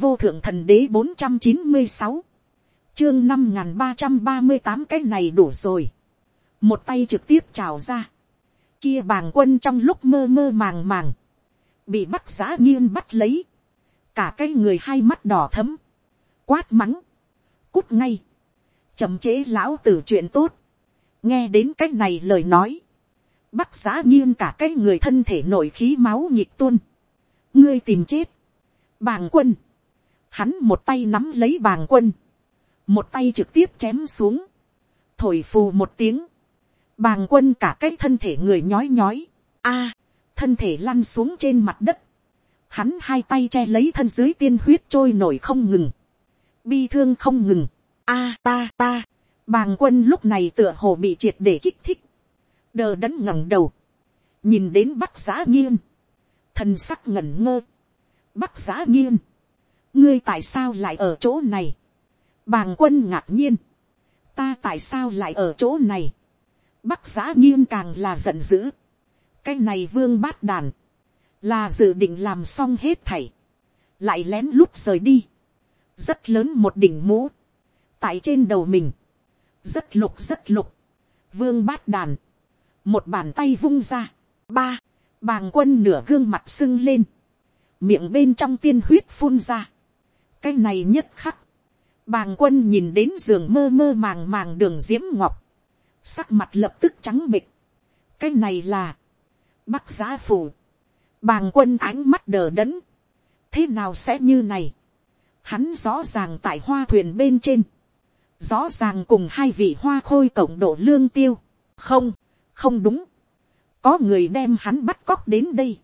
vô thượng thần đế bốn trăm chín mươi sáu, chương năm n ba trăm ba mươi tám cái này đủ rồi, một tay trực tiếp trào ra, kia bàng quân trong lúc mơ mơ màng màng, bị bắt giã nghiêng bắt lấy, cả cái người hai mắt đỏ thấm, quát mắng, cút ngay, chậm chế lão tử chuyện tốt, nghe đến cái này lời nói, bắc giã nghiêng cả cái người thân thể nổi khí máu nhịp tuôn, ngươi tìm chết, bàng quân, hắn một tay nắm lấy bàng quân, một tay trực tiếp chém xuống, thổi phù một tiếng, bàng quân cả cái thân thể người nhói nhói, a, thân thể lăn xuống trên mặt đất, hắn hai tay che lấy thân dưới tiên huyết trôi nổi không ngừng, bi thương không ngừng, a ta ta, bàng quân lúc này tựa hồ bị triệt để kích thích, đờ đẫn ngẩng đầu, nhìn đến bắc giá nghiêng, thân sắc ngẩn ngơ, bắc giá nghiêng, ngươi tại sao lại ở chỗ này, bàng quân ngạc nhiên, ta tại sao lại ở chỗ này, bắc giã nghiêng càng là giận dữ, cái này vương bát đàn, là dự định làm xong hết thảy, lại lén lút rời đi, rất lớn một đỉnh mũ, tại trên đầu mình, rất lục rất lục, vương bát đàn, một bàn tay vung ra, ba, bàng quân nửa gương mặt sưng lên, miệng bên trong tiên huyết phun ra, cái này nhất khắc, bàng quân nhìn đến giường mơ mơ màng màng đường diễm ngọc, sắc mặt lập tức trắng bịch, cái này là, bắc giá phủ, bàng quân ánh mắt đờ đẫn, thế nào sẽ như này, hắn rõ ràng tại hoa thuyền bên trên, rõ ràng cùng hai vị hoa khôi cộng độ lương tiêu, không, không đúng, có người đem hắn bắt cóc đến đây,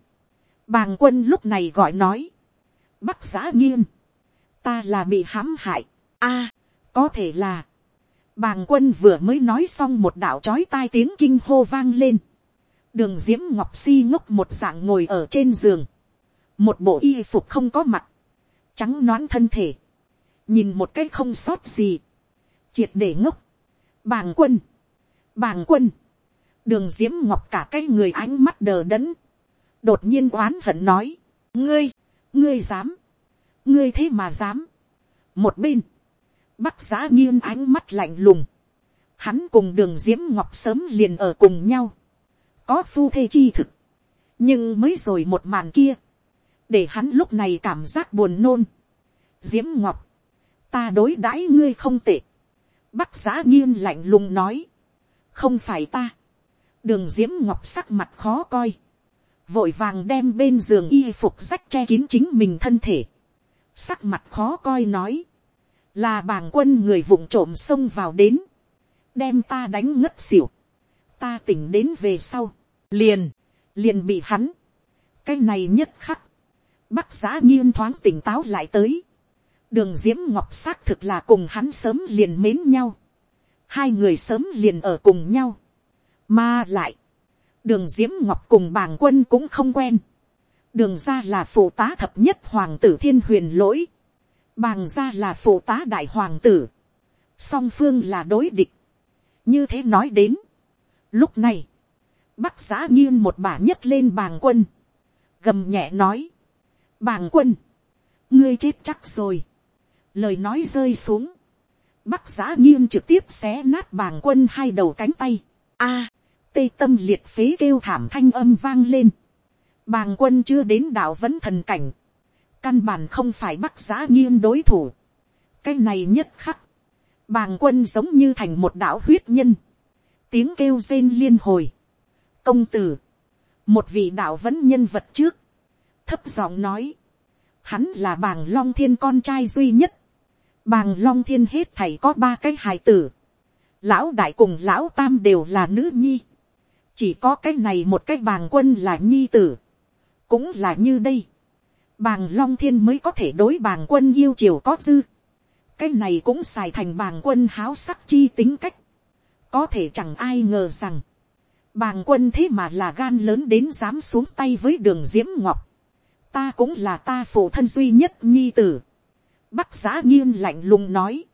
bàng quân lúc này gọi nói, bắc giá nghiêng, ta là bị hãm hại, a, có thể là, bàng quân vừa mới nói xong một đạo chói tai tiếng kinh hô vang lên, đường diễm ngọc si ngốc một dạng ngồi ở trên giường, một bộ y phục không có mặt, trắng nón thân thể, nhìn một cái không sót gì, triệt để ngốc, bàng quân, bàng quân, đường diễm ngọc cả cái người ánh mắt đờ đẫn, đột nhiên oán hận nói, ngươi, ngươi dám, ngươi thế mà dám, một bên, bắc giá nghiêng ánh mắt lạnh lùng, hắn cùng đường diễm ngọc sớm liền ở cùng nhau, có phu thê chi thực, nhưng mới rồi một màn kia, để hắn lúc này cảm giác buồn nôn. diễm ngọc, ta đối đãi ngươi không tệ, bắc giá nghiêng lạnh lùng nói, không phải ta, đường diễm ngọc sắc mặt khó coi, vội vàng đem bên giường y phục rách che kín chính mình thân thể, sắc mặt khó coi nói, là bàng quân người vụng trộm xông vào đến, đem ta đánh ngất xỉu, ta tỉnh đến về sau, liền, liền bị hắn, cái này nhất khắc, bắc giá nghiêng thoáng tỉnh táo lại tới, đường diễm ngọc xác thực là cùng hắn sớm liền mến nhau, hai người sớm liền ở cùng nhau, mà lại, đường diễm ngọc cùng bàng quân cũng không quen, đường ra là phụ tá thập nhất hoàng tử thiên huyền lỗi, bàng ra là phụ tá đại hoàng tử, song phương là đối địch, như thế nói đến, lúc này, bắc giã nghiêng một bà nhất lên bàng quân, gầm nhẹ nói, bàng quân, ngươi chết chắc rồi, lời nói rơi xuống, bắc giã nghiêng trực tiếp xé nát bàng quân hai đầu cánh tay, a, tê tâm liệt phế kêu thảm thanh âm vang lên, bàng quân chưa đến đạo vẫn thần cảnh, căn bản không phải bắc giã nghiêng đối thủ, cái này nhất khắc, bàng quân giống như thành một đạo huyết nhân, tiếng kêu rên liên hồi, công tử, một vị đạo vẫn nhân vật trước, thấp giọng nói, hắn là bàng long thiên con trai duy nhất, bàng long thiên hết thảy có ba cái hài tử, lão đại cùng lão tam đều là nữ nhi, chỉ có cái này một cái bàng quân là nhi tử, cũng là như đây, bàng long thiên mới có thể đối bàng quân yêu chiều có dư, cái này cũng xài thành bàng quân háo sắc chi tính cách, có thể chẳng ai ngờ rằng, bàng quân thế mà là gan lớn đến dám xuống tay với đường diễm ngọc, ta cũng là ta phụ thân duy nhất nhi tử, bắc giá nghiêm lạnh lùng nói,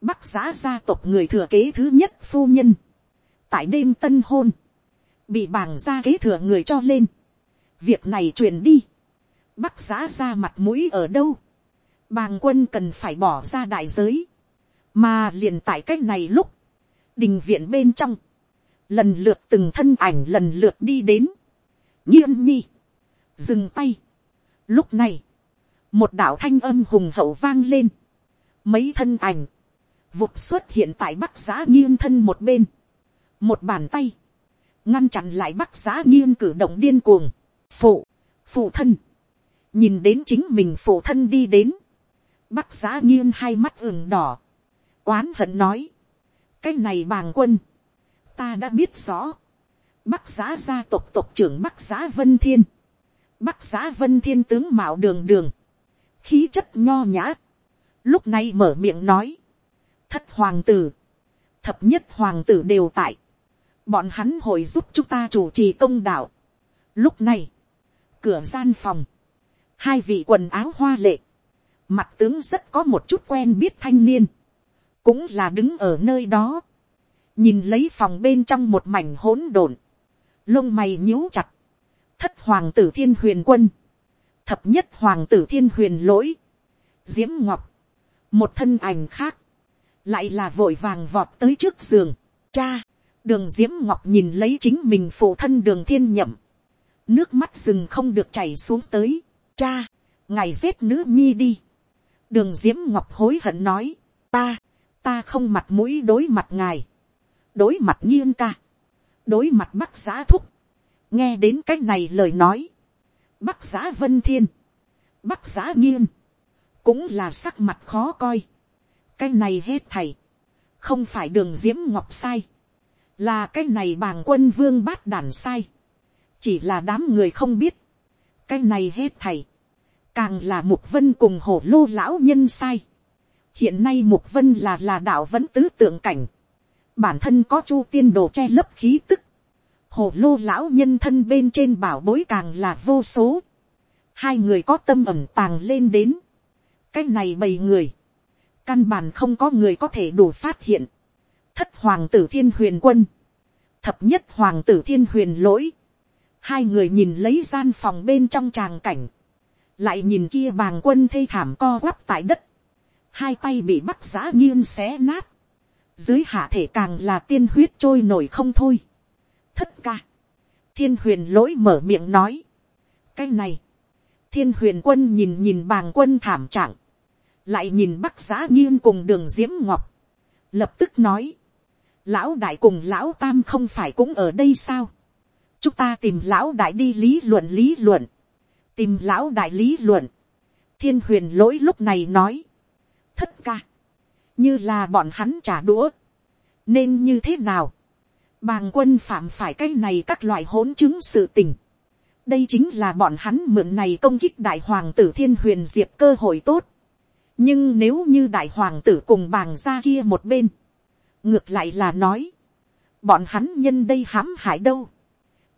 bắc giá gia tộc người thừa kế thứ nhất phu nhân, tại đêm tân hôn, bị bàng gia kế thừa người cho lên, việc này truyền đi, bắc giã ra mặt mũi ở đâu, bàng quân cần phải bỏ ra đại giới, mà liền tại cái này lúc, đình viện bên trong, lần lượt từng thân ảnh lần lượt đi đến, nghiêm nhi, dừng tay. Lúc này, một đạo thanh âm hùng hậu vang lên, mấy thân ảnh, vụt xuất hiện tại bắc giá nghiêng thân một bên, một bàn tay, ngăn chặn lại bắc giá nghiêng cử động điên cuồng, phụ, phụ thân, nhìn đến chính mình phụ thân đi đến, bắc giá nghiêng hai mắt ửng đỏ, oán hận nói, cái này bàng quân, ta đã biết rõ, bắc giá gia tộc tộc trưởng bắc giá vân thiên, bắc giá vân thiên tướng mạo đường đường, khí chất nho nhã, lúc này mở miệng nói, thất hoàng tử, thập nhất hoàng tử đều tại, bọn hắn hội giúp chúng ta chủ trì công đạo. Lúc này, cửa gian phòng, hai vị quần áo hoa lệ, mặt tướng rất có một chút quen biết thanh niên, cũng là đứng ở nơi đó, nhìn lấy phòng bên trong một mảnh hỗn độn, lông mày nhíu chặt, thất hoàng tử thiên huyền quân, thập nhất hoàng tử thiên huyền lỗi, diễm ngọc, một thân ảnh khác, lại là vội vàng vọt tới trước giường, cha, đường diễm ngọc nhìn lấy chính mình phụ thân đường thiên nhậm, nước mắt rừng không được chảy xuống tới, cha, ngài giết nữ nhi đi, đường diễm ngọc hối hận nói, ta, ta không mặt mũi đối mặt ngài, đối mặt Nhiên ca, đối mặt bắc giá thúc, nghe đến cái này lời nói, bắc giá vân thiên, bắc giá nghiên, cũng là sắc mặt khó coi, cái này hết thầy, không phải đường diễm ngọc sai, là cái này bàng quân vương bát đàn sai, chỉ là đám người không biết, cái này hết thầy, càng là mục vân cùng hổ lô lão nhân sai, hiện nay mục vân là là đạo vẫn tứ tượng cảnh, bản thân có chu tiên đồ che lấp khí tức, hồ lô lão nhân thân bên trên bảo bối càng là vô số, hai người có tâm ẩm tàng lên đến, cái này bầy người, căn bản không có người có thể đủ phát hiện, thất hoàng tử thiên huyền quân, thập nhất hoàng tử thiên huyền lỗi, hai người nhìn lấy gian phòng bên trong tràng cảnh, lại nhìn kia bàng quân thê thảm co quắp tại đất, hai tay bị bắt giã nghiêng xé nát, dưới hạ thể càng là tiên huyết trôi nổi không thôi. thất ca, thiên huyền lỗi mở miệng nói, cái này, thiên huyền quân nhìn nhìn bàng quân thảm trạng, lại nhìn bắc giã nghiêng cùng đường diễm ngọc, lập tức nói, lão đại cùng lão tam không phải cũng ở đây sao, chúng ta tìm lão đại đi lý luận lý luận, tìm lão đại lý luận, thiên huyền lỗi lúc này nói, thất ca, như là bọn hắn trả đũa, nên như thế nào, bàng quân phạm phải cái này các loại hỗn chứng sự tình, đây chính là bọn hắn mượn này công kích đại hoàng tử thiên huyền diệp cơ hội tốt, nhưng nếu như đại hoàng tử cùng bàng ra kia một bên, ngược lại là nói, bọn hắn nhân đây hãm hại đâu,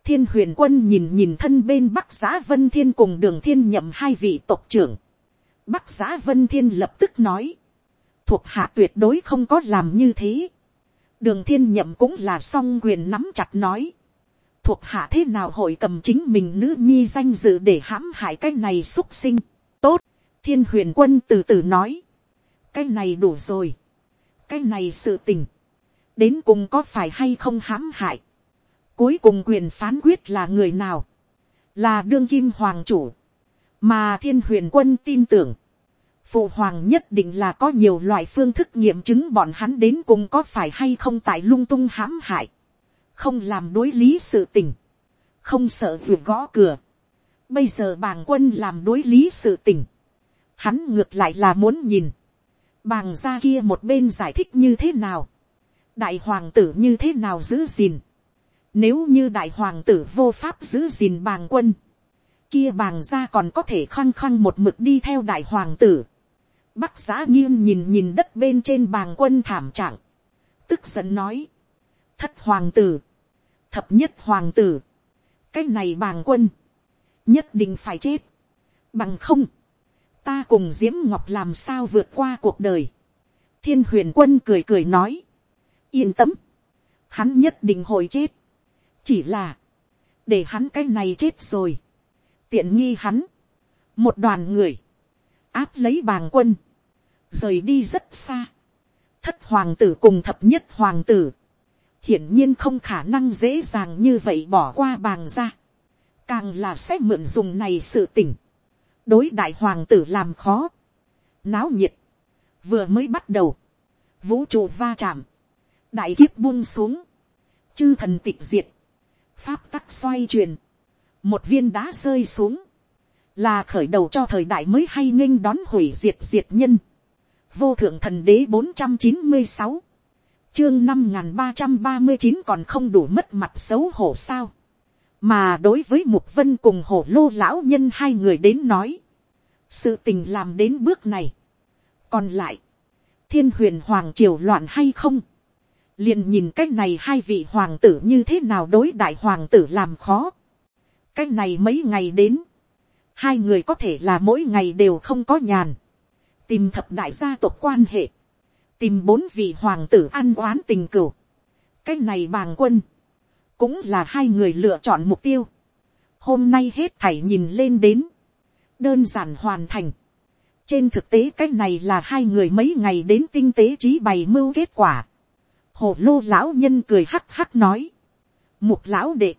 thiên huyền quân nhìn nhìn thân bên bắc giá vân thiên cùng đường thiên nhậm hai vị tộc trưởng, bắc giá vân thiên lập tức nói, thuộc hạ tuyệt đối không có làm như thế. đường thiên nhậm cũng là song quyền nắm chặt nói. thuộc hạ thế nào hội cầm chính mình nữ nhi danh dự để hãm hại cái này xúc sinh. tốt, thiên huyền quân từ từ nói. cái này đủ rồi. cái này sự tình. đến cùng có phải hay không hãm hại cuối cùng quyền phán quyết là người nào. là đương kim hoàng chủ. mà thiên huyền quân tin tưởng. Phụ hoàng nhất định là có nhiều loại phương thức nghiệm chứng bọn hắn đến cùng có phải hay không tại lung tung hãm hại, không làm đối lý sự tình, không sợ vượt gõ cửa. Bây giờ bàng quân làm đối lý sự tình, hắn ngược lại là muốn nhìn, bàng ra kia một bên giải thích như thế nào, đại hoàng tử như thế nào giữ gìn, nếu như đại hoàng tử vô pháp giữ gìn bàng quân, kia bàng ra còn có thể khăng khăng một mực đi theo đại hoàng tử. Bắc giá nghiêm nhìn nhìn đất bên trên bàng quân thảm trạng. Tức giận nói. Thất hoàng tử. Thập nhất hoàng tử. Cái này bàng quân. Nhất định phải chết. Bằng không. Ta cùng Diễm Ngọc làm sao vượt qua cuộc đời. Thiên huyền quân cười cười nói. Yên tâm. Hắn nhất định hồi chết. Chỉ là. Để hắn cái này chết rồi. Tiện nghi hắn. Một đoàn người áp lấy bàng quân, rời đi rất xa, thất hoàng tử cùng thập nhất hoàng tử, hiển nhiên không khả năng dễ dàng như vậy bỏ qua bàng ra, càng là sẽ mượn dùng này sự tỉnh, đối đại hoàng tử làm khó, náo nhiệt, vừa mới bắt đầu, vũ trụ va chạm, đại kiếp buông xuống, chư thần tịch diệt, pháp tắc xoay truyền, một viên đá rơi xuống, là khởi đầu cho thời đại mới hay nghênh đón hủy diệt diệt nhân, vô thượng thần đế bốn trăm chín mươi sáu, chương năm n g h n ba trăm ba mươi chín còn không đủ mất mặt xấu hổ sao, mà đối với mục vân cùng hổ lô lão nhân hai người đến nói, sự tình làm đến bước này, còn lại, thiên huyền hoàng triều loạn hay không, liền nhìn cái này hai vị hoàng tử như thế nào đối đại hoàng tử làm khó. cái này mấy ngày đến, hai người có thể là mỗi ngày đều không có nhàn, tìm thập đại gia tộc quan hệ, tìm bốn vị hoàng tử ăn oán tình cửu. cái này bàng quân, cũng là hai người lựa chọn mục tiêu. hôm nay hết thảy nhìn lên đến, đơn giản hoàn thành. trên thực tế cái này là hai người mấy ngày đến tinh tế trí bày mưu kết quả hồ lô lão nhân cười hắc hắc nói, mục lão đệ,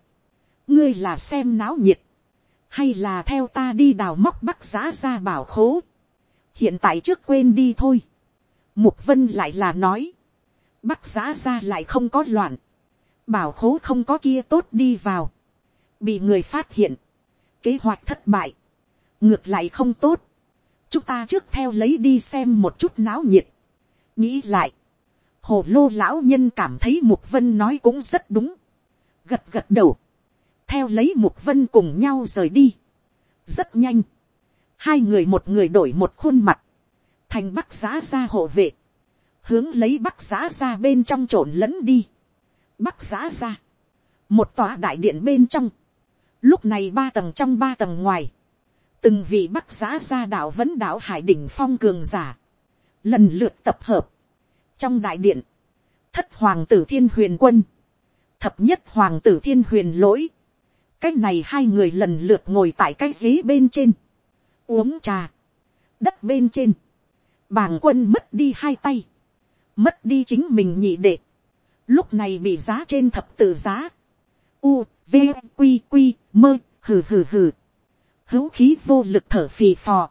ngươi là xem náo nhiệt, hay là theo ta đi đào móc bắc giá ra bảo khố, hiện tại trước quên đi thôi, mục vân lại là nói, bắc giá ra lại không có loạn, bảo khố không có kia tốt đi vào, bị người phát hiện, kế hoạch thất bại, ngược lại không tốt, chúng ta trước theo lấy đi xem một chút náo nhiệt, nghĩ lại, hồ lô lão nhân cảm thấy mục vân nói cũng rất đúng, gật gật đầu, theo lấy mục vân cùng nhau rời đi, rất nhanh, hai người một người đổi một khuôn mặt, thành bắc giá ra hộ vệ, hướng lấy bắc giá ra bên trong trộn lẫn đi, bắc giá ra, một tòa đại điện bên trong, lúc này ba tầng trong ba tầng ngoài, từng vị bắc giá ra đạo vẫn đạo hải đỉnh phong cường giả, lần lượt tập hợp, trong đại điện, thất hoàng tử thiên huyền quân, thập nhất hoàng tử thiên huyền lỗi, cái này hai người lần lượt ngồi tại cái ghế bên trên, uống trà, đất bên trên, bàng quân mất đi hai tay, mất đi chính mình nhị đệ, lúc này bị giá trên thập tự giá, u, v, q, q, mơ, hừ hừ hừ, hữu khí vô lực thở phì phò,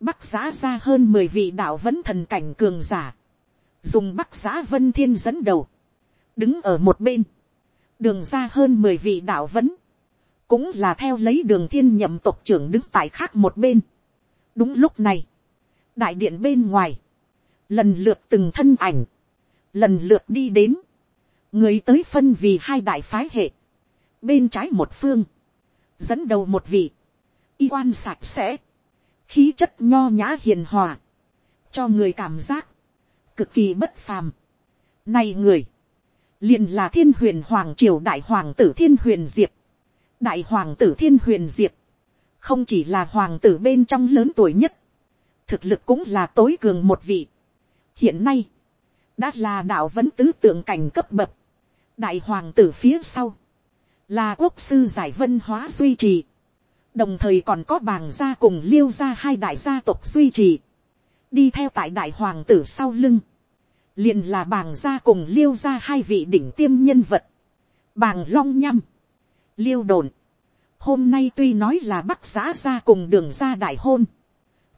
bắc giá ra hơn mười vị đạo vẫn thần cảnh cường giả, dùng bắc giã vân thiên dẫn đầu, đứng ở một bên, đường ra hơn mười vị đạo vấn, cũng là theo lấy đường thiên nhậm tộc trưởng đứng tại khác một bên. đúng lúc này, đại điện bên ngoài, lần lượt từng thân ảnh, lần lượt đi đến, người tới phân vì hai đại phái hệ, bên trái một phương, dẫn đầu một vị, y quan sạch sẽ, khí chất nho nhã hiền hòa, cho người cảm giác, cực kỳ bất phàm. Này người, liền là thiên huyền hoàng triều đại hoàng tử thiên huyền diệp. Đại hoàng tử thiên huyền diệp, không chỉ là hoàng tử bên trong lớn tuổi nhất, thực lực cũng là tối cường một vị. Hiện nay, đã là đạo vẫn tứ tượng cảnh cấp bậc. Đại hoàng tử phía sau, là quốc sư giải vân hóa duy trì. Đồng thời còn có bàng gia cùng liêu gia hai đại gia tộc duy trì đi theo tại đại hoàng tử sau lưng, liền là bàng gia cùng liêu gia hai vị đỉnh tiêm nhân vật, bàng long nhăm, liêu đồn, hôm nay tuy nói là bắc giã gia cùng đường gia đại hôn,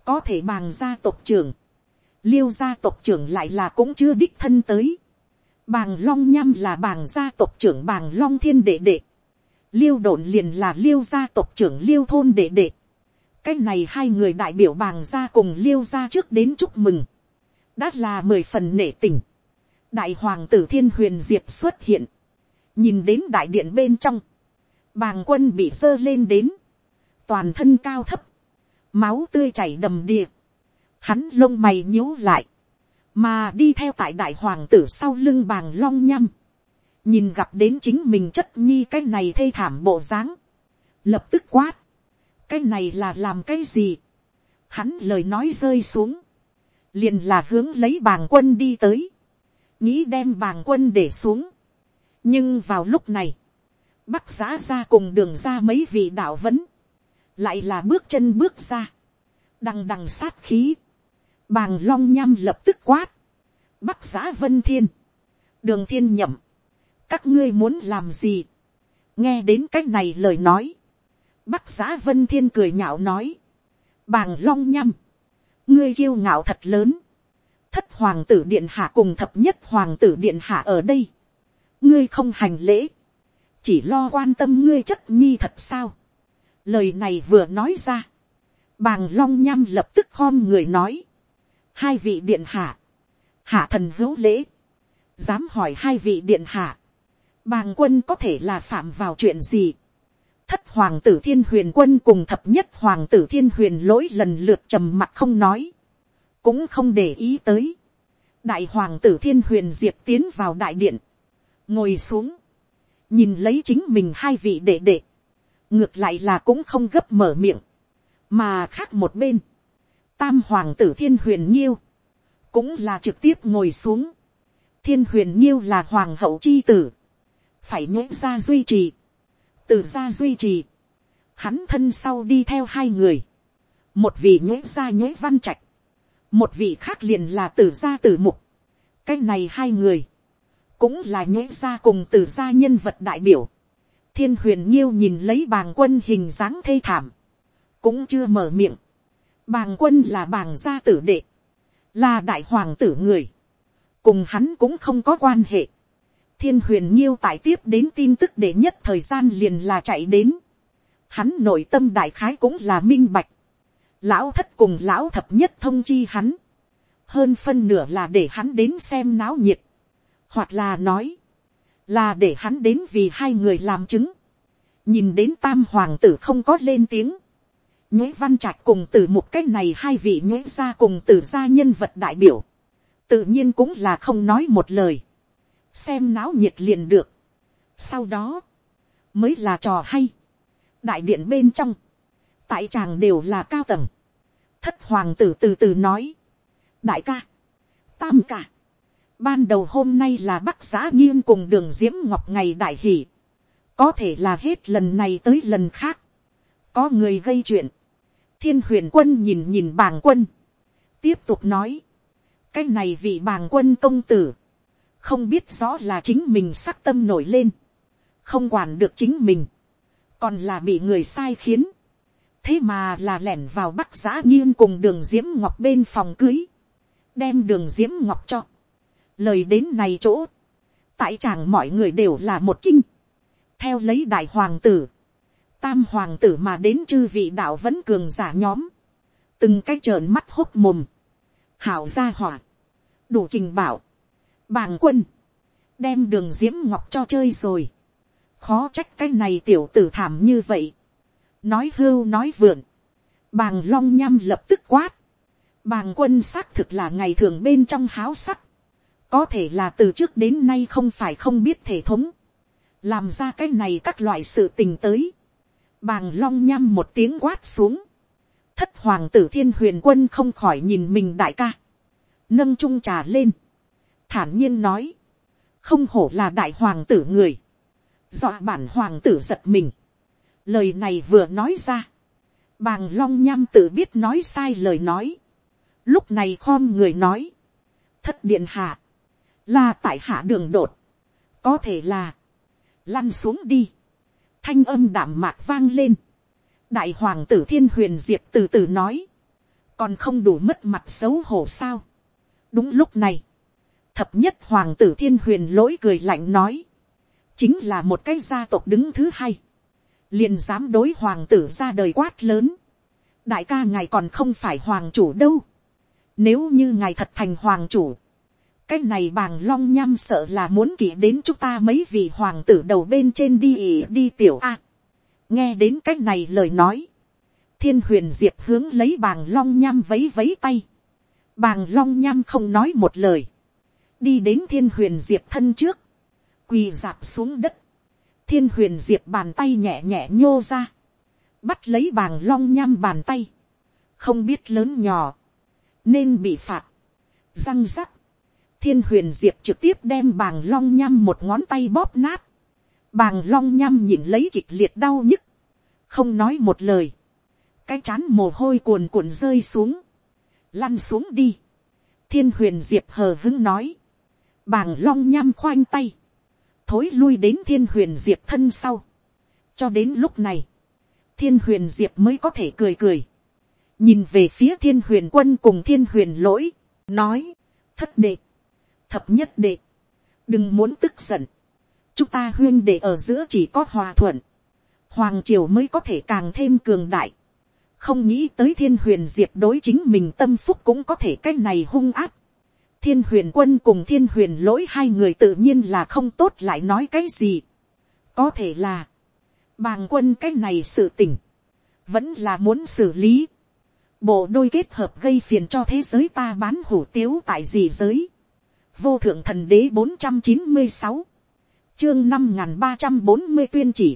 có thể bàng gia tộc trưởng, liêu gia tộc trưởng lại là cũng chưa đích thân tới, bàng long nhăm là bàng gia tộc trưởng bàng long thiên đệ đệ, liêu đồn liền là liêu gia tộc trưởng liêu thôn đệ đệ, cái này hai người đại biểu bàng ra cùng liêu ra trước đến chúc mừng, đã là mười phần nể tình. đại hoàng tử thiên huyền diệp xuất hiện, nhìn đến đại điện bên trong, bàng quân bị dơ lên đến, toàn thân cao thấp, máu tươi chảy đầm đìa, hắn lông mày nhíu lại, mà đi theo tại đại hoàng tử sau lưng bàng long nhăm, nhìn gặp đến chính mình chất nhi cái này thê thảm bộ dáng, lập tức quát, cái này là làm cái gì. Hắn lời nói rơi xuống. liền là hướng lấy bàng quân đi tới. nghĩ đem bàng quân để xuống. nhưng vào lúc này, bắc giá ra cùng đường ra mấy vị đạo vấn. lại là bước chân bước ra. đằng đằng sát khí, bàng long nham lập tức quát, bắc giá vân thiên, đường thiên nhậm, các ngươi muốn làm gì, nghe đến c á c h này lời nói, bắc giá vân thiên cười nhạo nói, bàng long nhăm, ngươi kiêu ngạo thật lớn, thất hoàng tử điện hạ cùng thập nhất hoàng tử điện hạ ở đây, ngươi không hành lễ, chỉ lo quan tâm ngươi chất nhi thật sao, lời này vừa nói ra, bàng long nhăm lập tức khom người nói, hai vị điện hạ, hạ thần hữu lễ, dám hỏi hai vị điện hạ, bàng quân có thể là phạm vào chuyện gì thất hoàng tử thiên huyền quân cùng thập nhất hoàng tử thiên huyền lỗi lần lượt trầm mặt không nói, cũng không để ý tới. đại hoàng tử thiên huyền diệp tiến vào đại điện, ngồi xuống, nhìn lấy chính mình hai vị đệ đệ, ngược lại là cũng không gấp mở miệng, mà khác một bên, tam hoàng tử thiên huyền nhiêu, cũng là trực tiếp ngồi xuống, thiên huyền nhiêu là hoàng hậu chi tử, phải nhớ ra duy trì, từ ra duy trì, hắn thân sau đi theo hai người, một vị nhễ ra nhễ văn trạch, một vị khác liền là từ gia từ mục, cái này hai người, cũng là nhễ ra cùng từ gia nhân vật đại biểu, thiên huyền nhiêu nhìn lấy bàng quân hình dáng thê thảm, cũng chưa mở miệng, bàng quân là bàng gia tử đệ, là đại hoàng tử người, cùng hắn cũng không có quan hệ, thiên huyền nhiêu tại tiếp đến tin tức để nhất thời gian liền là chạy đến. Hắn nội tâm đại khái cũng là minh bạch. Lão thất cùng lão thập nhất thông chi hắn. Hơn phân nửa là để hắn đến xem náo nhiệt. Hoặc là nói. Là để hắn đến vì hai người làm chứng. Nhìn đến tam hoàng tử không có lên tiếng. Nhuế văn trạch cùng từ một cách này hai vị nhuế ra cùng từ gia nhân vật đại biểu. Tự nhiên cũng là không nói một lời xem náo nhiệt liền được. sau đó, mới là trò hay. đại điện bên trong, tại tràng đều là cao tầng. thất hoàng tử từ từ nói, đại ca, tam ca, ban đầu hôm nay là bắc giá nghiêng cùng đường diễm ngọc ngày đại hỷ, có thể là hết lần này tới lần khác, có người gây chuyện, thiên huyền quân nhìn nhìn bàng quân, tiếp tục nói, cái này vị bàng quân công tử, không biết rõ là chính mình sắc tâm nổi lên, không quản được chính mình, còn là bị người sai khiến, thế mà là lẻn vào bắc giã nghiêng cùng đường diễm ngọc bên phòng cưới, đem đường diễm ngọc cho, lời đến này chỗ, tại chàng mọi người đều là một kinh, theo lấy đại hoàng tử, tam hoàng tử mà đến chư vị đạo vẫn cường giả nhóm, từng cái trợn mắt hốt mồm, hảo gia hỏa, đủ kinh bảo, bàng quân, đem đường diễm ngọc cho chơi rồi, khó trách cái này tiểu tử thảm như vậy, nói hưu nói vượn, bàng long nhăm lập tức quát, bàng quân xác thực là ngày thường bên trong háo sắc, có thể là từ trước đến nay không phải không biết thể thống, làm ra cái này các loại sự tình tới, bàng long nhăm một tiếng quát xuống, thất hoàng tử thiên huyền quân không khỏi nhìn mình đại ca, nâng trung trà lên, thản nhiên nói, không hổ là đại hoàng tử người, dọa bản hoàng tử giật mình, lời này vừa nói ra, bàng long nham tự biết nói sai lời nói, lúc này khom người nói, thất điện hạ, là tại hạ đường đột, có thể là, lăn xuống đi, thanh âm đảm mạc vang lên, đại hoàng tử thiên huyền diệp từ từ nói, còn không đủ mất mặt xấu hổ sao. đúng lúc này, thập nhất hoàng tử thiên huyền lỗi cười lạnh nói, chính là một cái gia tộc đứng thứ hai, liền dám đối hoàng tử ra đời quát lớn, đại ca ngài còn không phải hoàng chủ đâu, nếu như ngài thật thành hoàng chủ, cái này bàng long nham sợ là muốn kỷ đến chúng ta mấy vị hoàng tử đầu bên trên đi ỉ đi tiểu a. nghe đến cái này lời nói, thiên huyền diệp hướng lấy bàng long nham vấy vấy tay, bàng long nham không nói một lời, đi đến thiên huyền diệp thân trước, quỳ dạp xuống đất, thiên huyền diệp bàn tay nhẹ nhẹ nhô ra, bắt lấy bàng long nham bàn tay, không biết lớn nhỏ, nên bị phạt, răng rắc, thiên huyền diệp trực tiếp đem bàng long nham một ngón tay bóp nát, bàng long nham nhìn lấy kịch liệt đau nhức, không nói một lời, cái chán mồ hôi cuồn cuộn rơi xuống, lăn xuống đi, thiên huyền diệp hờ hứng nói, bàng long nham khoanh tay, thối lui đến thiên huyền diệp thân sau, cho đến lúc này, thiên huyền diệp mới có thể cười cười, nhìn về phía thiên huyền quân cùng thiên huyền lỗi, nói, thất đệ, thập nhất đệ, đừng muốn tức giận, chúng ta huyên đệ ở giữa chỉ có hòa thuận, hoàng triều mới có thể càng thêm cường đại, không nghĩ tới thiên huyền diệp đối chính mình tâm phúc cũng có thể cái này hung áp, thiên huyền quân cùng thiên huyền lỗi hai người tự nhiên là không tốt lại nói cái gì, có thể là, bàng quân cái này sự tỉnh, vẫn là muốn xử lý, bộ đôi kết hợp gây phiền cho thế giới ta bán hủ tiếu tại gì giới, vô thượng thần đế bốn trăm chín mươi sáu, chương năm n g h n ba trăm bốn mươi tuyên chỉ,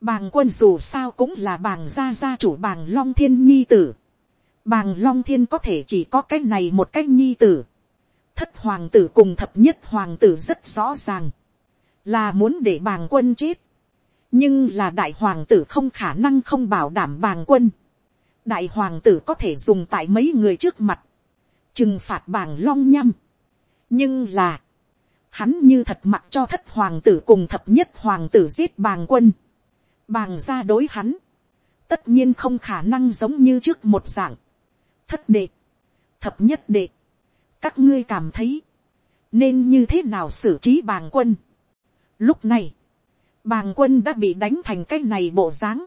bàng quân dù sao cũng là bàng gia gia chủ bàng long thiên nhi tử, bàng long thiên có thể chỉ có cái này một cái nhi tử, thất hoàng tử cùng thập nhất hoàng tử rất rõ ràng, là muốn để bàng quân chết, nhưng là đại hoàng tử không khả năng không bảo đảm bàng quân, đại hoàng tử có thể dùng tại mấy người trước mặt, trừng phạt bàng long nhăm, nhưng là, hắn như thật mặc cho thất hoàng tử cùng thập nhất hoàng tử giết bàng quân, bàng ra đối hắn, tất nhiên không khả năng giống như trước một dạng, thất đệ, thập nhất đệ, các ngươi cảm thấy, nên như thế nào xử trí bàng quân. Lúc này, bàng quân đã bị đánh thành cái này bộ dáng,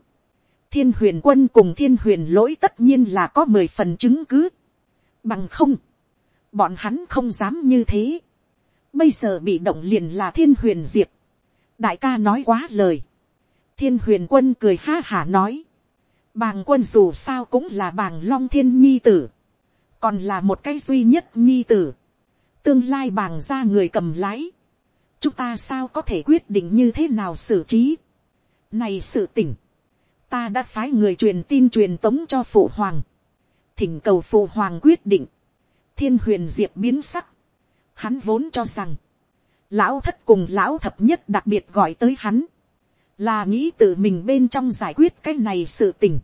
thiên huyền quân cùng thiên huyền lỗi tất nhiên là có mười phần chứng cứ, bằng không, bọn hắn không dám như thế. Bây giờ bị động liền là thiên huyền diệp. đại ca nói quá lời. thiên huyền quân cười ha hả nói. bàng quân dù sao cũng là bàng long thiên nhi tử còn là một cái duy nhất nhi tử. tương lai bàng ra người cầm lái. chúng ta sao có thể quyết định như thế nào xử trí. này sự tỉnh. ta đã phái người truyền tin truyền tống cho phụ hoàng. thỉnh cầu phụ hoàng quyết định thiên huyền diệp biến sắc, hắn vốn cho rằng, lão thất cùng lão thập nhất đặc biệt gọi tới hắn, là nghĩ tự mình bên trong giải quyết cái này sự tình.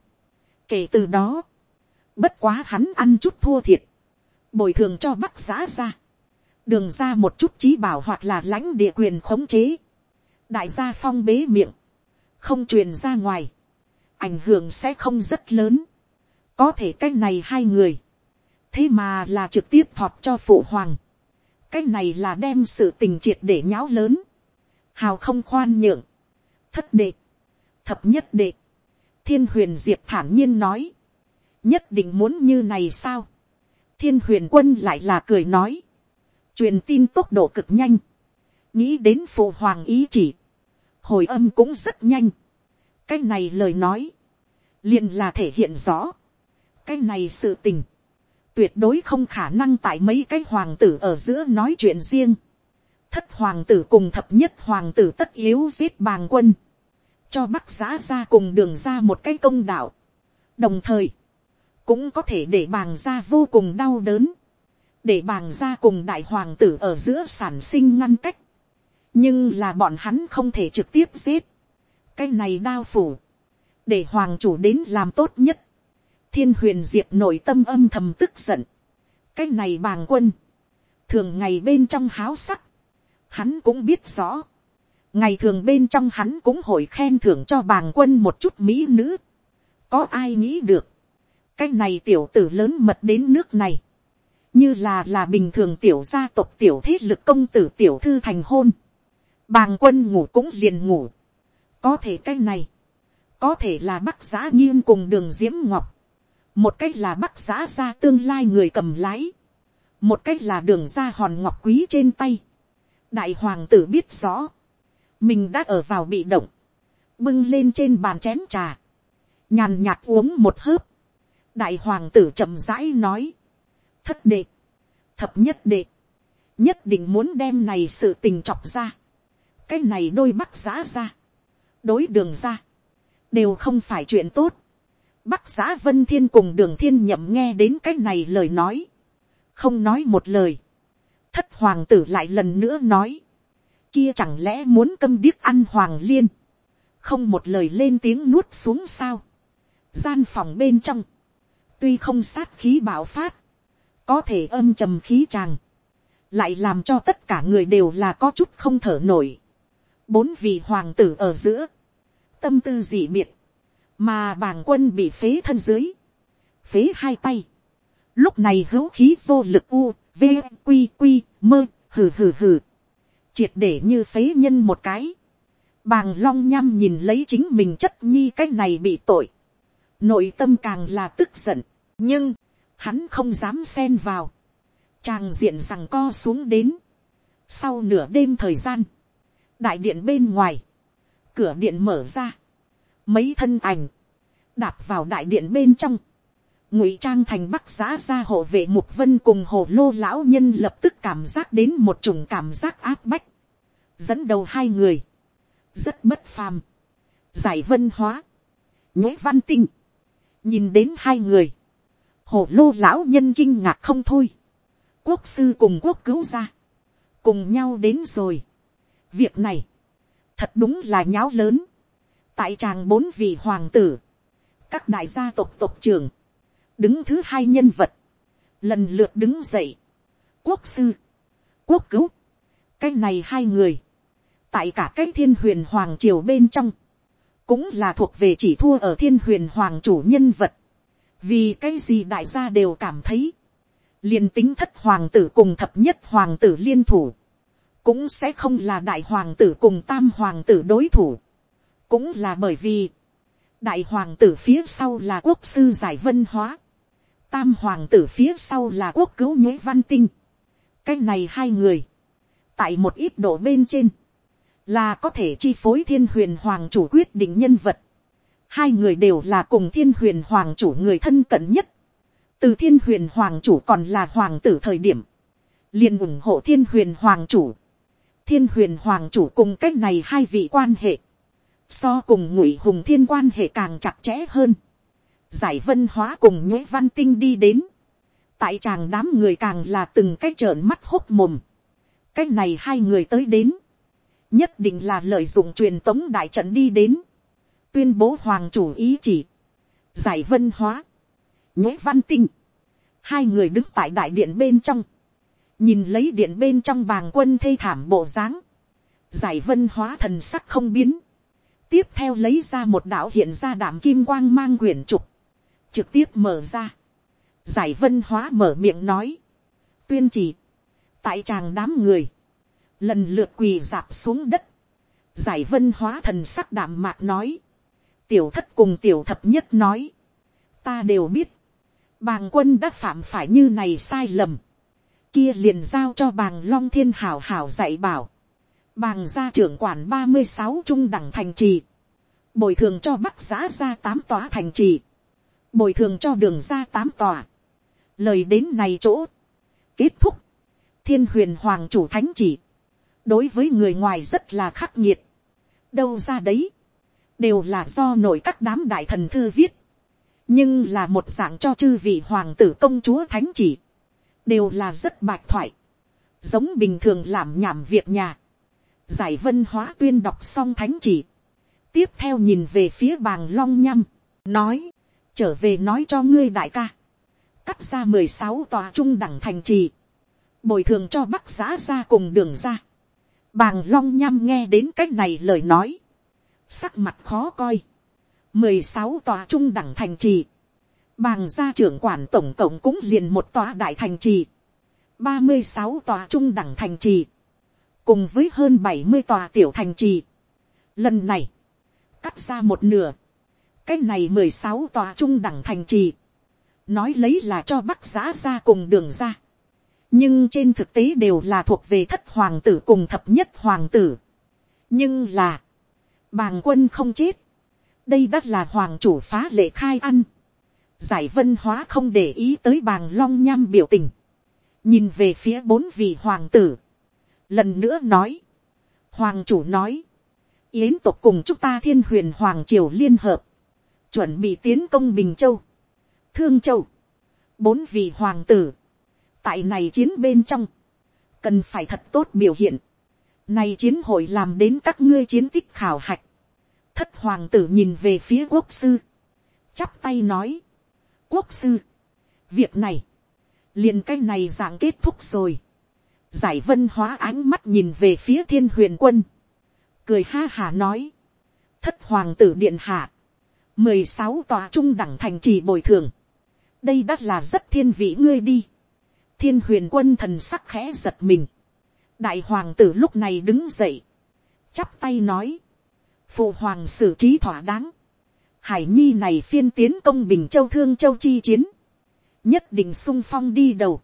kể từ đó, bất quá hắn ăn chút thua thiệt, bồi thường cho bắc giá ra, đường ra một chút trí bảo hoặc là lãnh địa quyền khống chế, đại gia phong bế miệng, không truyền ra ngoài, ảnh hưởng sẽ không rất lớn, có thể cái này hai người, thế mà là trực tiếp thọt cho phụ hoàng. cái này là đem sự tình triệt để nháo lớn, hào không khoan nhượng, thất đệ, thập nhất đệ, thiên huyền diệp thản nhiên nói, nhất định muốn như này sao, thiên huyền quân lại là cười nói, truyền tin tốc độ cực nhanh, nghĩ đến phụ hoàng ý chỉ, hồi âm cũng rất nhanh, cái này lời nói, liền là thể hiện rõ, cái này sự tình, tuyệt đối không khả năng tại mấy cái hoàng tử ở giữa nói chuyện riêng. thất hoàng tử cùng thập nhất hoàng tử tất yếu giết bàng quân, cho bắc giá ra cùng đường ra một cái công đạo. đồng thời, cũng có thể để bàng gia vô cùng đau đớn, để bàng gia cùng đại hoàng tử ở giữa sản sinh ngăn cách. nhưng là bọn hắn không thể trực tiếp giết. cái này đao phủ, để hoàng chủ đến làm tốt nhất thiên huyền diệp nội tâm âm thầm tức giận. cái này bàng quân, thường ngày bên trong háo sắc, hắn cũng biết rõ. ngày thường bên trong hắn cũng hội khen thưởng cho bàng quân một chút mỹ nữ. có ai nghĩ được, cái này tiểu tử lớn mật đến nước này, như là là bình thường tiểu gia tộc tiểu thế lực công tử tiểu thư thành hôn. bàng quân ngủ cũng liền ngủ. có thể cái này, có thể là bắc giã nhiên cùng đường diễm ngọc. Một cách là bắc giã ra tương lai người cầm lái, một cách là đường ra hòn ngọc quý trên tay. đại hoàng tử biết rõ, mình đã ở vào bị động, bưng lên trên bàn chén trà, nhàn nhạt uống một hớp, đại hoàng tử chậm rãi nói, thất đệ, thập nhất đệ, nhất định muốn đem này sự tình chọc ra, cái này đôi bắc giá ra, đối đường ra, đều không phải chuyện tốt, Bắc giá Vân Thiên cùng đường thiên nhậm nghe đến cái này lời nói. Không nói một lời. Thất hoàng tử lại lần nữa nói. Kia chẳng lẽ muốn câm điếc ăn hoàng liên. Không một lời lên tiếng nuốt xuống sao. gian phòng bên trong, tuy không sát khí bạo phát, có thể âm trầm khí tràng, lại làm cho tất cả người đều là có chút không thở nổi. bốn vị hoàng tử ở giữa, tâm tư dị biệt, mà bàng quân bị phế thân dưới, phế hai tay, lúc này hữu khí vô lực u, v, q q mơ, hừ hừ hừ, triệt để như phế nhân một cái, bàng long nhăm nhìn lấy chính mình chất nhi cái này bị tội, nội tâm càng là tức giận, nhưng, hắn không dám xen vào, tràng diện rằng co xuống đến, sau nửa đêm thời gian, đại điện bên ngoài, cửa điện mở ra, mấy thân ảnh, đạp vào đại điện bên trong, ngụy trang thành bắc giã ra hộ vệ mục vân cùng hồ lô lão nhân lập tức cảm giác đến một chủng cảm giác áp bách, dẫn đầu hai người, rất bất phàm, giải vân hóa, nhế văn tinh, nhìn đến hai người, hồ lô lão nhân kinh ngạc không thôi, quốc sư cùng quốc cứu ra, cùng nhau đến rồi. việc này, thật đúng là nháo lớn, tại tràng bốn vị hoàng tử, các đại gia tộc tộc trưởng, đứng thứ hai nhân vật, lần lượt đứng dậy, quốc sư, quốc cứu, cái này hai người, tại cả cái thiên huyền hoàng triều bên trong, cũng là thuộc về chỉ thua ở thiên huyền hoàng chủ nhân vật, vì cái gì đại gia đều cảm thấy, liền tính thất hoàng tử cùng thập nhất hoàng tử liên thủ, cũng sẽ không là đại hoàng tử cùng tam hoàng tử đối thủ, cũng là bởi vì, đại hoàng tử phía sau là quốc sư giải vân hóa, tam hoàng tử phía sau là quốc cứu nhuế văn tinh, cái này hai người, tại một ít độ bên trên, là có thể chi phối thiên huyền hoàng chủ quyết định nhân vật, hai người đều là cùng thiên huyền hoàng chủ người thân cận nhất, từ thiên huyền hoàng chủ còn là hoàng tử thời điểm, liền ủng hộ thiên huyền hoàng chủ, thiên huyền hoàng chủ cùng cách này hai vị quan hệ, so cùng ngụy hùng thiên quan hệ càng chặt chẽ hơn, giải vân hóa cùng nhuế văn tinh đi đến, tại tràng đám người càng là từng cái trợn mắt hốt mồm, Cách này hai người tới đến, nhất định là lợi dụng truyền tống đại trận đi đến, tuyên bố hoàng chủ ý chỉ, giải vân hóa, nhế văn tinh, hai người đứng tại đại điện bên trong, nhìn lấy điện bên trong bàng quân thê thảm bộ dáng, giải vân hóa thần sắc không biến, tiếp theo lấy ra một đạo hiện ra đảm kim quang mang quyển trục, trực tiếp mở ra, giải vân hóa mở miệng nói, tuyên chỉ, tại tràng đám người, lần lượt quỳ dạp xuống đất, giải vân hóa thần sắc đảm mạc nói, tiểu thất cùng tiểu thập nhất nói, ta đều biết, bàng quân đã phạm phải như này sai lầm, kia liền giao cho bàng long thiên hảo hảo dạy bảo, bàng gia trưởng quản ba mươi sáu trung đẳng thành trì, bồi thường cho bắc giã ra tám tòa thành trì, bồi thường cho đường ra tám tòa, lời đến này chỗ, kết thúc, thiên huyền hoàng chủ thánh chỉ, đối với người ngoài rất là khắc nghiệt, đâu ra đấy, đều là do nội các đám đại thần thư viết, nhưng là một dạng cho chư vị hoàng tử công chúa thánh chỉ, đều là rất bạch thoại, giống bình thường làm nhảm việc nhà, giải vân hóa tuyên đọc xong thánh chỉ, tiếp theo nhìn về phía bàng long nhăm, nói, trở về nói cho ngươi đại ca, cắt ra mười sáu tòa trung đẳng thành trì, bồi thường cho bắc giá ra cùng đường ra, bàng long nhăm nghe đến c á c h này lời nói, sắc mặt khó coi, mười sáu tòa trung đẳng thành trì, bàng gia trưởng quản tổng cộng cũng liền một tòa đại thành trì, ba mươi sáu tòa trung đẳng thành trì, cùng với hơn bảy mươi tòa tiểu thành trì. Lần này, cắt ra một nửa, cái này mười sáu tòa trung đẳng thành trì, nói lấy là cho bắc giã ra cùng đường ra, nhưng trên thực tế đều là thuộc về thất hoàng tử cùng thập nhất hoàng tử. nhưng là, bàng quân không chết, đây đất là hoàng chủ phá lệ khai ăn, giải vân hóa không để ý tới bàng long nham biểu tình, nhìn về phía bốn vị hoàng tử, lần nữa nói, hoàng chủ nói, yến tộc cùng chúng ta thiên huyền hoàng triều liên hợp, chuẩn bị tiến công bình châu, thương châu, bốn vị hoàng tử, tại này chiến bên trong, cần phải thật tốt biểu hiện, này chiến hội làm đến các ngươi chiến tích khảo hạch, thất hoàng tử nhìn về phía quốc sư, chắp tay nói, quốc sư, việc này, liền cái này dạng kết thúc rồi, giải vân hóa ánh mắt nhìn về phía thiên huyền quân, cười ha hà nói, thất hoàng tử điện hạ, mười sáu tòa trung đẳng thành trì bồi thường, đây đã là rất thiên vị ngươi đi, thiên huyền quân thần sắc khẽ giật mình, đại hoàng tử lúc này đứng dậy, chắp tay nói, phụ hoàng xử trí thỏa đáng, hải nhi này phiên tiến công bình châu thương châu chi chiến, nhất định sung phong đi đầu,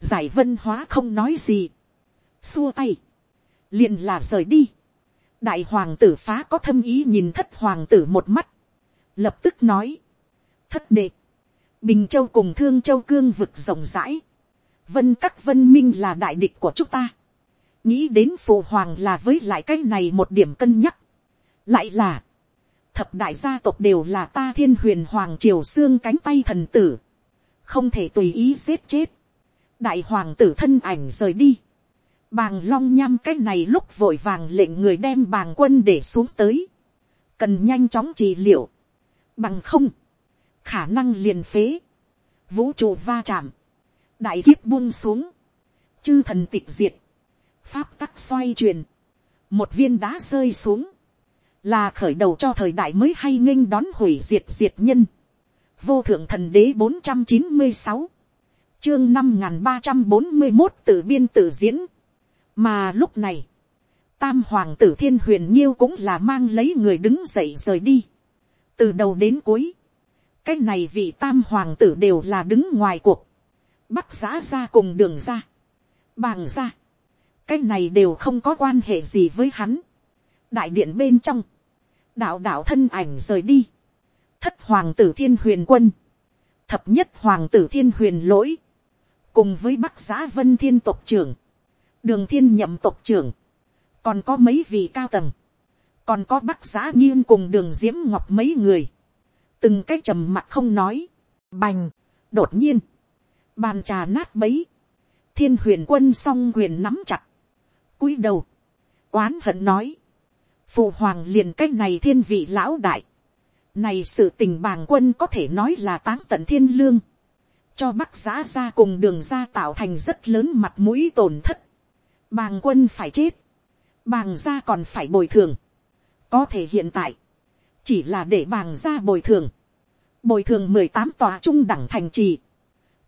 giải vân hóa không nói gì, xua tay, liền là rời đi, đại hoàng tử phá có thâm ý nhìn thất hoàng tử một mắt, lập tức nói, thất đệ, bình châu cùng thương châu cương vực rộng rãi, vân các vân minh là đại địch của chúng ta, nghĩ đến phụ hoàng là với lại cái này một điểm cân nhắc, lại là, thập đại gia tộc đều là ta thiên huyền hoàng triều xương cánh tay thần tử, không thể tùy ý giết chết, đại hoàng tử thân ảnh rời đi, bàng long nham cái này lúc vội vàng lệnh người đem bàng quân để xuống tới, cần nhanh chóng trị liệu, bằng không, khả năng liền phế, vũ trụ va chạm, đại kiếp buông xuống, chư thần tịch diệt, pháp tắc xoay truyền, một viên đá rơi xuống, là khởi đầu cho thời đại mới hay nghênh đón hủy diệt diệt nhân. vô thượng thần đế bốn trăm chín mươi sáu, chương năm n g h n ba trăm bốn mươi một tự biên tự diễn, mà lúc này, tam hoàng tử thiên huyền nhiêu cũng là mang lấy người đứng dậy rời đi, từ đầu đến cuối, cái này vị tam hoàng tử đều là đứng ngoài cuộc, bắc giã ra cùng đường ra, bàng ra, cái này đều không có quan hệ gì với hắn, đại điện bên trong, đạo đạo thân ảnh rời đi, thất hoàng tử thiên huyền quân, thập nhất hoàng tử thiên huyền lỗi, cùng với bắc giã vân thiên tộc trưởng, đường thiên nhậm tộc trưởng, còn có mấy vị cao tầng, còn có bắc giã nghiêng cùng đường diễm ngọc mấy người, từng cái trầm mặt không nói, bành, đột nhiên, bàn trà nát bấy, thiên huyền quân s o n g huyền nắm chặt, cúi đầu, oán hận nói, phụ hoàng liền cái này thiên vị lão đại, này sự tình bàng quân có thể nói là táng tận thiên lương, cho bắc giã ra cùng đường ra tạo thành rất lớn mặt mũi tổn thất, bàng quân phải chết, bàng ra còn phải bồi thường, có thể hiện tại, chỉ là để bàng ra bồi thường, bồi thường mười tám tòa trung đẳng thành trì,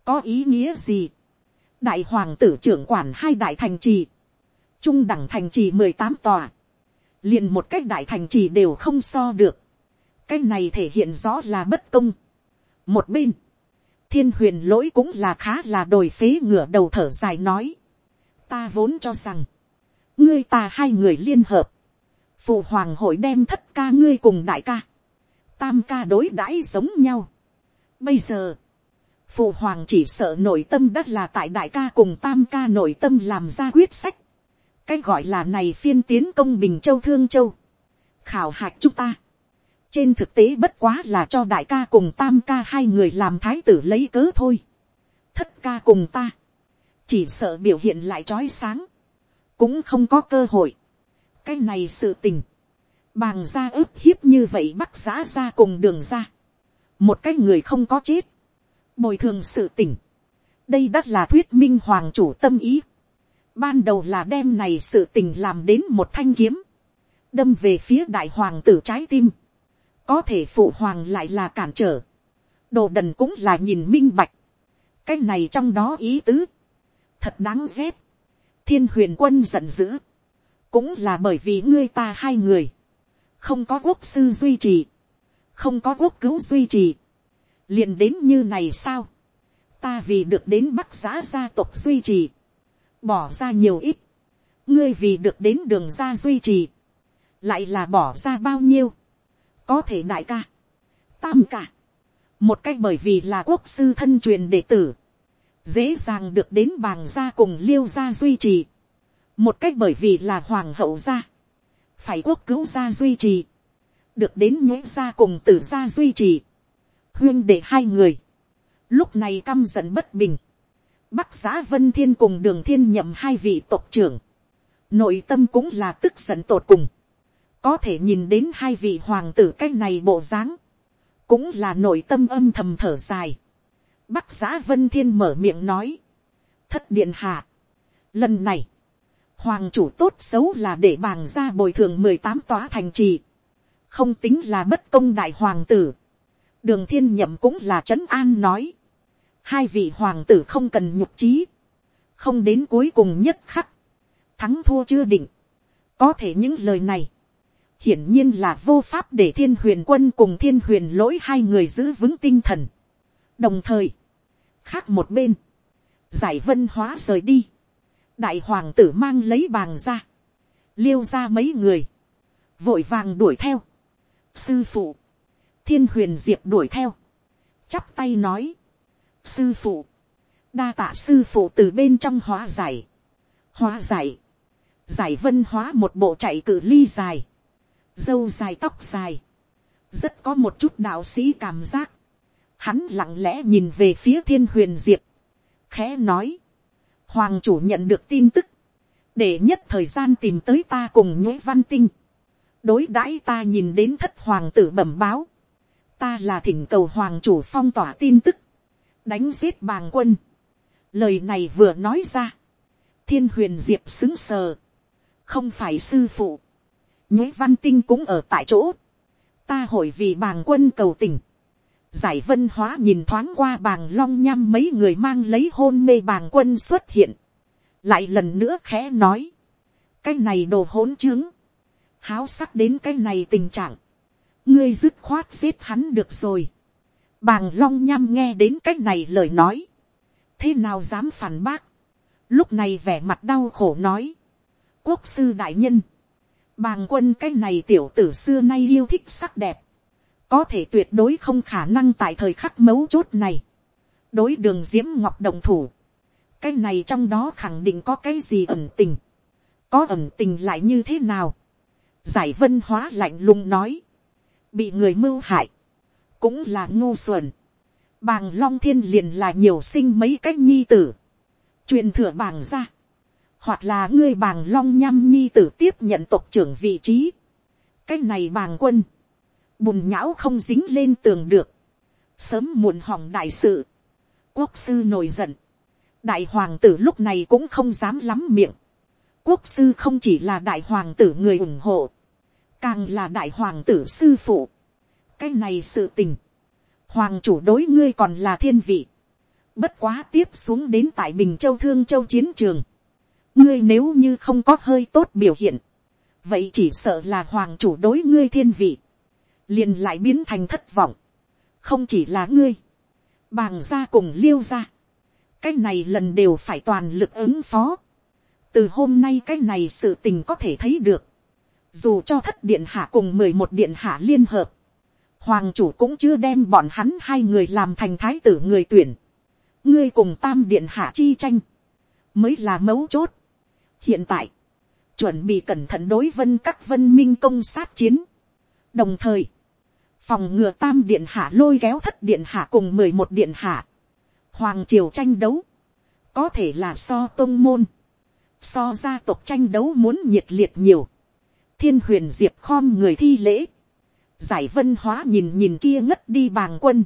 có ý nghĩa gì, đại hoàng tử trưởng quản hai đại thành trì, trung đẳng thành trì mười tám tòa, liền một cách đại thành trì đều không so được. cái này thể hiện rõ là bất công. một bên, thiên huyền lỗi cũng là khá là đồi phế ngửa đầu thở dài nói. ta vốn cho rằng, ngươi ta hai người liên hợp, phụ hoàng hội đem thất ca ngươi cùng đại ca, tam ca đối đãi giống nhau. bây giờ, phụ hoàng chỉ sợ nội tâm đất là tại đại ca cùng tam ca nội tâm làm ra quyết sách cái gọi là này phiên tiến công bình châu thương châu, khảo hạch chúng ta. trên thực tế bất quá là cho đại ca cùng tam ca hai người làm thái tử lấy cớ thôi. thất ca cùng ta, chỉ sợ biểu hiện lại trói sáng, cũng không có cơ hội. cái này sự tình, bàng ra ức hiếp như vậy bắc giã ra cùng đường ra. một cái người không có chết, bồi thường sự tình. đây đ là thuyết minh hoàng chủ tâm ý Ban đầu là đem này sự tình làm đến một thanh kiếm. Đâm về phía đại hoàng tử trái tim. Có thể phụ hoàng lại là cản trở. Đồ đần cũng là nhìn minh bạch. Cái này trong đó ý tứ. Thật đáng ghét. Thiên huyền quân giận dữ. Cũng là bởi vì ngươi ta hai người. Không có quốc sư duy trì. Không có quốc cứu duy trì. liền đến như này sao? Ta vì được đến bắc giá gia tộc duy trì bỏ ra nhiều ít, ngươi vì được đến đường ra duy trì, lại là bỏ ra bao nhiêu, có thể đại ca, tam ca, một cách bởi vì là quốc sư thân truyền đệ tử, dễ dàng được đến bàng gia cùng liêu gia duy trì, một cách bởi vì là hoàng hậu gia, phải quốc cứu gia duy trì, được đến nhễ gia cùng tử gia duy trì, huyên để hai người, lúc này căm giận bất bình, Bắc xã Vân Thiên cùng đường thiên nhậm hai vị tộc trưởng. Nội tâm cũng là tức giận tột cùng. Có thể nhìn đến hai vị hoàng tử cái này bộ dáng. cũng là nội tâm âm thầm thở dài. Bắc giã vân thiên mở miệng nói, thất điện hạ, lần này, hoàng chủ tốt xấu là để bàng ra bồi thường mười tám tòa thành trì, không tính là bất công đại hoàng tử, đường thiên nhậm cũng là trấn an nói, hai vị hoàng tử không cần nhục trí, không đến cuối cùng nhất khắc, thắng thua chưa định, có thể những lời này, hiển nhiên là vô pháp để thiên huyền quân cùng thiên huyền lỗi hai người giữ vững tinh thần. đồng thời, khác một bên, giải vân hóa rời đi, đại hoàng tử mang lấy bàng ra, liêu ra mấy người, vội vàng đuổi theo, sư phụ, thiên huyền diệp đuổi theo, chắp tay nói, sư phụ, đa tạ sư phụ từ bên trong hóa giải, hóa giải, giải vân hóa một bộ chạy cử ly dài, dâu dài tóc dài, rất có một chút đạo sĩ cảm giác, hắn lặng lẽ nhìn về phía thiên huyền diệp, khẽ nói, hoàng chủ nhận được tin tức, để nhất thời gian tìm tới ta cùng nhuế văn tinh, đối đãi ta nhìn đến thất hoàng tử bẩm báo, ta là thỉnh cầu hoàng chủ phong tỏa tin tức, đánh giết bàng quân. Lời này vừa nói ra, thiên huyền diệp xứng sờ, không phải sư phụ, nhuế văn tinh cũng ở tại chỗ, ta hội vì bàng quân cầu tình, giải vân hóa nhìn thoáng qua bàng long nhăm mấy người mang lấy hôn mê bàng quân xuất hiện, lại lần nữa khẽ nói, cái này đồ hỗn trướng, háo sắc đến cái này tình trạng, ngươi dứt khoát giết hắn được rồi, bàng long nhăm nghe đến cách này lời nói, thế nào dám phản bác, lúc này vẻ mặt đau khổ nói, quốc sư đại nhân, bàng quân cái này tiểu tử xưa nay yêu thích sắc đẹp, có thể tuyệt đối không khả năng tại thời khắc mấu chốt này, đối đường diễm ngọc đồng thủ, cái này trong đó khẳng định có cái gì ẩn tình, có ẩn tình lại như thế nào, giải vân hóa lạnh lùng nói, bị người mưu hại, cũng là ngu xuẩn, bàng long thiên liền là nhiều sinh mấy cách nhi tử, truyền thừa bàng ra, hoặc là ngươi bàng long nhâm nhi tử tiếp nhận tộc trưởng vị trí, cái này bàng quân, bùn nhão không dính lên tường được, sớm muộn hỏng đại sự, quốc sư nổi giận, đại hoàng tử lúc này cũng không dám lắm miệng, quốc sư không chỉ là đại hoàng tử người ủng hộ, càng là đại hoàng tử sư phụ, cái này sự tình, hoàng chủ đối ngươi còn là thiên vị, bất quá tiếp xuống đến tại bình châu thương châu chiến trường, ngươi nếu như không có hơi tốt biểu hiện, vậy chỉ sợ là hoàng chủ đối ngươi thiên vị, liền lại biến thành thất vọng, không chỉ là ngươi, bàng ra cùng liêu ra, cái này lần đều phải toàn lực ứng phó, từ hôm nay cái này sự tình có thể thấy được, dù cho thất điện hạ cùng mười một điện hạ liên hợp, hoàng chủ cũng chưa đem bọn hắn hai người làm thành thái tử người tuyển, ngươi cùng tam điện hạ chi tranh, mới là mấu chốt. hiện tại, chuẩn bị cẩn thận đối vân các vân minh công sát chiến, đồng thời, phòng ngừa tam điện hạ lôi kéo thất điện hạ cùng mười một điện hạ, hoàng triều tranh đấu, có thể là so tôn môn, so gia tộc tranh đấu muốn nhiệt liệt nhiều, thiên huyền diệp khom người thi lễ, giải vân hóa nhìn nhìn kia ngất đi bàng quân,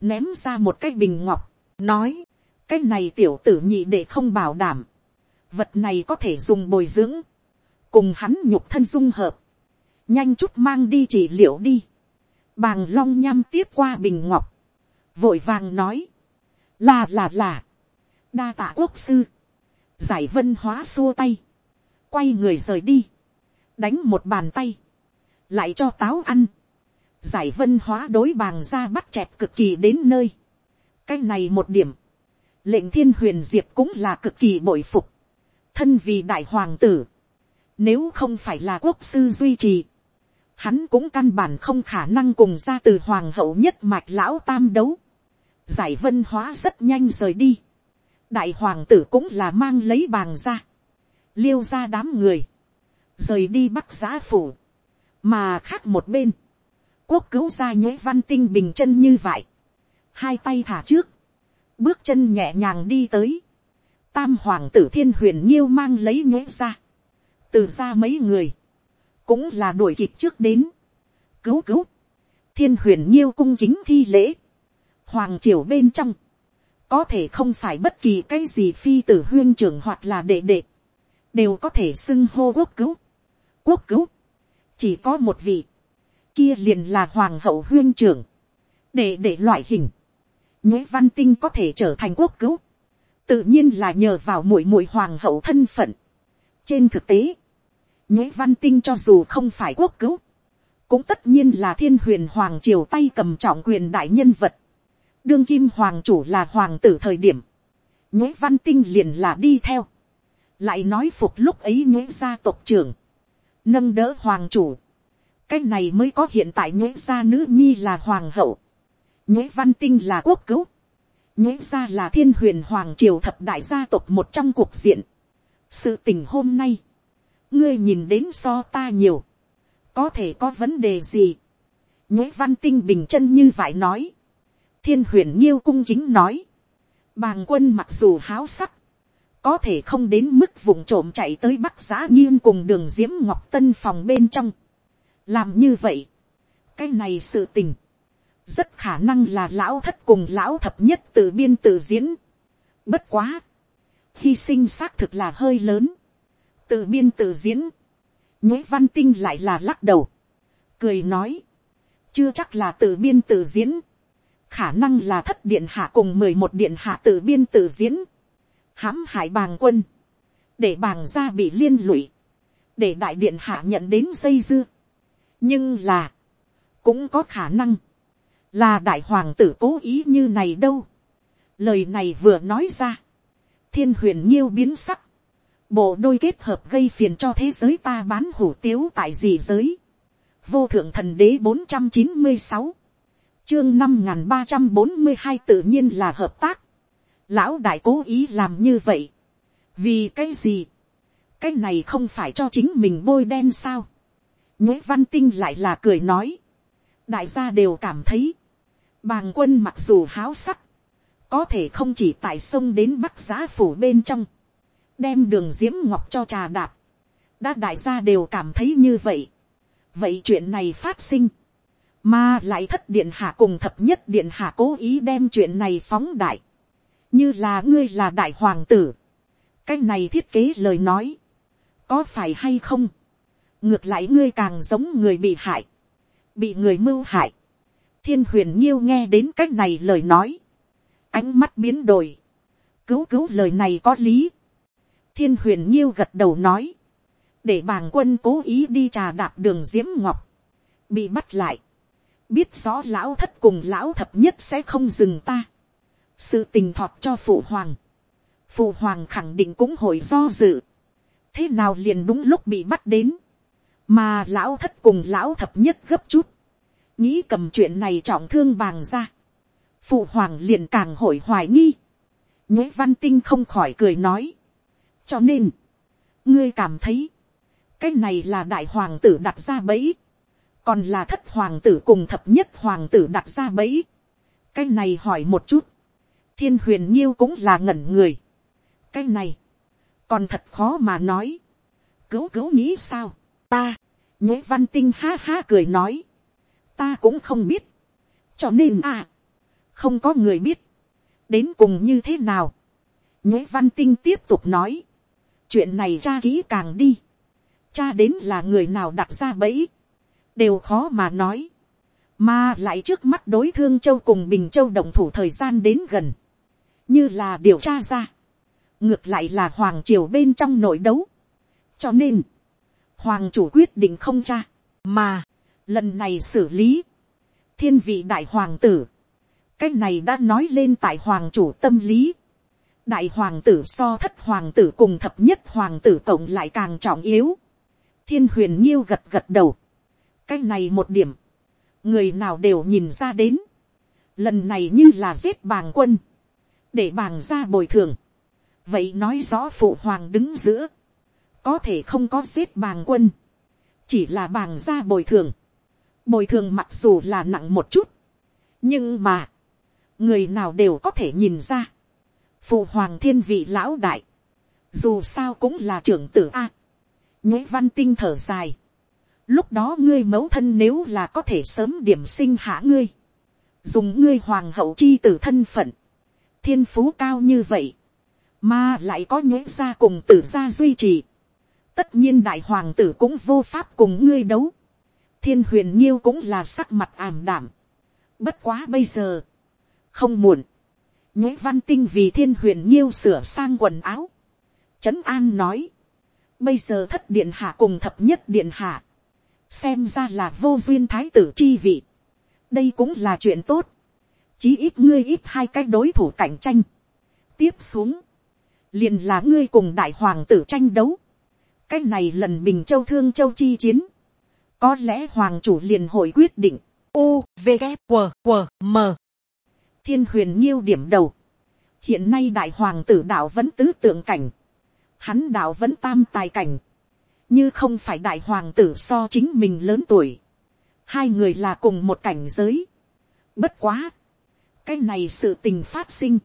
ném ra một cái bình ngọc, nói, cái này tiểu tử nhị để không bảo đảm, vật này có thể dùng bồi dưỡng, cùng hắn nhục thân dung hợp, nhanh chút mang đi trị liệu đi, bàng long Nham tiếp qua bình ngọc, vội vàng nói, là là là, đa tạ quốc sư, giải vân hóa xua tay, quay người rời đi, đánh một bàn tay, lại cho táo ăn, giải vân hóa đối bàng ra bắt chẹt cực kỳ đến nơi. cái này một điểm, lệnh thiên huyền diệp cũng là cực kỳ bội phục, thân vì đại hoàng tử, nếu không phải là quốc sư duy trì, hắn cũng căn bản không khả năng cùng ra từ hoàng hậu nhất mạch lão tam đấu. giải vân hóa rất nhanh rời đi. đại hoàng tử cũng là mang lấy bàng ra, liêu ra đám người, rời đi bắc giá phủ, mà khác một bên, quốc cứu ra nhuế văn tinh bình chân như vậy, hai tay thả trước, bước chân nhẹ nhàng đi tới, tam hoàng tử thiên huyền nhiêu mang lấy nhuế ra, từ ra mấy người, cũng là đuổi kịp trước đến, cứu cứu, thiên huyền nhiêu cung chính thi lễ, hoàng triều bên trong, có thể không phải bất kỳ cái gì phi tử huyên trưởng hoặc là đệ đệ, đều có thể xưng hô quốc cứu. quốc cứu, chỉ có một vị, kia liền là hoàng hậu huyên trưởng, để để loại hình, nhuế văn tinh có thể trở thành quốc cứu, tự nhiên là nhờ vào mũi mũi hoàng hậu thân phận. trên thực tế, nhuế văn tinh cho dù không phải quốc cứu, cũng tất nhiên là thiên huyền hoàng triều tay cầm trọng quyền đại nhân vật. đương kim hoàng chủ là hoàng tử thời điểm, nhuế văn tinh liền là đi theo, lại nói phục lúc ấy nhuế gia tộc trưởng, nâng đỡ hoàng chủ, cái này mới có hiện tại nhuế gia nữ nhi là hoàng hậu, nhuế văn tinh là quốc cứu, nhuế gia là thiên huyền hoàng triều thập đại gia tộc một trong cuộc diện. sự tình hôm nay, ngươi nhìn đến so ta nhiều, có thể có vấn đề gì. nhuế văn tinh bình chân như vậy nói, thiên huyền nghiêu cung chính nói, bàng quân mặc dù háo sắc, có thể không đến mức vùng trộm chạy tới bắc giã nghiêng cùng đường diễm ngọc tân phòng bên trong. làm như vậy, cái này sự tình, rất khả năng là lão thất cùng lão thập nhất tự biên tự diễn. bất quá, hy sinh xác thực là hơi lớn, tự biên tự diễn, nhuế văn tinh lại là lắc đầu, cười nói, chưa chắc là tự biên tự diễn, khả năng là thất điện hạ cùng mười một điện hạ tự biên tự diễn, hãm hại bàng quân, để bàng gia bị liên lụy, để đại điện hạ nhận đến dây dưa. nhưng là, cũng có khả năng, là đại hoàng tử cố ý như này đâu. lời này vừa nói ra, thiên huyền nhiêu biến sắc, bộ đôi kết hợp gây phiền cho thế giới ta bán hủ tiếu tại gì giới. vô thượng thần đế bốn trăm chín mươi sáu, chương năm n g h n ba trăm bốn mươi hai tự nhiên là hợp tác lão đại cố ý làm như vậy. vì cái gì, cái này không phải cho chính mình bôi đen sao. nhuế văn tinh lại là cười nói. đại gia đều cảm thấy, bàng quân mặc dù háo sắc, có thể không chỉ tại sông đến bắc giá phủ bên trong, đem đường diễm ngọc cho trà đạp, đã đại gia đều cảm thấy như vậy. vậy chuyện này phát sinh, mà lại thất điện hạ cùng thập nhất điện hạ cố ý đem chuyện này phóng đại, như là ngươi là đại hoàng tử, cái này thiết kế lời nói, có phải hay không, ngược lại ngươi càng giống người bị hại, bị người mưu hại, thiên huyền nhiêu nghe đến cái này lời nói, ánh mắt biến đổi, cứu cứu lời này có lý, thiên huyền nhiêu gật đầu nói, để bàng quân cố ý đi trà đạp đường diễm ngọc, bị bắt lại, biết rõ lão thất cùng lão thập nhất sẽ không dừng ta, sự tình thọt cho phụ hoàng, phụ hoàng khẳng định cũng hồi do dự, thế nào liền đúng lúc bị bắt đến, mà lão thất cùng lão thập nhất gấp chút, nghĩ cầm chuyện này trọng thương bàng ra, phụ hoàng liền càng hồi hoài nghi, nhuế văn tinh không khỏi cười nói, cho nên, ngươi cảm thấy, cái này là đại hoàng tử đặt ra bẫy, còn là thất hoàng tử cùng thập nhất hoàng tử đặt ra bẫy. cái này hỏi một chút, thiên huyền nhiêu cũng là ngẩn người. cái này, còn thật khó mà nói. cứu cứu nghĩ sao, ta, nhuế văn tinh ha ha cười nói, ta cũng không biết, cho nên à, không có người biết, đến cùng như thế nào. nhuế văn tinh tiếp tục nói, chuyện này cha kỹ càng đi, cha đến là người nào đặt ra bẫy, đều khó mà nói, mà lại trước mắt đối thương châu cùng bình châu đồng thủ thời gian đến gần, như là điều tra ra, ngược lại là hoàng triều bên trong nội đấu, cho nên, hoàng chủ quyết định không tra mà, lần này xử lý, thiên vị đại hoàng tử, cái này đã nói lên tại hoàng chủ tâm lý, đại hoàng tử so thất hoàng tử cùng thập nhất hoàng tử cộng lại càng trọng yếu. thiên huyền nhiêu gật gật đầu. cái này một điểm, người nào đều nhìn ra đến. lần này như là giết bàng quân, để bàng ra bồi thường. vậy nói rõ phụ hoàng đứng giữa, có thể không có giết bàng quân, chỉ là bàng ra bồi thường. bồi thường mặc dù là nặng một chút, nhưng mà, người nào đều có thể nhìn ra. Phụ hoàng thiên vị lão đại, dù sao cũng là trưởng tử a, nhuế văn tinh thở dài, lúc đó ngươi mẫu thân nếu là có thể sớm điểm sinh hạ ngươi, dùng ngươi hoàng hậu chi t thân phận, thiên phú cao như vậy, mà lại có nhớ gia cùng tử gia duy trì, tất nhiên đại hoàng tử cũng vô pháp cùng ngươi đấu, thiên huyền nhiêu cũng là sắc mặt ảm đảm, bất quá bây giờ, không muộn, nhớ văn tinh vì thiên huyền nhiêu sửa sang quần áo, trấn an nói, bây giờ thất điện hạ cùng thập nhất điện hạ, xem ra là vô duyên thái tử chi vị, đây cũng là chuyện tốt, chí ít ngươi ít hai cái đối thủ cạnh tranh, tiếp xuống, liền là ngươi cùng đại hoàng tử tranh đấu, cái này lần bình châu thương châu chi chiến, có lẽ hoàng chủ liền hội quyết định, u v g w w m. Thiên huyền nhiêu điểm đầu, hiện nay đại hoàng tử đạo vẫn tứ tượng cảnh, hắn đạo vẫn tam tài cảnh, như không phải đại hoàng tử so chính mình lớn tuổi, hai người là cùng một cảnh giới. Bất quá, cái này sự tình phát sinh,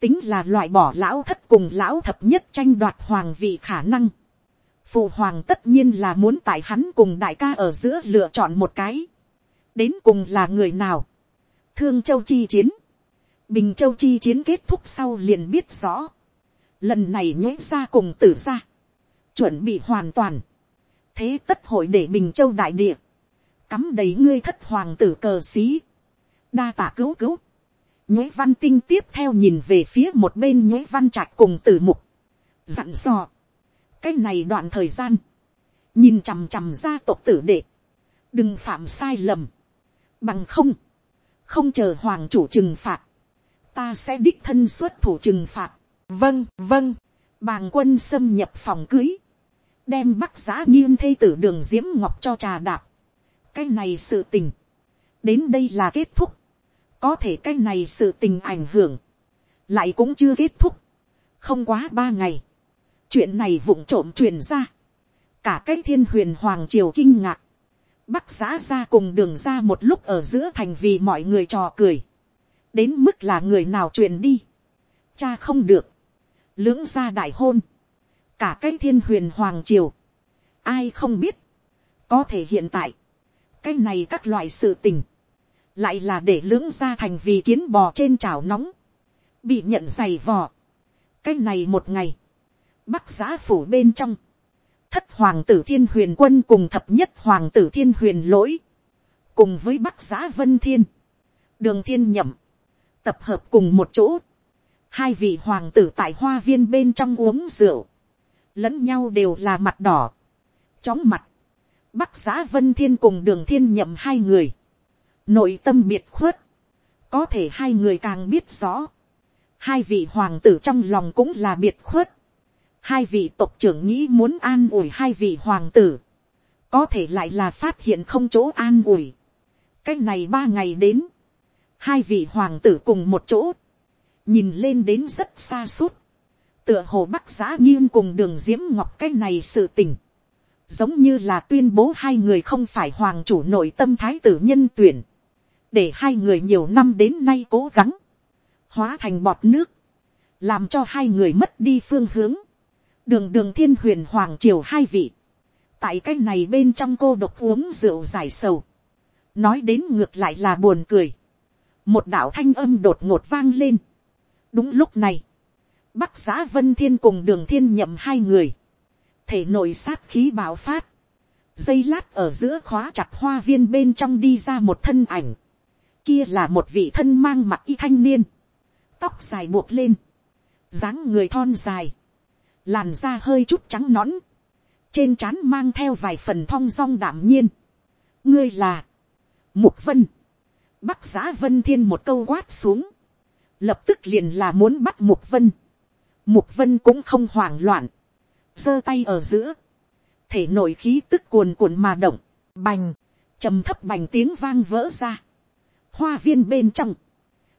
tính là loại bỏ lão thất cùng lão thập nhất tranh đoạt hoàng vị khả năng. Phụ hoàng tất nhiên là muốn tại hắn cùng đại ca ở giữa lựa chọn một cái. Đến cùng là người nào? Thương châu chi chiến. Bình châu chi chiến kết thúc sau liền biết rõ. Lần này nhớ ra cùng tử ra. Chuẩn bị hoàn toàn. Thế tất hội để Bình châu đại địa. Cắm đầy ngươi thất hoàng tử cờ xí. Đa tả cứu cứu nhuế văn tinh tiếp theo nhìn về phía một bên nhuế văn trạch cùng tử mục, dặn dò, cái này đoạn thời gian, nhìn chằm chằm ra tộc tử đệ, đừng phạm sai lầm, bằng không, không chờ hoàng chủ trừng phạt, ta sẽ đích thân xuất thủ trừng phạt, vâng vâng, bàng quân xâm nhập phòng cưới, đem bắc Giá nghiêm thây tử đường diễm ngọc cho trà đạp, cái này sự tình, đến đây là kết thúc, có thể cái này sự tình ảnh hưởng, lại cũng chưa kết thúc, không quá ba ngày, chuyện này vụng trộm truyền ra, cả cái thiên huyền hoàng triều kinh ngạc, bắc giã ra cùng đường ra một lúc ở giữa thành vì mọi người trò cười, đến mức là người nào truyền đi, cha không được, lưỡng gia đại hôn, cả cái thiên huyền hoàng triều, ai không biết, có thể hiện tại, cái này các loại sự tình, lại là để lưỡng ra thành vì kiến bò trên chảo nóng, bị nhận giày vò. cái này một ngày, bắc giã phủ bên trong, thất hoàng tử thiên huyền quân cùng thập nhất hoàng tử thiên huyền lỗi, cùng với bắc giã vân thiên, đường thiên nhậm, tập hợp cùng một chỗ, hai vị hoàng tử tại hoa viên bên trong uống rượu, lẫn nhau đều là mặt đỏ, chóng mặt, bắc giã vân thiên cùng đường thiên nhậm hai người, nội tâm biệt khuất, có thể hai người càng biết rõ, hai vị hoàng tử trong lòng cũng là biệt khuất, hai vị tộc trưởng nghĩ muốn an ủi hai vị hoàng tử, có thể lại là phát hiện không chỗ an ủi. cái này ba ngày đến, hai vị hoàng tử cùng một chỗ, nhìn lên đến rất xa suốt, tựa hồ bắc giã nghiêm cùng đường diễm ngọc cái này sự tình, giống như là tuyên bố hai người không phải hoàng chủ nội tâm thái tử nhân tuyển, để hai người nhiều năm đến nay cố gắng, hóa thành bọt nước, làm cho hai người mất đi phương hướng, đường đường thiên huyền hoàng triều hai vị, tại cái này bên trong cô độc uống rượu giải sầu, nói đến ngược lại là buồn cười, một đạo thanh âm đột ngột vang lên. đúng lúc này, bắc giá vân thiên cùng đường thiên nhậm hai người, thể nội sát khí bạo phát, dây lát ở giữa khóa chặt hoa viên bên trong đi ra một thân ảnh, kia là một vị thân mang mặt y thanh niên, tóc dài buộc lên, dáng người thon dài, làn da hơi chút trắng nõn, trên trán mang theo vài phần thong dong đảm nhiên. ngươi là, mục vân, bắc giá vân thiên một câu quát xuống, lập tức liền là muốn bắt mục vân, mục vân cũng không hoảng loạn, giơ tay ở giữa, thể nội khí tức cuồn cuộn mà động, bành, trầm thấp bành tiếng vang vỡ ra, hoa viên bên trong,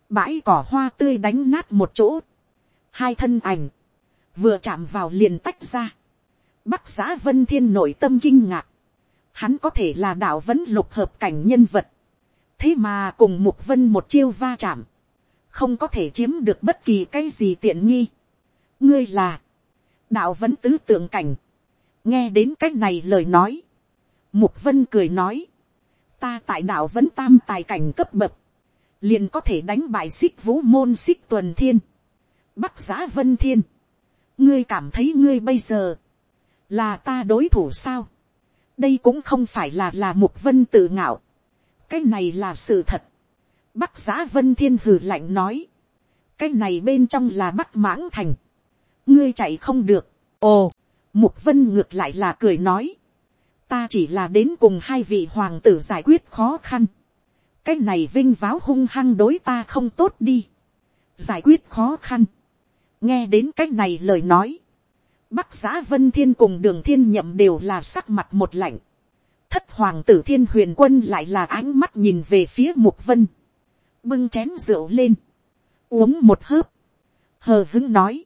bãi cỏ hoa tươi đánh nát một chỗ, hai thân ảnh, vừa chạm vào liền tách ra, bắc giã vân thiên nội tâm kinh ngạc, hắn có thể là đạo vẫn lục hợp cảnh nhân vật, thế mà cùng mục vân một chiêu va chạm, không có thể chiếm được bất kỳ cái gì tiện nghi. ngươi là, đạo vẫn tứ tượng cảnh, nghe đến c á c h này lời nói, Mục vân cười nói, ta tại đạo vẫn tam tài cảnh cấp bậc, liền có thể đánh bại xích vũ môn xích tuần thiên, bắc giá vân thiên, ngươi cảm thấy ngươi bây giờ, là ta đối thủ sao, đây cũng không phải là là mục vân tự ngạo, cái này là sự thật, bắc giá vân thiên hừ lạnh nói, cái này bên trong là bắc mãng thành, ngươi chạy không được, ồ, mục vân ngược lại là cười nói, ta chỉ là đến cùng hai vị hoàng tử giải quyết khó khăn, cái này vinh váo hung hăng đối ta không tốt đi, giải quyết khó khăn, nghe đến cái này lời nói, bắc giã vân thiên cùng đường thiên nhậm đều là sắc mặt một lạnh, thất hoàng tử thiên huyền quân lại là ánh mắt nhìn về phía mục vân, bưng chén rượu lên, uống một hớp, hờ hứng nói,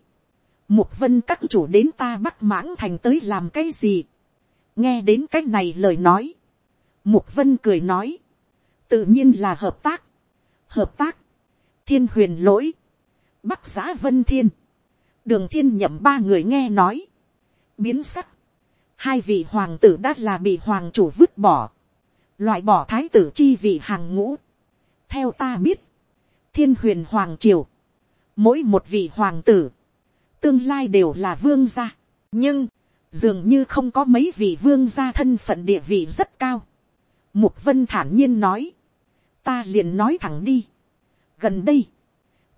mục vân các chủ đến ta bắc mãng thành tới làm cái gì, nghe đến cái này lời nói, mục vân cười nói, tự nhiên là hợp tác, hợp tác, thiên huyền lỗi, bắc giã vân thiên, đường thiên nhậm ba người nghe nói, biến sắc, hai vị hoàng tử đã là bị hoàng chủ vứt bỏ, loại bỏ thái tử chi vị hàng ngũ. theo ta biết, thiên huyền hoàng triều, mỗi một vị hoàng tử, tương lai đều là vương gia, nhưng, dường như không có mấy vị vương gia thân phận địa vị rất cao. Mục vân thản nhiên nói, ta liền nói thẳng đi. gần đây,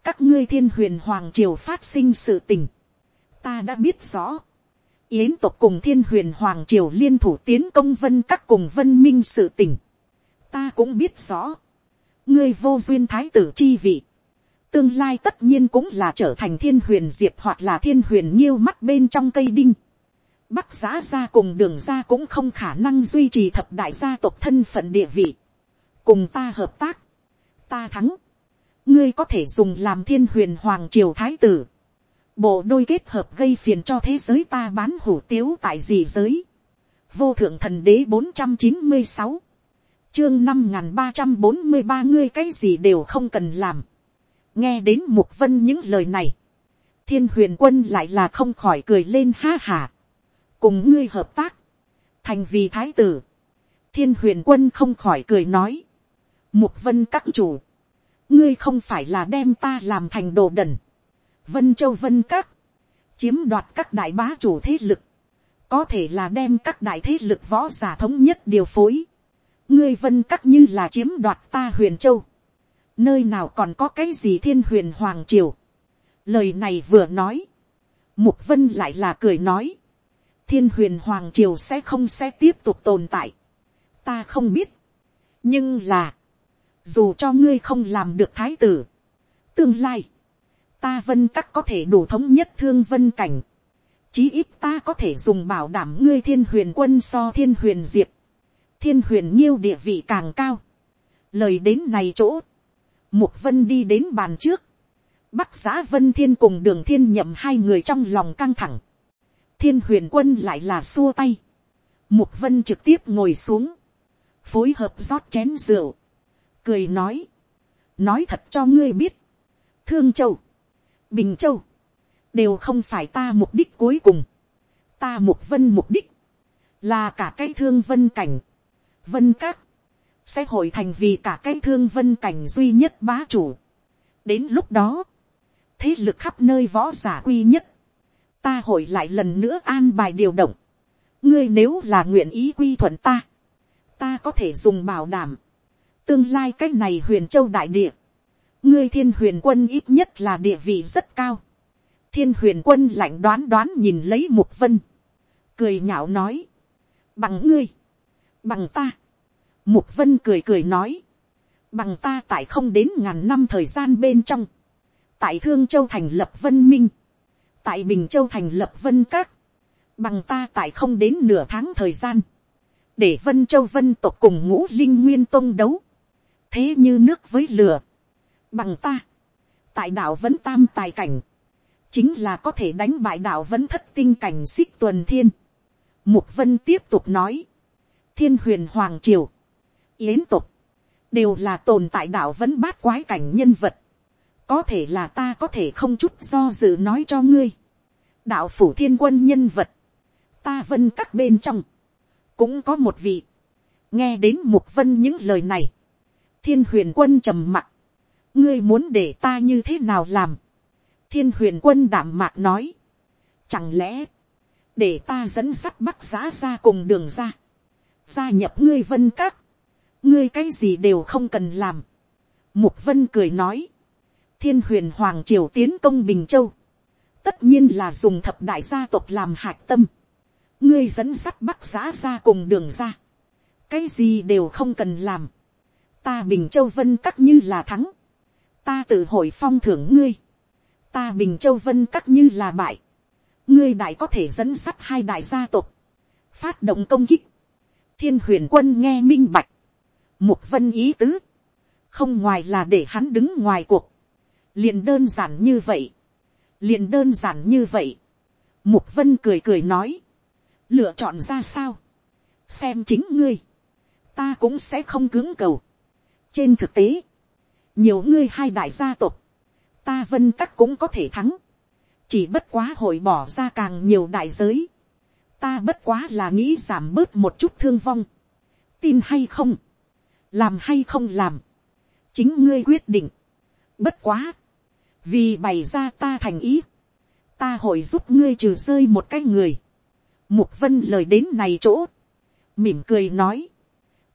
các ngươi thiên huyền hoàng triều phát sinh sự tình, ta đã biết rõ. Yến tộc cùng thiên huyền hoàng triều liên thủ tiến công vân các cùng vân minh sự tình. Ta cũng biết rõ. Ngươi vô duyên thái tử chi vị. Tương lai tất nhiên cũng là trở thành thiên huyền diệp hoặc là thiên huyền nhiêu mắt bên trong cây đinh. Bắc giá gia cùng đường gia cũng không khả năng duy trì thập đại gia tộc thân phận địa vị. Cùng ta hợp tác. Ta thắng. Ngươi có thể dùng làm thiên huyền hoàng triều thái tử bộ đôi kết hợp gây phiền cho thế giới ta bán hủ tiếu tại gì giới. vô thượng thần đế bốn trăm chín mươi sáu, chương năm n g h n ba trăm bốn mươi ba ngươi cái gì đều không cần làm. nghe đến mục vân những lời này, thiên huyền quân lại là không khỏi cười lên ha hà cùng ngươi hợp tác, thành vì thái tử, thiên huyền quân không khỏi cười nói, mục vân các chủ, ngươi không phải là đem ta làm thành đồ đần, vân châu vân các, chiếm đoạt các đại bá chủ thế lực, có thể là đem các đại thế lực võ giả thống nhất điều phối. ngươi vân các như là chiếm đoạt ta huyền châu, nơi nào còn có cái gì thiên huyền hoàng triều. lời này vừa nói, mục vân lại là cười nói, thiên huyền hoàng triều sẽ không sẽ tiếp tục tồn tại. ta không biết, nhưng là, dù cho ngươi không làm được thái tử, tương lai, ta vân các có thể đủ thống nhất thương vân cảnh. Chí ít ta có thể dùng bảo đảm ngươi thiên huyền quân so thiên huyền diệp. Thiên huyền nhiêu địa vị càng cao. Lời đến này chỗ. Mục vân đi đến bàn trước. Bắc Giá vân thiên cùng đường thiên nhậm hai người trong lòng căng thẳng. Thiên huyền quân lại là xua tay. Mục vân trực tiếp ngồi xuống. Phối hợp rót chén rượu. Cười nói. Nói thật cho ngươi biết. Thương châu bình châu, đều không phải ta mục đích cuối cùng, ta mục vân mục đích, là cả cái thương vân cảnh, vân các, sẽ hội thành vì cả cái thương vân cảnh duy nhất bá chủ. đến lúc đó, thế lực khắp nơi võ giả quy nhất, ta hội lại lần nữa an bài điều động, ngươi nếu là nguyện ý quy thuận ta, ta có thể dùng bảo đảm, tương lai cái này huyền châu đại địa, ngươi thiên huyền quân ít nhất là địa vị rất cao. thiên huyền quân lạnh đoán đoán nhìn lấy mục vân. cười nhạo nói. bằng ngươi. bằng ta. mục vân cười cười nói. bằng ta tại không đến ngàn năm thời gian bên trong. tại thương châu thành lập vân minh tại bình châu thành lập vân các. bằng ta tại không đến nửa tháng thời gian. để vân châu vân tộc cùng ngũ linh nguyên tôn đấu. thế như nước với lửa bằng ta, tại đạo vẫn tam tài cảnh, chính là có thể đánh bại đạo vẫn thất tinh cảnh xích tuần thiên. Mục vân tiếp tục nói, thiên huyền hoàng triều, yến tục, đều là tồn tại đạo vẫn bát quái cảnh nhân vật có thể là ta có thể không chút do dự nói cho ngươi. đạo phủ thiên quân nhân vật, ta vân các bên trong, cũng có một vị, nghe đến mục vân những lời này, thiên huyền quân trầm mặc, ngươi muốn để ta như thế nào làm, thiên huyền quân đảm mạc nói, chẳng lẽ, để ta dẫn sắt bắc giá ra cùng đường ra, gia nhập ngươi vân các, ngươi cái gì đều không cần làm, mục vân cười nói, thiên huyền hoàng triều tiến công bình châu, tất nhiên là dùng thập đại gia tộc làm hạc tâm, ngươi dẫn sắt bắc giã ra cùng đường ra, cái gì đều không cần làm, ta bình châu vân các như là thắng, ta tự hội phong thưởng ngươi, ta bình châu vân các như là bại, ngươi đại có thể dẫn sắt hai đại gia tộc, phát động công kích, thiên huyền quân nghe minh bạch, mục vân ý tứ, không ngoài là để hắn đứng ngoài cuộc, liền đơn giản như vậy, liền đơn giản như vậy, mục vân cười cười nói, lựa chọn ra sao, xem chính ngươi, ta cũng sẽ không cứng cầu. trên thực tế, nhiều ngươi hai đại gia tộc, ta vân các cũng có thể thắng, chỉ bất quá hội bỏ ra càng nhiều đại giới, ta bất quá là nghĩ giảm bớt một chút thương vong, tin hay không, làm hay không làm, chính ngươi quyết định, bất quá, vì bày ra ta thành ý, ta hội giúp ngươi trừ rơi một cái người, mục vân lời đến này chỗ, mỉm cười nói,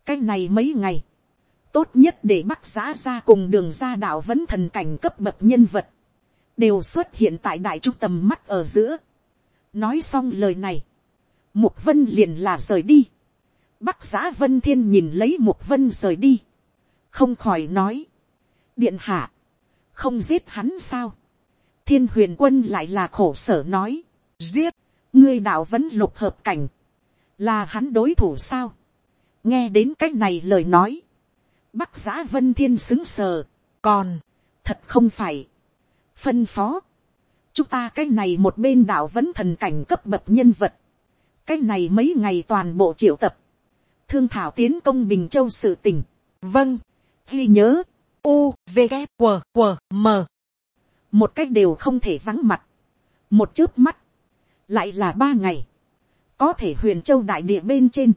cái này mấy ngày, tốt nhất để bắc giã ra cùng đường ra đạo vẫn thần cảnh cấp bậc nhân vật, đều xuất hiện tại đại trung tầm mắt ở giữa. nói xong lời này, mục vân liền là rời đi. bắc giã vân thiên nhìn lấy mục vân rời đi, không khỏi nói, điện hạ, không giết hắn sao, thiên huyền quân lại là khổ sở nói, giết, ngươi đạo vẫn lục hợp cảnh, là hắn đối thủ sao, nghe đến c á c h này lời nói, bắc giã vân thiên xứng sờ, còn, thật không phải, phân phó, chúng ta cái này một bên đạo vẫn thần cảnh cấp bậc nhân vật, cái này mấy ngày toàn bộ triệu tập, thương thảo tiến công bình châu sự tình, vâng, ghi nhớ, u, v, g, q, q, m, một cách đều không thể vắng mặt, một chớp mắt, lại là ba ngày, có thể huyền châu đại địa bên trên,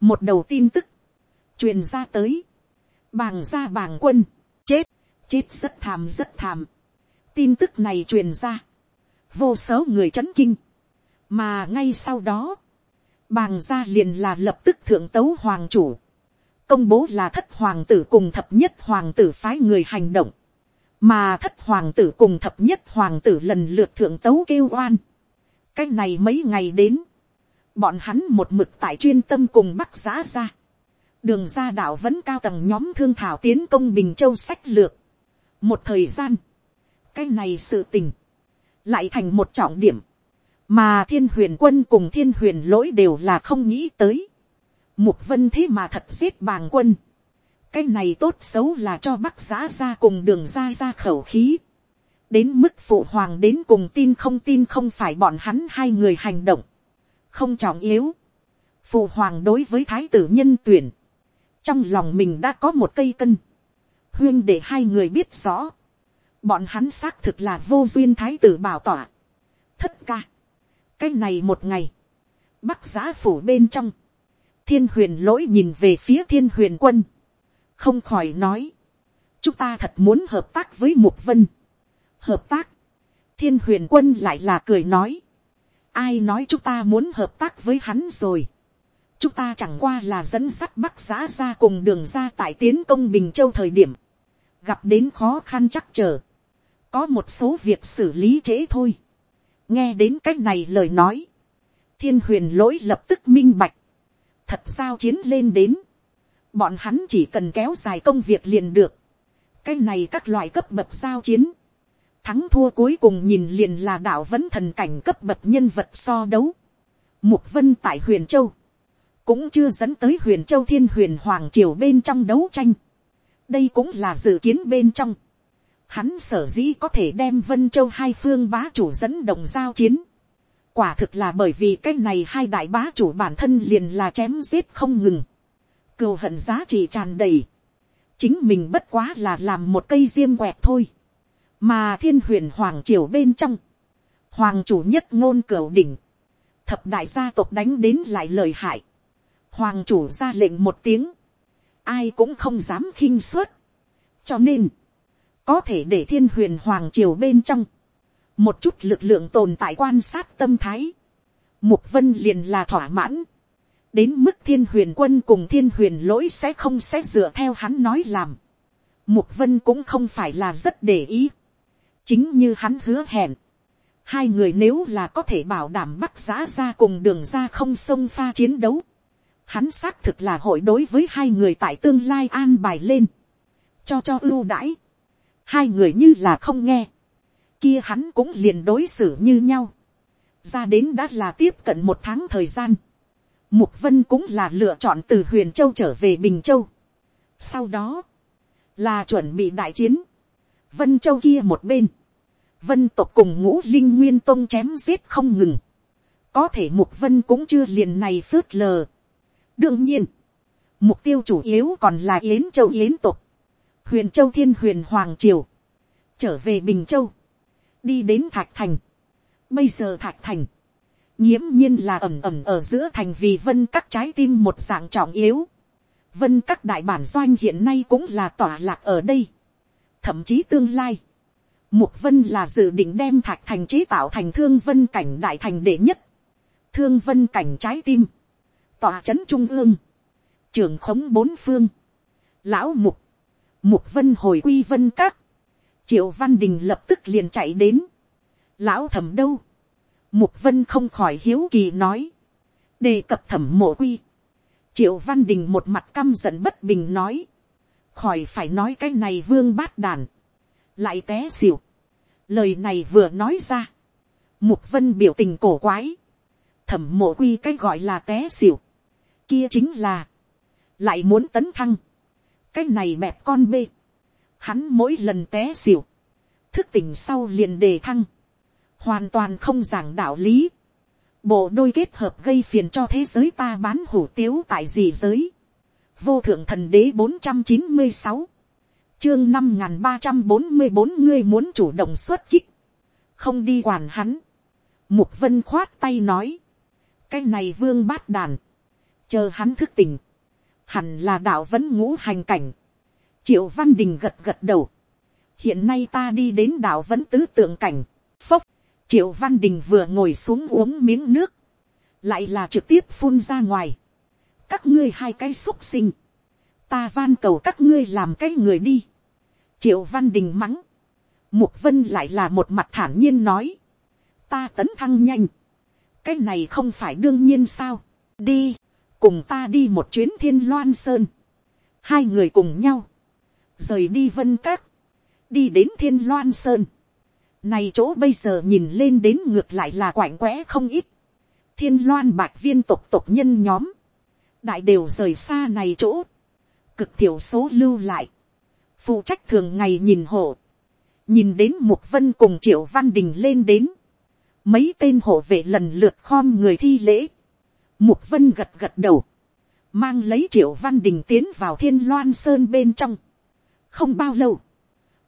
một đầu tin tức, truyền ra tới, bàng ra bàng quân, chết, chết rất thàm rất thàm. tin tức này truyền ra, vô số người c h ấ n kinh, mà ngay sau đó, bàng ra liền là lập tức thượng tấu hoàng chủ, công bố là thất hoàng tử cùng thập nhất hoàng tử phái người hành động, mà thất hoàng tử cùng thập nhất hoàng tử lần lượt thượng tấu kêu oan. cái này mấy ngày đến, bọn hắn một mực tại chuyên tâm cùng bắc giá ra. đường ra đạo vẫn cao tầng nhóm thương thảo tiến công bình châu sách lược. một thời gian, cái này sự tình, lại thành một trọng điểm, mà thiên huyền quân cùng thiên huyền lỗi đều là không nghĩ tới mục vân thế mà thật giết bàng quân. cái này tốt xấu là cho bắc giá ra cùng đường ra ra khẩu khí. đến mức phụ hoàng đến cùng tin không tin không phải bọn hắn hai người hành động không trọng yếu. Phụ hoàng đối với thái tử nhân tuyển. Trong lòng mình đã có một cây cân. Huyên để hai người biết rõ. Bọn hắn xác thực là vô duyên thái tử bảo tỏa. Thất ca. Cái này một ngày. Bắc giá phủ bên trong. Thiên huyền lỗi nhìn về phía thiên huyền quân. Không khỏi nói. Chúng ta thật muốn hợp tác với Mục Vân. Hợp tác. Thiên huyền quân lại là cười nói ai nói chúng ta muốn hợp tác với hắn rồi. chúng ta chẳng qua là dẫn sắt bắc giã ra cùng đường ra tại tiến công bình châu thời điểm, gặp đến khó khăn chắc chờ, có một số việc xử lý trễ thôi. nghe đến c á c h này lời nói, thiên huyền lỗi lập tức minh bạch, thật sao chiến lên đến, bọn hắn chỉ cần kéo dài công việc liền được, cái này các loại cấp bậc sao chiến, Thắng thua cuối cùng nhìn liền là đạo vẫn thần cảnh cấp bậc nhân vật so đấu. Mục vân tại huyền châu. Cũng chưa dẫn tới huyền châu thiên huyền hoàng triều bên trong đấu tranh. Đây cũng là dự kiến bên trong. Hắn sở dĩ có thể đem vân châu hai phương bá chủ dẫn động giao chiến. Quả thực là bởi vì cái này hai đại bá chủ bản thân liền là chém giết không ngừng. Cừu hận giá trị tràn đầy. Chính mình bất quá là làm một cây diêm quẹt thôi. Mà thiên huyền hoàng triều bên trong, hoàng chủ nhất ngôn cửu đỉnh, thập đại gia tộc đánh đến lại lời hại, hoàng chủ ra lệnh một tiếng, ai cũng không dám khinh suất, cho nên, có thể để thiên huyền hoàng triều bên trong, một chút lực lượng tồn tại quan sát tâm thái, mục vân liền là thỏa mãn, đến mức thiên huyền quân cùng thiên huyền lỗi sẽ không sẽ dựa theo hắn nói làm, mục vân cũng không phải là rất để ý, chính như hắn hứa hẹn, hai người nếu là có thể bảo đảm bắc giá ra cùng đường ra không sông pha chiến đấu, hắn xác thực là hội đối với hai người tại tương lai an bài lên, cho cho ưu đãi, hai người như là không nghe, kia hắn cũng liền đối xử như nhau, ra đến đã là tiếp cận một tháng thời gian, mục vân cũng là lựa chọn từ huyền châu trở về bình châu, sau đó, là chuẩn bị đại chiến, vân châu kia một bên, vân tộc cùng ngũ linh nguyên tôn chém giết không ngừng, có thể mục vân cũng chưa liền này phớt lờ. đương nhiên, mục tiêu chủ yếu còn là yến châu yến tộc, huyền châu thiên huyền hoàng triều, trở về bình châu, đi đến thạch thành. bây giờ thạch thành, nghiễm nhiên là ẩm ẩm ở giữa thành vì vân các trái tim một dạng trọng yếu. vân các đại bản doanh hiện nay cũng là tỏa lạc ở đây. thậm chí tương lai, Mục vân là dự định đem thạch thành chế tạo thành thương vân cảnh đại thành đệ nhất. Thương vân cảnh trái tim. Tòa chấn trung ương. Trường khống bốn phương. Lão mục. Mục vân hồi quy vân các. Triệu Văn Đình lập tức liền chạy đến. Lão thẩm đâu? Mục vân không khỏi hiếu kỳ nói. Đề cập thẩm mộ quy. Triệu Văn Đình một mặt căm giận bất bình nói. Khỏi phải nói cái này vương bát đàn lại té xỉu. Lời này vừa nói ra. Mục vân biểu tình cổ quái. Thẩm mộ quy cái gọi là té xỉu. Kia chính là. Lại muốn tấn thăng. Cái này bẹp con bê. Hắn mỗi lần té xỉu. Thức tỉnh sau liền đề thăng. Hoàn toàn không giảng đạo lý. Bộ đôi kết hợp gây phiền cho thế giới ta bán hủ tiếu tại gì giới. Vô thượng thần đế bốn trăm chín mươi sáu chương năm n ba trăm bốn mươi bốn ngươi muốn chủ động xuất kích, không đi quản hắn. mục vân khoát tay nói, cái này vương bát đàn, chờ hắn thức tỉnh, hẳn là đạo vẫn ngũ hành cảnh triệu văn đình gật gật đầu, hiện nay ta đi đến đảo vẫn tứ tượng cảnh, phốc, triệu văn đình vừa ngồi xuống uống miếng nước, lại là trực tiếp phun ra ngoài, các ngươi hai cái xúc sinh, ta van cầu các ngươi làm cái người đi, triệu văn đình mắng, mục vân lại là một mặt thản nhiên nói, ta tấn thăng nhanh, cái này không phải đương nhiên sao, đi, cùng ta đi một chuyến thiên loan sơn, hai người cùng nhau, rời đi vân các, đi đến thiên loan sơn, này chỗ bây giờ nhìn lên đến ngược lại là quạnh quẽ không ít, thiên loan bạc viên tộc tộc nhân nhóm, đại đều rời xa này chỗ, cực thiểu số lưu lại, phụ trách thường ngày nhìn hộ, nhìn đến mục vân cùng triệu văn đình lên đến, mấy tên hộ vệ lần lượt khom người thi lễ, mục vân gật gật đầu, mang lấy triệu văn đình tiến vào thiên loan sơn bên trong không bao lâu,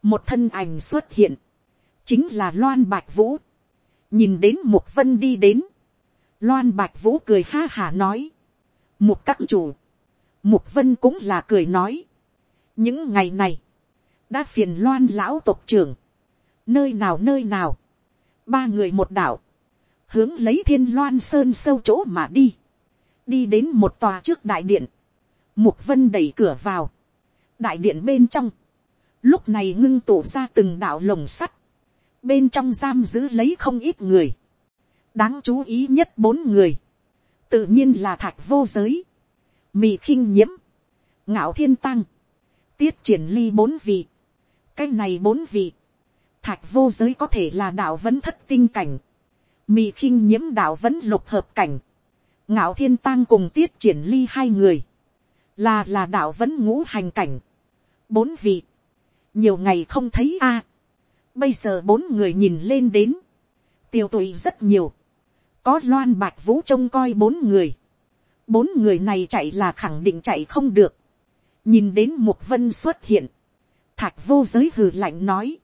một thân ảnh xuất hiện, chính là loan bạch vũ, nhìn đến mục vân đi đến, loan bạch vũ cười ha hả nói, mục các chủ, mục vân cũng là cười nói, những ngày này, đã phiền loan lão tộc trưởng, nơi nào nơi nào, ba người một đảo, hướng lấy thiên loan sơn sâu chỗ mà đi, đi đến một tòa trước đại điện, mục vân đẩy cửa vào, đại điện bên trong, lúc này ngưng tụ ra từng đạo lồng sắt, bên trong giam giữ lấy không ít người, đáng chú ý nhất bốn người, tự nhiên là thạch vô giới, mì khinh nhiễm, ngạo thiên tăng, tiết triển ly bốn vị, cái này bốn vị, thạch vô giới có thể là đạo vẫn thất tinh cảnh, mì khinh nhiễm đạo vẫn lục hợp cảnh, ngạo thiên tăng cùng tiết triển ly hai người, là là đạo vẫn ngũ hành cảnh, bốn vị, nhiều ngày không thấy a, bây giờ bốn người nhìn lên đến, tiêu tụy rất nhiều, có loan bạch vũ trông coi bốn người, bốn người này chạy là khẳng định chạy không được, nhìn đến mục vân xuất hiện, Thạch vô giới hừ lạnh nói.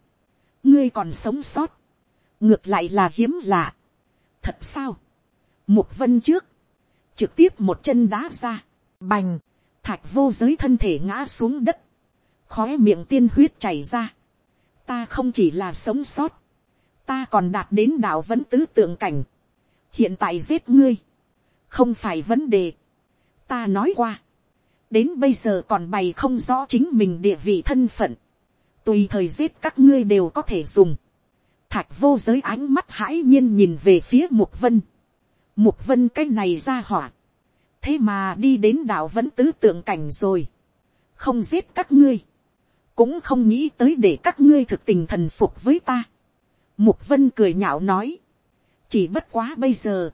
Ngươi còn sống sót. Ngược lại là hiếm lạ. Thật sao? Mục vân trước. Trực tiếp một chân đá ra. bành, thạch vô giới thân thể ngã xuống đất, khói miệng tiên huyết chảy ra, ta không chỉ là sống sót, ta còn đạt đến đạo vẫn tứ tượng cảnh, hiện tại giết ngươi, không phải vấn đề, ta nói qua, đến bây giờ còn bày không rõ chính mình địa vị thân phận, tùy thời giết các ngươi đều có thể dùng, thạch vô giới ánh mắt hãi nhiên nhìn về phía mục vân, mục vân cái này ra hỏa, thế mà đi đến đạo vẫn tứ tượng cảnh rồi, không giết các ngươi, cũng không nghĩ tới để các ngươi thực tình thần phục với ta. Mục vân cười nhạo nói, chỉ bất quá bây giờ,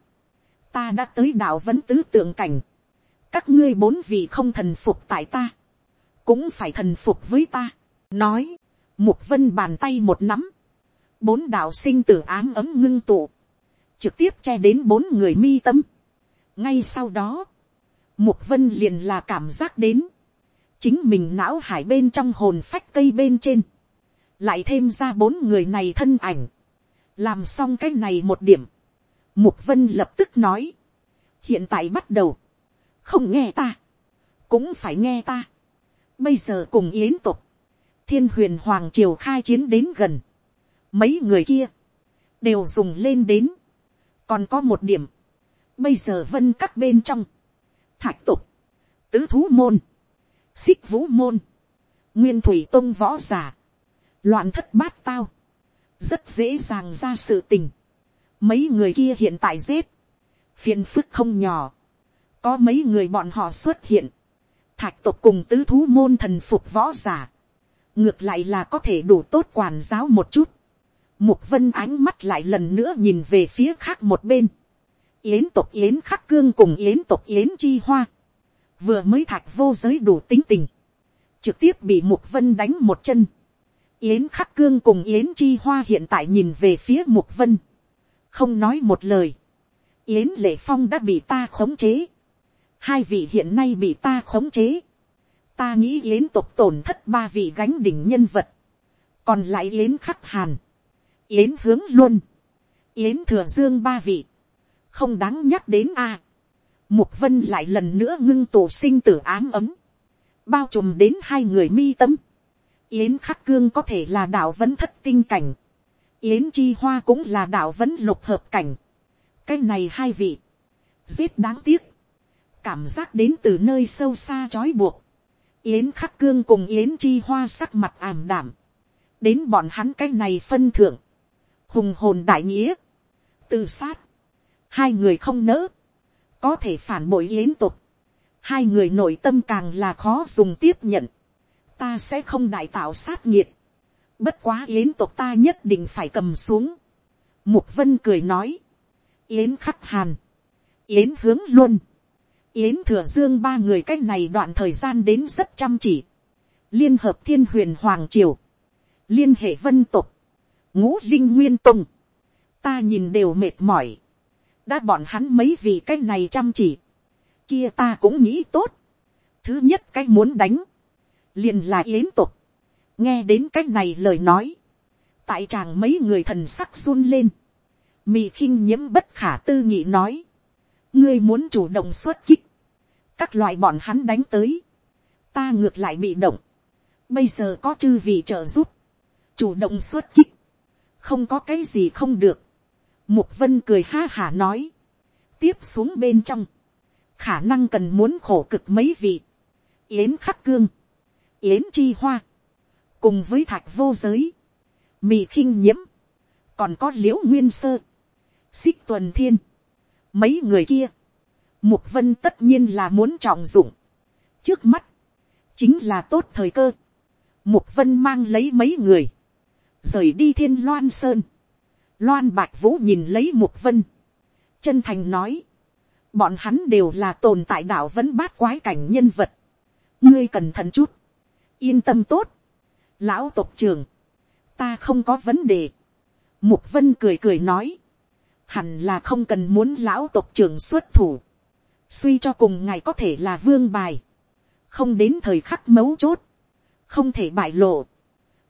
ta đã tới đạo vẫn tứ tượng cảnh, các ngươi bốn vị không thần phục tại ta, cũng phải thần phục với ta. nói, mục vân bàn tay một nắm, bốn đạo sinh tử ám ấm ngưng tụ, trực tiếp che đến bốn người mi tâm. ngay sau đó, mục vân liền là cảm giác đến, chính mình não hải bên trong hồn phách cây bên trên, lại thêm ra bốn người này thân ảnh, làm xong cái này một điểm, mục vân lập tức nói, hiện tại bắt đầu, không nghe ta, cũng phải nghe ta, bây giờ cùng yến tục, thiên huyền hoàng triều khai chiến đến gần, mấy người kia, đều dùng lên đến, còn có một điểm, bây giờ vân các bên trong, thạch tục, tứ thú môn, xích vũ môn, nguyên thủy tôn võ giả, loạn thất bát tao, rất dễ dàng ra sự tình. Mấy người kia hiện tại giết, phiền phức không nhỏ, có mấy người bọn họ xuất hiện, thạch tộc cùng tứ thú môn thần phục võ giả, ngược lại là có thể đủ tốt quản giáo một chút. Mục vân ánh mắt lại lần nữa nhìn về phía khác một bên. Yến tộc Yến khắc cương cùng Yến tộc Yến chi hoa. Vừa mới thạch vô giới đủ tính tình, trực tiếp bị mục vân đánh một chân. Yến khắc cương cùng Yến chi hoa hiện tại nhìn về phía mục vân, không nói một lời. Yến lệ phong đã bị ta khống chế, hai vị hiện nay bị ta khống chế. Ta nghĩ Yến tộc tổn thất ba vị gánh đỉnh nhân vật, còn lại Yến khắc hàn, Yến hướng luôn, Yến thừa dương ba vị, không đáng nhắc đến a. Mục vân lại lần nữa ngưng tổ sinh tử ám ấm. Bao trùm đến hai người mi tâm. Yến khắc cương có thể là đạo vẫn thất tinh cảnh. Yến chi hoa cũng là đạo vẫn lục hợp cảnh. Cái này hai vị. Giết đáng tiếc. Cảm giác đến từ nơi sâu xa trói buộc. Yến khắc cương cùng Yến chi hoa sắc mặt ảm đảm. Đến bọn hắn cái này phân thượng. Hùng hồn đại nghĩa. Tự sát. Hai người không nỡ. Có thể phản bội yến tục, hai người nội tâm càng là khó dùng tiếp nhận, ta sẽ không đại tạo sát nhiệt, bất quá yến tục ta nhất định phải cầm xuống, mục vân cười nói, yến khắc hàn, yến hướng luôn, yến thừa dương ba người cách này đoạn thời gian đến rất chăm chỉ, liên hợp thiên huyền hoàng triều, liên hệ vân tục, ngũ linh nguyên tùng, ta nhìn đều mệt mỏi, đã bọn hắn mấy vị cái này chăm chỉ, kia ta cũng nghĩ tốt. thứ nhất cái muốn đánh, liền là yến tục, nghe đến cái này lời nói, tại chàng mấy người thần sắc run lên, mì khinh nhiễm bất khả tư nghị nói, ngươi muốn chủ động xuất kích, các loại bọn hắn đánh tới, ta ngược lại bị động, bây giờ có chư vị trợ giúp, chủ động xuất kích, không có cái gì không được, Mục vân cười ha hả nói. Tiếp xuống bên trong. Khả năng cần muốn khổ cực mấy vị. Yến khắc cương. Yến chi hoa. Cùng với thạch vô giới. Mì khinh nhiễm. Còn có liễu nguyên sơ. Xích tuần thiên. Mấy người kia. Mục vân tất nhiên là muốn trọng dụng. Trước mắt. Chính là tốt thời cơ. Mục vân mang lấy mấy người. Rời đi thiên loan sơn Loan Bạch Vũ nhìn lấy Mục Vân. Chân thành nói. Bọn hắn đều là tồn tại đảo vẫn bát quái cảnh nhân vật. Ngươi cẩn thận chút. Yên tâm tốt. Lão tộc trưởng. Ta không có vấn đề. Mục Vân cười cười nói. Hẳn là không cần muốn lão tộc trưởng xuất thủ. Suy cho cùng ngài có thể là vương bài. Không đến thời khắc mấu chốt. Không thể bại lộ.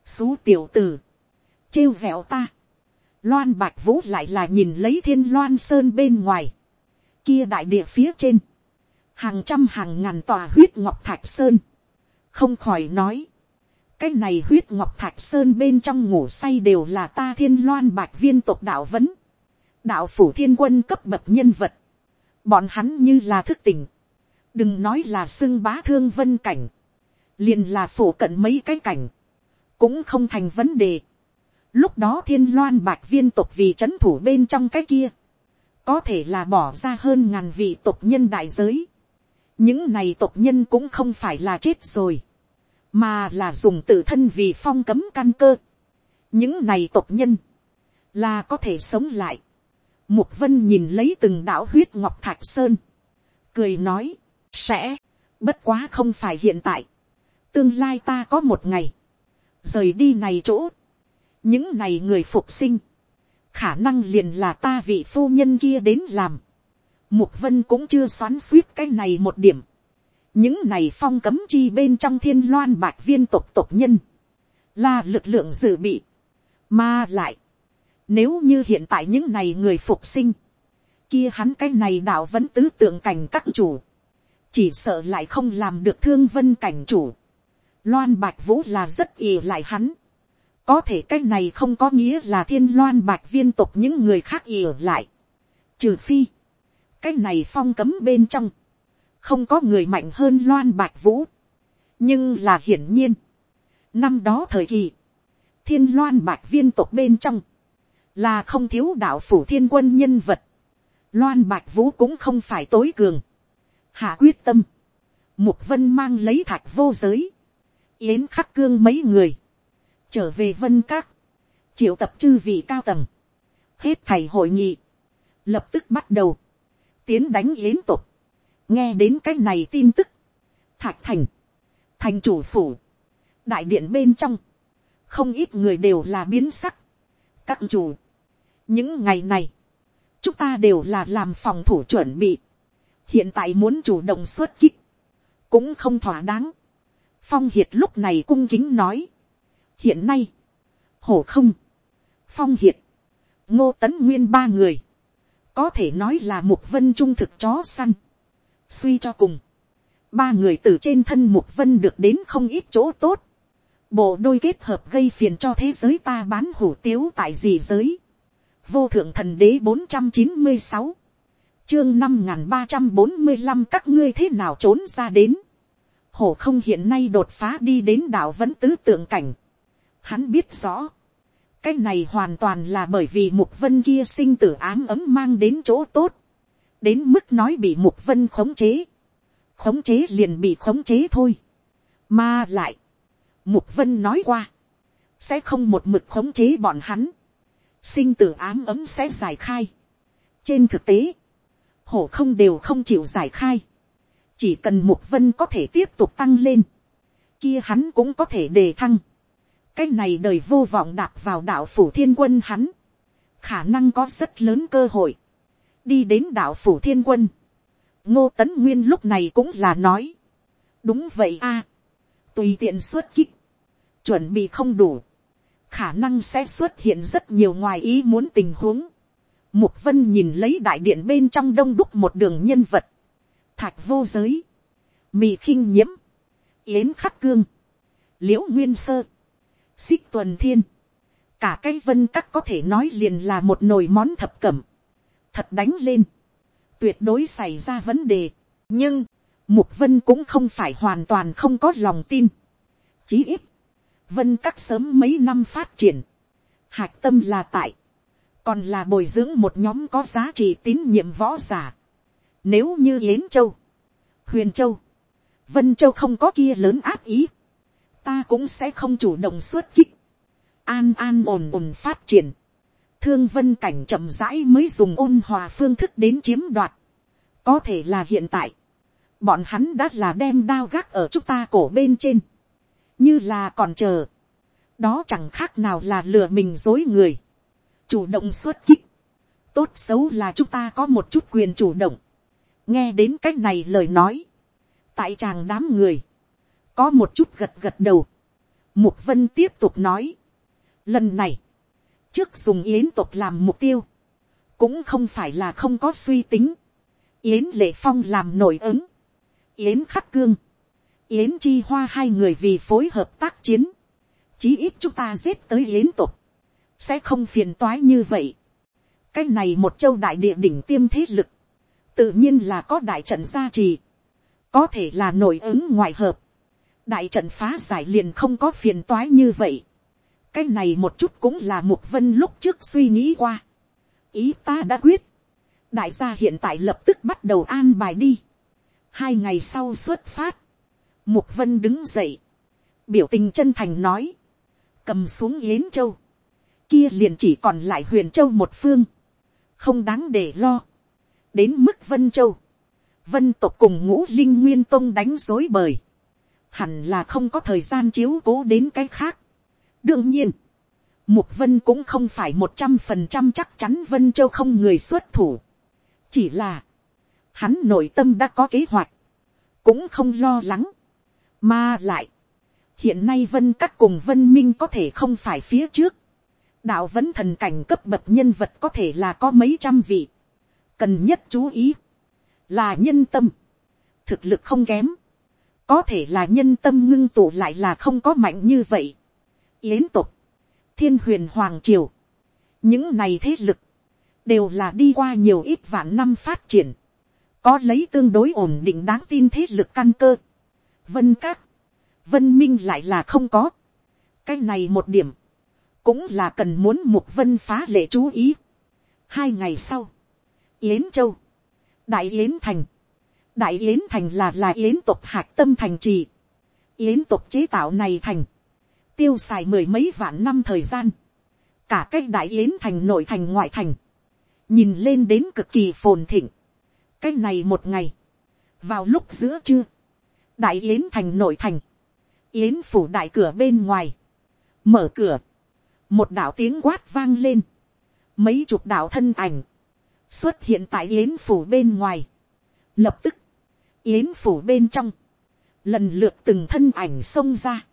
Xú tiểu tử. Trêu vẹo ta Loan Bạch Vũ lại là nhìn lấy thiên loan sơn bên ngoài. Kia đại địa phía trên. hàng trăm hàng ngàn tòa huyết ngọc thạch sơn, không khỏi nói, cái này huyết ngọc thạch sơn bên trong ngủ say đều là ta thiên loan bạch viên tộc đạo vấn, đạo phủ thiên quân cấp bậc nhân vật, bọn hắn như là thức tỉnh, đừng nói là xưng bá thương vân cảnh, liền là phổ cận mấy cái cảnh, cũng không thành vấn đề. Lúc đó thiên loan bạch viên tộc vì chấn thủ bên trong cái kia, có thể là bỏ ra hơn ngàn vị tộc nhân đại giới. những này tộc nhân cũng không phải là chết rồi, mà là dùng tự thân vì phong cấm căn cơ. những này tộc nhân, là có thể sống lại. Mục vân nhìn lấy từng đạo huyết ngọc thạch sơn, cười nói, sẽ, bất quá không phải hiện tại, tương lai ta có một ngày, rời đi này chỗ, những này người phục sinh, khả năng liền là ta vị phu nhân kia đến làm, mục vân cũng chưa xoắn suýt cái này một điểm, những này phong cấm chi bên trong thiên loan bạc viên tộc tộc nhân, là lực lượng dự bị, mà lại, nếu như hiện tại những này người phục sinh, kia hắn cái này đạo vẫn tứ tượng cảnh các chủ, chỉ sợ lại không làm được thương vân cảnh chủ, Loan Bạch Vũ là rất ì lại hắn. Có thể cái này không có nghĩa là thiên loan bạch viên tộc những người khác ì lại. Trừ phi. Cái này phong cấm bên trong. Không có người mạnh hơn loan bạch vũ. Nhưng là hiển nhiên. Năm đó thời kỳ. Thiên loan bạch viên tộc bên trong. Là không thiếu đạo phủ thiên quân nhân vật. Loan bạch vũ cũng không phải tối cường. Hạ quyết tâm. Mục vân mang lấy thạch vô giới yến khắc cương mấy người, trở về vân các, triệu tập chư vị cao tầng, hết thầy hội nghị, lập tức bắt đầu, tiến đánh yến tục, nghe đến cái này tin tức, thạch thành, thành chủ phủ, đại điện bên trong, không ít người đều là biến sắc, các chủ, những ngày này, chúng ta đều là làm phòng thủ chuẩn bị, hiện tại muốn chủ động xuất kích, cũng không thỏa đáng, phong hiệt lúc này cung kính nói, hiện nay, hổ không, phong hiệt, ngô tấn nguyên ba người, có thể nói là mục vân trung thực chó săn, suy cho cùng, ba người từ trên thân mục vân được đến không ít chỗ tốt, bộ đôi kết hợp gây phiền cho thế giới ta bán hủ tiếu tại gì giới, vô thượng thần đế bốn trăm chín mươi sáu, chương năm n g h n ba trăm bốn mươi năm các ngươi thế nào trốn ra đến, hổ không hiện nay đột phá đi đến đảo vẫn tứ tượng cảnh. Hắn biết rõ, cái này hoàn toàn là bởi vì mục vân kia sinh tử ám ấm mang đến chỗ tốt. đến mức nói bị mục vân khống chế. khống chế liền bị khống chế thôi. mà lại, mục vân nói qua, sẽ không một mực khống chế bọn hắn. sinh tử ám ấm sẽ giải khai. trên thực tế, hổ không đều không chịu giải khai chỉ cần mục vân có thể tiếp tục tăng lên, kia hắn cũng có thể đề thăng cái này đời vô vọng đạp vào đạo phủ thiên quân hắn, khả năng có rất lớn cơ hội, đi đến đạo phủ thiên quân. ngô tấn nguyên lúc này cũng là nói, đúng vậy a, tùy tiện xuất kích, chuẩn bị không đủ, khả năng sẽ xuất hiện rất nhiều ngoài ý muốn tình huống. Mục vân nhìn lấy đại điện bên trong đông đúc một đường nhân vật, thạch vô giới, mì khinh nhiễm, yến khắc cương, liễu nguyên sơ, xích tuần thiên, cả cái vân các có thể nói liền là một nồi món thập cẩm, thật đánh lên, tuyệt đối xảy ra vấn đề, nhưng, mục vân cũng không phải hoàn toàn không có lòng tin, chí ít, vân các sớm mấy năm phát triển, hạc tâm là tại, còn là bồi dưỡng một nhóm có giá trị tín nhiệm võ giả, nếu như Yến Châu, Huyền Châu, Vân Châu không có kia lớn áp ý. Ta cũng sẽ không chủ động xuất kích. An an ổn ổn phát triển. Thương vân cảnh chậm rãi mới dùng ôn hòa phương thức đến chiếm đoạt. Có thể là hiện tại. Bọn hắn đã là đem đao gác ở chúng ta cổ bên trên. Như là còn chờ. Đó chẳng khác nào là lừa mình dối người. Chủ động xuất kích. Tốt xấu là chúng ta có một chút quyền chủ động nghe đến c á c h này lời nói, tại chàng đám người, có một chút gật gật đầu, mục vân tiếp tục nói, lần này, trước dùng yến tục làm mục tiêu, cũng không phải là không có suy tính, yến lệ phong làm nổi ứng, yến khắc cương, yến chi hoa hai người vì phối hợp tác chiến, chí ít chúng ta giết tới yến tục, sẽ không phiền toái như vậy. cái này một châu đại địa đỉnh tiêm thế lực, tự nhiên là có đại trận gia trì, có thể là nội ứng ngoại hợp, đại trận phá giải liền không có phiền toái như vậy. cái này một chút cũng là mục vân lúc trước suy nghĩ qua. ý ta đã quyết. đại gia hiện tại lập tức bắt đầu an bài đi. hai ngày sau xuất phát, mục vân đứng dậy, biểu tình chân thành nói, cầm xuống yến châu, kia liền chỉ còn lại huyền châu một phương, không đáng để lo, đến mức vân châu, vân tộc cùng ngũ linh nguyên tông đánh dối bời, hẳn là không có thời gian chiếu cố đến cái khác. đương nhiên, mục vân cũng không phải một trăm phần trăm chắc chắn vân châu không người xuất thủ, chỉ là, hắn nội tâm đã có kế hoạch, cũng không lo lắng, mà lại, hiện nay vân các cùng vân minh có thể không phải phía trước, đạo vẫn thần cảnh cấp bậc nhân vật có thể là có mấy trăm vị, cần nhất chú ý, là nhân tâm, thực lực không kém, có thể là nhân tâm ngưng tụ lại là không có mạnh như vậy. Yến tục, thiên huyền hoàng triều, những này thế lực, đều là đi qua nhiều ít vạn năm phát triển, có lấy tương đối ổn định đáng tin thế lực căn cơ. Vân các, vân minh lại là không có. cái này một điểm, cũng là cần muốn một vân phá lệ chú ý. hai ngày sau, yến châu, đại yến thành, đại yến thành là là yến tộc hạc tâm thành trì. yến tộc chế tạo này thành, tiêu xài mười mấy vạn năm thời gian, cả cái đại yến thành nội thành ngoại thành, nhìn lên đến cực kỳ phồn thịnh. cái này một ngày, vào lúc giữa trưa, đại yến thành nội thành, yến phủ đại cửa bên ngoài, mở cửa, một đạo tiếng quát vang lên, mấy chục đạo thân ảnh, xuất hiện tại yến phủ bên ngoài, lập tức, yến phủ bên trong, lần lượt từng thân ảnh xông ra.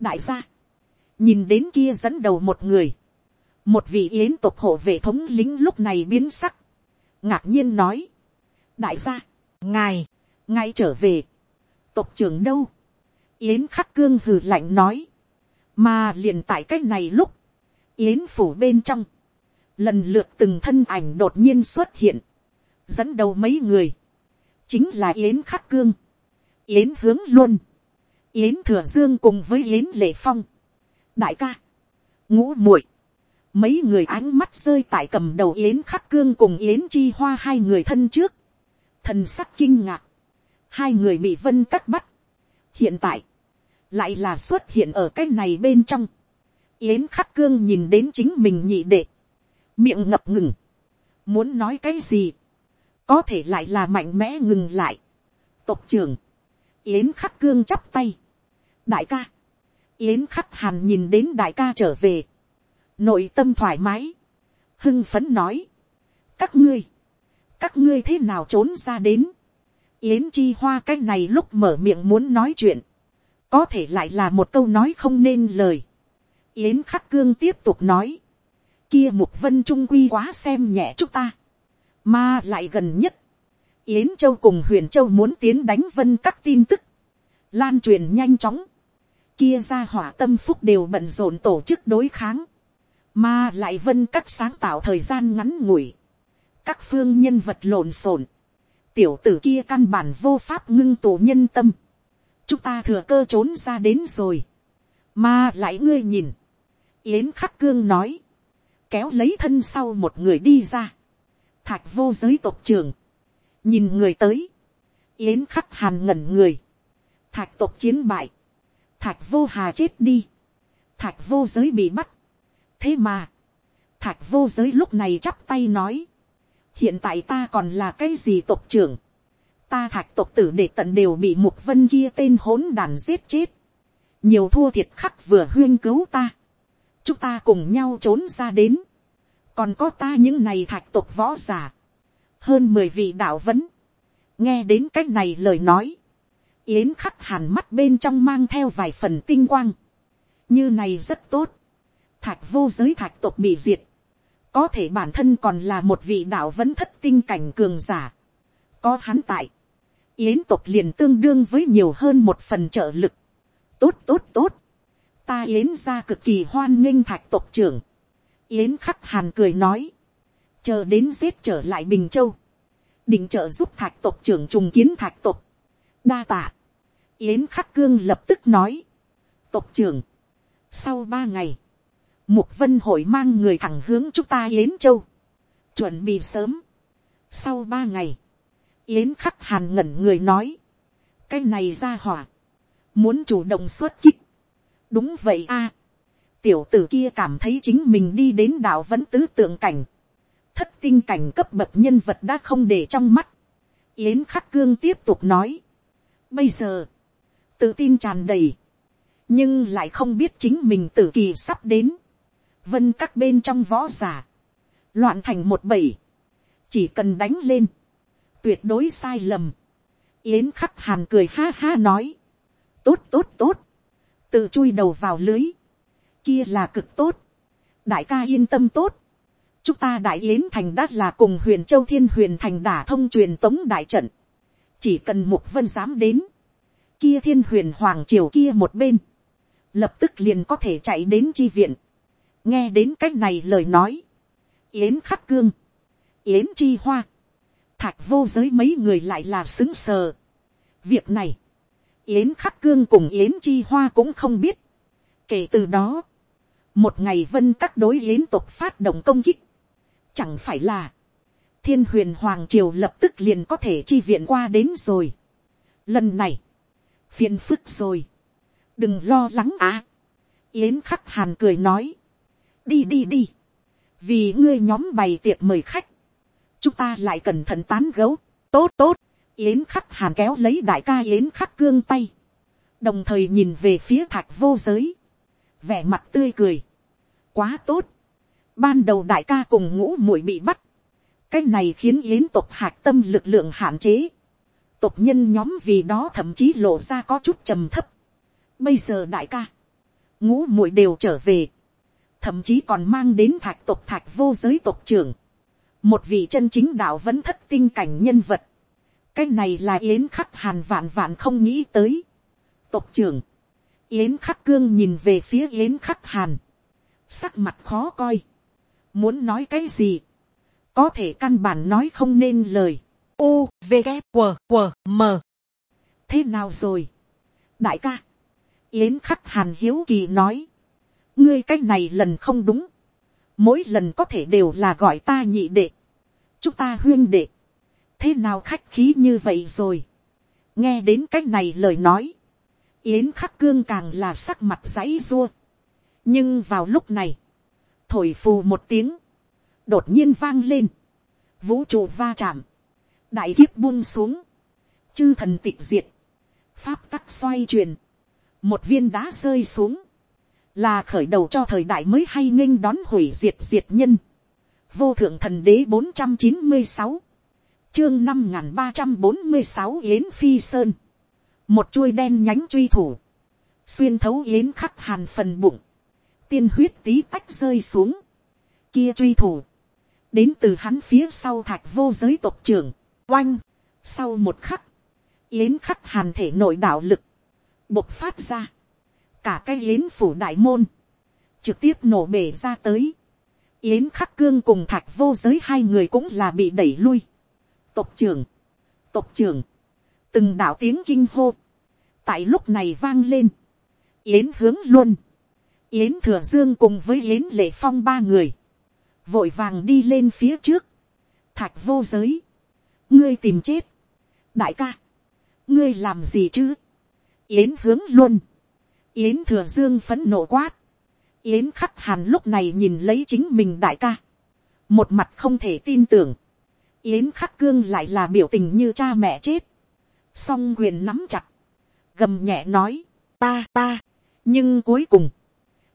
đại gia, nhìn đến kia dẫn đầu một người, một vị yến tộc hộ vệ thống lính lúc này biến sắc, ngạc nhiên nói, đại gia, ngài, ngay trở về, tộc trưởng đâu, yến khắc cương hừ lạnh nói, mà liền tại cái này lúc, yến phủ bên trong, lần lượt từng thân ảnh đột nhiên xuất hiện, dẫn đầu mấy người, chính là yến khắc cương, yến hướng luân, yến thừa dương cùng với yến lệ phong, đại ca, ngũ muội, mấy người ánh mắt rơi tại cầm đầu yến khắc cương cùng yến chi hoa hai người thân trước, thần sắc kinh ngạc, hai người bị vân cắt bắt, hiện tại, lại là xuất hiện ở cái này bên trong, yến khắc cương nhìn đến chính mình nhị đệ, miệng ngập ngừng, muốn nói cái gì, có thể lại là mạnh mẽ ngừng lại. tộc trưởng, yến khắc cương chắp tay, đại ca, yến khắc hàn nhìn đến đại ca trở về, nội tâm thoải mái, hưng phấn nói, các ngươi, các ngươi thế nào trốn ra đến, yến chi hoa cái này lúc mở miệng muốn nói chuyện, có thể lại là một câu nói không nên lời, yến khắc cương tiếp tục nói, kia mục vân trung quy quá xem nhẹ chúng ta, mà lại gần nhất, Yến Châu cùng Huyền Châu muốn tiến đánh vân các tin tức. Lan truyền nhanh chóng. Kia ra hỏa tâm phúc đều bận rộn tổ chức đối kháng. Mà lại vân các sáng tạo thời gian ngắn ngủi. Các phương nhân vật lộn xộn. Tiểu tử kia căn bản vô pháp ngưng tổ nhân tâm. Chúng ta thừa cơ trốn ra đến rồi. Mà lại ngươi nhìn. Yến Khắc Cương nói. Kéo lấy thân sau một người đi ra thạch vô giới tộc trường, nhìn người tới, yến khắc hàn ngẩn người, thạch tộc chiến bại, thạch vô hà chết đi, thạch vô giới bị bắt, thế mà, thạch vô giới lúc này chắp tay nói, hiện tại ta còn là cái gì tộc trưởng, ta thạch tộc tử để tận đều bị mục vân kia tên hỗn đàn giết chết, nhiều thua thiệt khắc vừa huyên cứu ta, chúng ta cùng nhau trốn ra đến, còn có ta những này thạch tộc võ giả, hơn mười vị đạo vấn, nghe đến c á c h này lời nói, yến khắc hàn mắt bên trong mang theo vài phần tinh quang, như này rất tốt, thạch vô giới thạch tộc bị diệt, có thể bản thân còn là một vị đạo vẫn thất tinh cảnh cường giả, có hắn tại, yến tộc liền tương đương với nhiều hơn một phần trợ lực. tốt tốt tốt, ta yến ra cực kỳ hoan nghênh thạch tộc trưởng yến khắc hàn cười nói, chờ đến giết trở lại bình châu, định trợ giúp thạch tộc trưởng trùng kiến thạch tộc. đa tạ, yến khắc cương lập tức nói, tộc trưởng, sau ba ngày, mục vân hội mang người thẳng hướng chúng ta yến châu, chuẩn bị sớm. sau ba ngày, yến khắc hàn ngẩn người nói, cái này ra hỏa, muốn chủ động xuất kích, đúng vậy a, tiểu tử kia cảm thấy chính mình đi đến đạo vẫn tứ tượng cảnh, thất tinh cảnh cấp bậc nhân vật đã không để trong mắt, yến khắc cương tiếp tục nói, bây giờ, tự tin tràn đầy, nhưng lại không biết chính mình tử kỳ sắp đến, vân các bên trong võ giả, loạn thành một bầy, chỉ cần đánh lên, tuyệt đối sai lầm. Yến khắc hàn cười ha ha nói. Tốt tốt tốt. Tự chui đầu vào lưới. Kia là cực tốt. Đại ca yên tâm tốt. Chúng ta đại yến thành đã là cùng huyền châu thiên huyền thành đả thông truyền tống đại trận. Chỉ cần mục vân dám đến. Kia thiên huyền hoàng triều kia một bên. Lập tức liền có thể chạy đến chi viện. Nghe đến cách này lời nói. Yến khắc cương. Yến chi hoa thạch vô giới mấy người lại là xứng sờ. việc này, yến khắc cương cùng yến chi hoa cũng không biết. kể từ đó, một ngày vân các đối yến tục phát động công kích, chẳng phải là, thiên huyền hoàng triều lập tức liền có thể chi viện qua đến rồi. lần này, phiền phức rồi, đừng lo lắng á. yến khắc hàn cười nói, đi đi đi, vì ngươi nhóm bày tiệc mời khách, chúng ta lại cẩn thận tán gấu, tốt tốt, yến khắc hàn kéo lấy đại ca yến khắc cương tay, đồng thời nhìn về phía thạch vô giới, vẻ mặt tươi cười, quá tốt, ban đầu đại ca cùng ngũ muội bị bắt, cái này khiến yến tộc hạc tâm lực lượng hạn chế, tộc nhân nhóm vì đó thậm chí lộ ra có chút trầm thấp, bây giờ đại ca, ngũ muội đều trở về, thậm chí còn mang đến thạch tộc thạch vô giới tộc trưởng, một vị chân chính đạo vẫn thất tinh cảnh nhân vật, cái này là yến khắc hàn vạn vạn không nghĩ tới. tộc trưởng, yến khắc cương nhìn về phía yến khắc hàn, sắc mặt khó coi, muốn nói cái gì, có thể căn bản nói không nên lời, u v g q q m. Thế nào rồi, đại ca, yến khắc hàn hiếu kỳ nói, ngươi cái này lần không đúng, mỗi lần có thể đều là gọi ta nhị đệ, chúng ta huyên đệ, thế nào khách khí như vậy rồi, nghe đến cách này lời nói, yến khắc cương càng là sắc mặt dãy dua, nhưng vào lúc này, thổi phù một tiếng, đột nhiên vang lên, vũ trụ va chạm, đại kiếp buông xuống, chư thần tịch diệt, pháp tắc xoay truyền, một viên đá rơi xuống, là khởi đầu cho thời đại mới hay nghênh đón hủy diệt diệt nhân. Vô thượng thần đế bốn trăm chín mươi sáu chương năm ba trăm bốn mươi sáu Yến Phi Sơn. Một chuôi đen nhánh truy thủ. Xuyên thấu Yến khắc hàn phần bụng. Tiên huyết tí tách rơi xuống. Kia truy thủ. Đến từ hắn phía sau thạch vô giới tộc trưởng. Oanh. Sau một khắc. Yến khắc hàn thể nội đạo lực. Bộc phát ra cả cái yến phủ đại môn, trực tiếp nổ bể ra tới. Yến khắc cương cùng thạch vô giới hai người cũng là bị đẩy lui. Tộc trưởng, tộc trưởng, từng đạo tiếng kinh hô, tại lúc này vang lên. Yến hướng luôn, Yến thừa dương cùng với Yến lệ phong ba người, vội vàng đi lên phía trước. Thạch vô giới, ngươi tìm chết, đại ca, ngươi làm gì chứ, Yến hướng luôn, Yến thừa dương phấn nộ quát. Yến khắc hàn lúc này nhìn lấy chính mình đại ca. Một mặt không thể tin tưởng. Yến khắc cương lại là biểu tình như cha mẹ chết. Song quyền nắm chặt. Gầm nhẹ nói. Ta ta. Nhưng cuối cùng.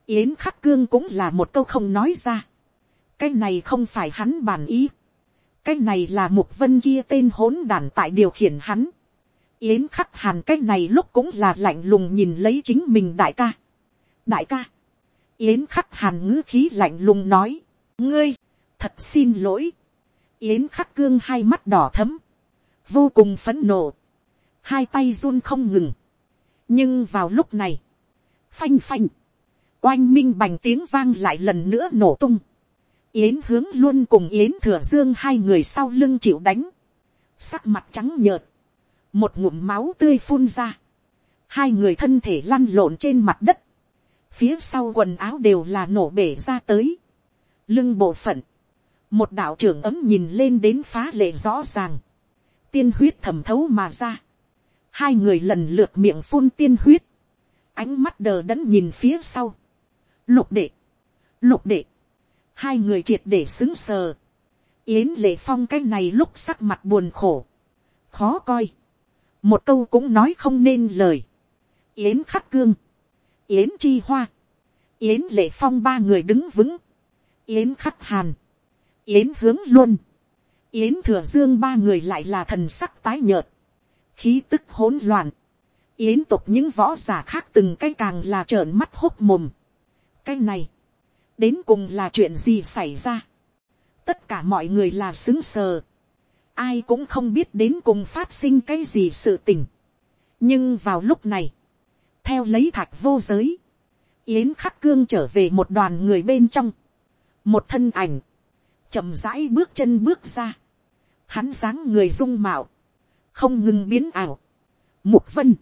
Yến khắc cương cũng là một câu không nói ra. Cái này không phải hắn bản ý. Cái này là Mục vân kia tên hỗn đản tại điều khiển hắn. Yến khắc hàn cái này lúc cũng là lạnh lùng nhìn lấy chính mình đại ca. Đại ca. Yến khắc hàn ngữ khí lạnh lùng nói. Ngươi, thật xin lỗi. Yến khắc cương hai mắt đỏ thấm. Vô cùng phấn nộ hai tay run không ngừng, nhưng vào lúc này, phanh phanh, oanh minh bành tiếng vang lại lần nữa nổ tung, yến hướng luôn cùng yến thừa dương hai người sau lưng chịu đánh, sắc mặt trắng nhợt, một ngụm máu tươi phun ra, hai người thân thể lăn lộn trên mặt đất, phía sau quần áo đều là nổ bể ra tới, lưng bộ phận, một đạo trưởng ấm nhìn lên đến phá lệ rõ ràng, tiên huyết thẩm thấu mà ra, hai người lần lượt miệng phun tiên huyết, ánh mắt đờ đẫn nhìn phía sau, lục đệ, lục đệ, hai người triệt để xứng sờ, yến lệ phong cái này lúc sắc mặt buồn khổ, khó coi, một câu cũng nói không nên lời, yến khắc cương, yến chi hoa, yến lệ phong ba người đứng vững, yến khắc hàn, yến hướng luôn, yến thừa dương ba người lại là thần sắc tái nhợt, khí tức hỗn loạn, yến tục những võ giả khác từng cái càng là trợn mắt hốc mồm. cái này, đến cùng là chuyện gì xảy ra. tất cả mọi người là xứng sờ. ai cũng không biết đến cùng phát sinh cái gì sự tình. nhưng vào lúc này, theo lấy thạch vô giới, yến khắc cương trở về một đoàn người bên trong, một thân ảnh, chậm rãi bước chân bước ra, hắn dáng người dung mạo, không ngừng biến ảo. Mục vân,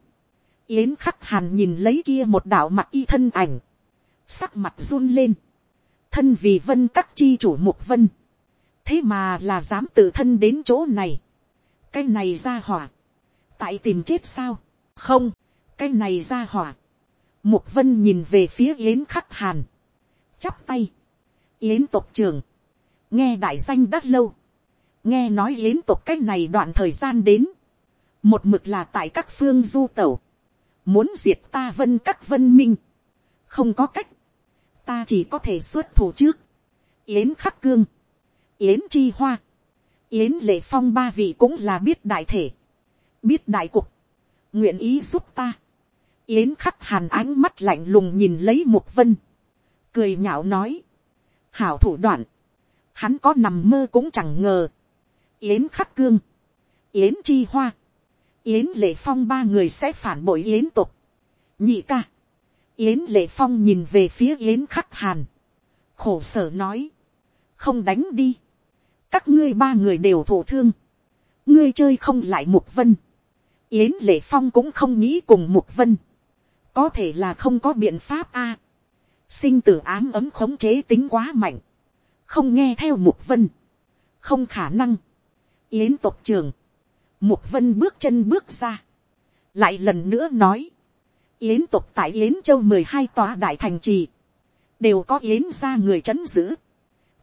yến khắc hàn nhìn lấy kia một đạo mặt y thân ảnh, sắc mặt run lên, thân vì vân các chi chủ mục vân, thế mà là dám tự thân đến chỗ này, cái này ra hỏa, tại tìm chết sao, không, cái này ra hỏa, mục vân nhìn về phía yến khắc hàn, chắp tay, yến tộc trường, nghe đại danh đắt lâu, nghe nói yến tộc cái này đoạn thời gian đến, một mực là tại các phương du tẩu, muốn diệt ta vân các vân minh, không có cách, ta chỉ có thể xuất thủ trước, yến khắc cương, yến chi hoa, yến lệ phong ba vị cũng là biết đại thể, biết đại cục, nguyện ý giúp ta, yến khắc hàn ánh mắt lạnh lùng nhìn lấy mục vân, cười nhạo nói, hảo thủ đoạn, hắn có nằm mơ cũng chẳng ngờ, yến khắc cương, yến chi hoa, yến lệ phong ba người sẽ phản bội yến tục. nhị ca, yến lệ phong nhìn về phía yến khắc hàn, khổ sở nói, không đánh đi, các ngươi ba người đều thổ thương, ngươi chơi không lại mục vân, yến lệ phong cũng không nghĩ cùng mục vân, có thể là không có biện pháp a, sinh tử ám ấm khống chế tính quá mạnh, không nghe theo mục vân, không khả năng, yến tộc trường, Mục vân bước chân bước ra. Lại lần nữa nói. Yến tục tại Yến châu mười hai tòa đại thành trì. Đều có Yến ra người chấn giữ.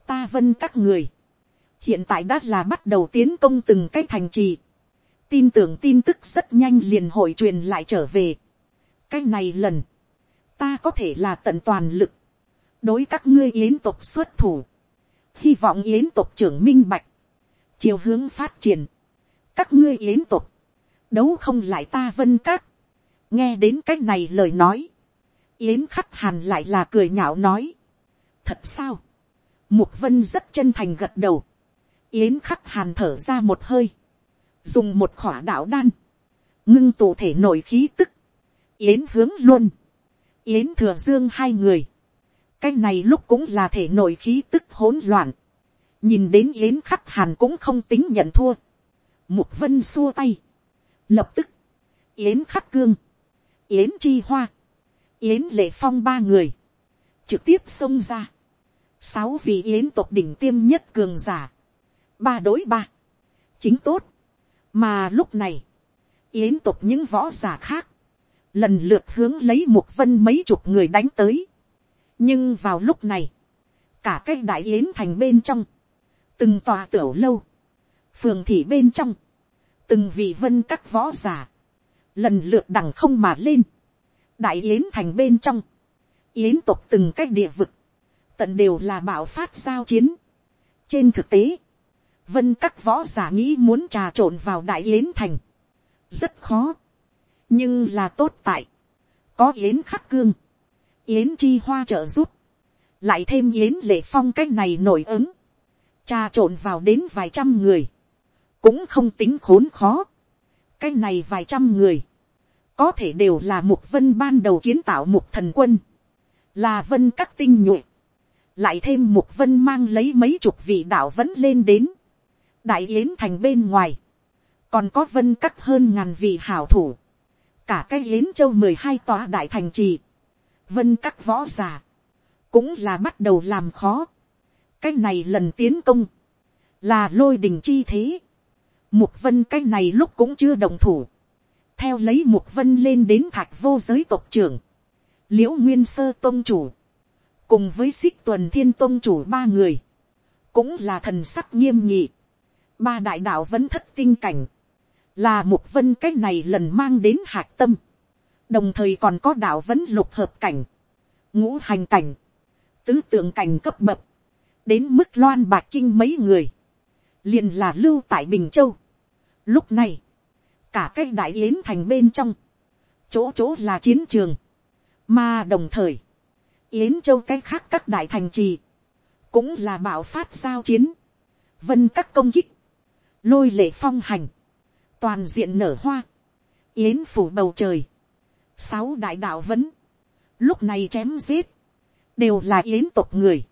Ta vân các người. Hiện tại đã là bắt đầu tiến công từng cái thành trì. Tin tưởng tin tức rất nhanh liền hội truyền lại trở về. Cái này lần. Ta có thể là tận toàn lực. Đối các ngươi Yến tục xuất thủ. Hy vọng Yến tục trưởng minh bạch. Chiều hướng phát triển các ngươi yến tục, đấu không lại ta vân các, nghe đến cái này lời nói, yến khắc hàn lại là cười nhạo nói, thật sao, mục vân rất chân thành gật đầu, yến khắc hàn thở ra một hơi, dùng một khỏa đạo đan, ngưng tụ thể nổi khí tức, yến hướng luôn, yến thừa dương hai người, cái này lúc cũng là thể nổi khí tức hỗn loạn, nhìn đến yến khắc hàn cũng không tính nhận thua, Mục vân xua tay. Lập tức. Yến khắc cương. Yến chi hoa. Yến lệ phong ba người. Trực tiếp xông ra. Sáu vị yến tộc đỉnh tiêm nhất cường giả. Ba đối ba. Chính tốt. Mà lúc này. Yến tộc những võ giả khác. Lần lượt hướng lấy một vân mấy chục người đánh tới. Nhưng vào lúc này. Cả cái đại yến thành bên trong. Từng tòa tiểu lâu phường thị bên trong, từng vị vân các võ giả, lần lượt đằng không mà lên, đại yến thành bên trong, yến tộc từng cách địa vực, tận đều là bạo phát giao chiến. trên thực tế, vân các võ giả nghĩ muốn trà trộn vào đại yến thành, rất khó, nhưng là tốt tại, có yến khắc cương, yến chi hoa trợ giúp, lại thêm yến lệ phong cách này nổi ứng, trà trộn vào đến vài trăm người, cũng không tính khốn khó. cái này vài trăm người, có thể đều là mục vân ban đầu kiến tạo mục thần quân, là vân các tinh nhuệ, lại thêm mục vân mang lấy mấy chục vị đạo vẫn lên đến, đại yến thành bên ngoài, còn có vân các hơn ngàn vị hảo thủ, cả cái yến châu mười hai tòa đại thành trì, vân các võ g i ả cũng là bắt đầu làm khó, cái này lần tiến công, là lôi đình chi thế, mục vân cái này lúc cũng chưa đồng thủ, theo lấy mục vân lên đến thạch vô giới tộc trưởng, liễu nguyên sơ tôn chủ, cùng với xích tuần thiên tôn chủ ba người, cũng là thần sắc nghiêm nhị, ba đại đạo vẫn thất tinh cảnh, là mục vân cái này lần mang đến hạc tâm, đồng thời còn có đạo vẫn lục hợp cảnh, ngũ hành cảnh, tứ tượng cảnh cấp bậc, đến mức loan bạc kinh mấy người, liền là lưu tại bình châu. Lúc này, cả cái đại yến thành bên trong, chỗ chỗ là chiến trường, mà đồng thời, yến châu cái khác các đại thành trì, cũng là bạo phát giao chiến, vân các công kích, lôi lệ phong hành, toàn diện nở hoa, yến phủ bầu trời, sáu đại đạo vấn, lúc này chém giết, đều là yến tộc người.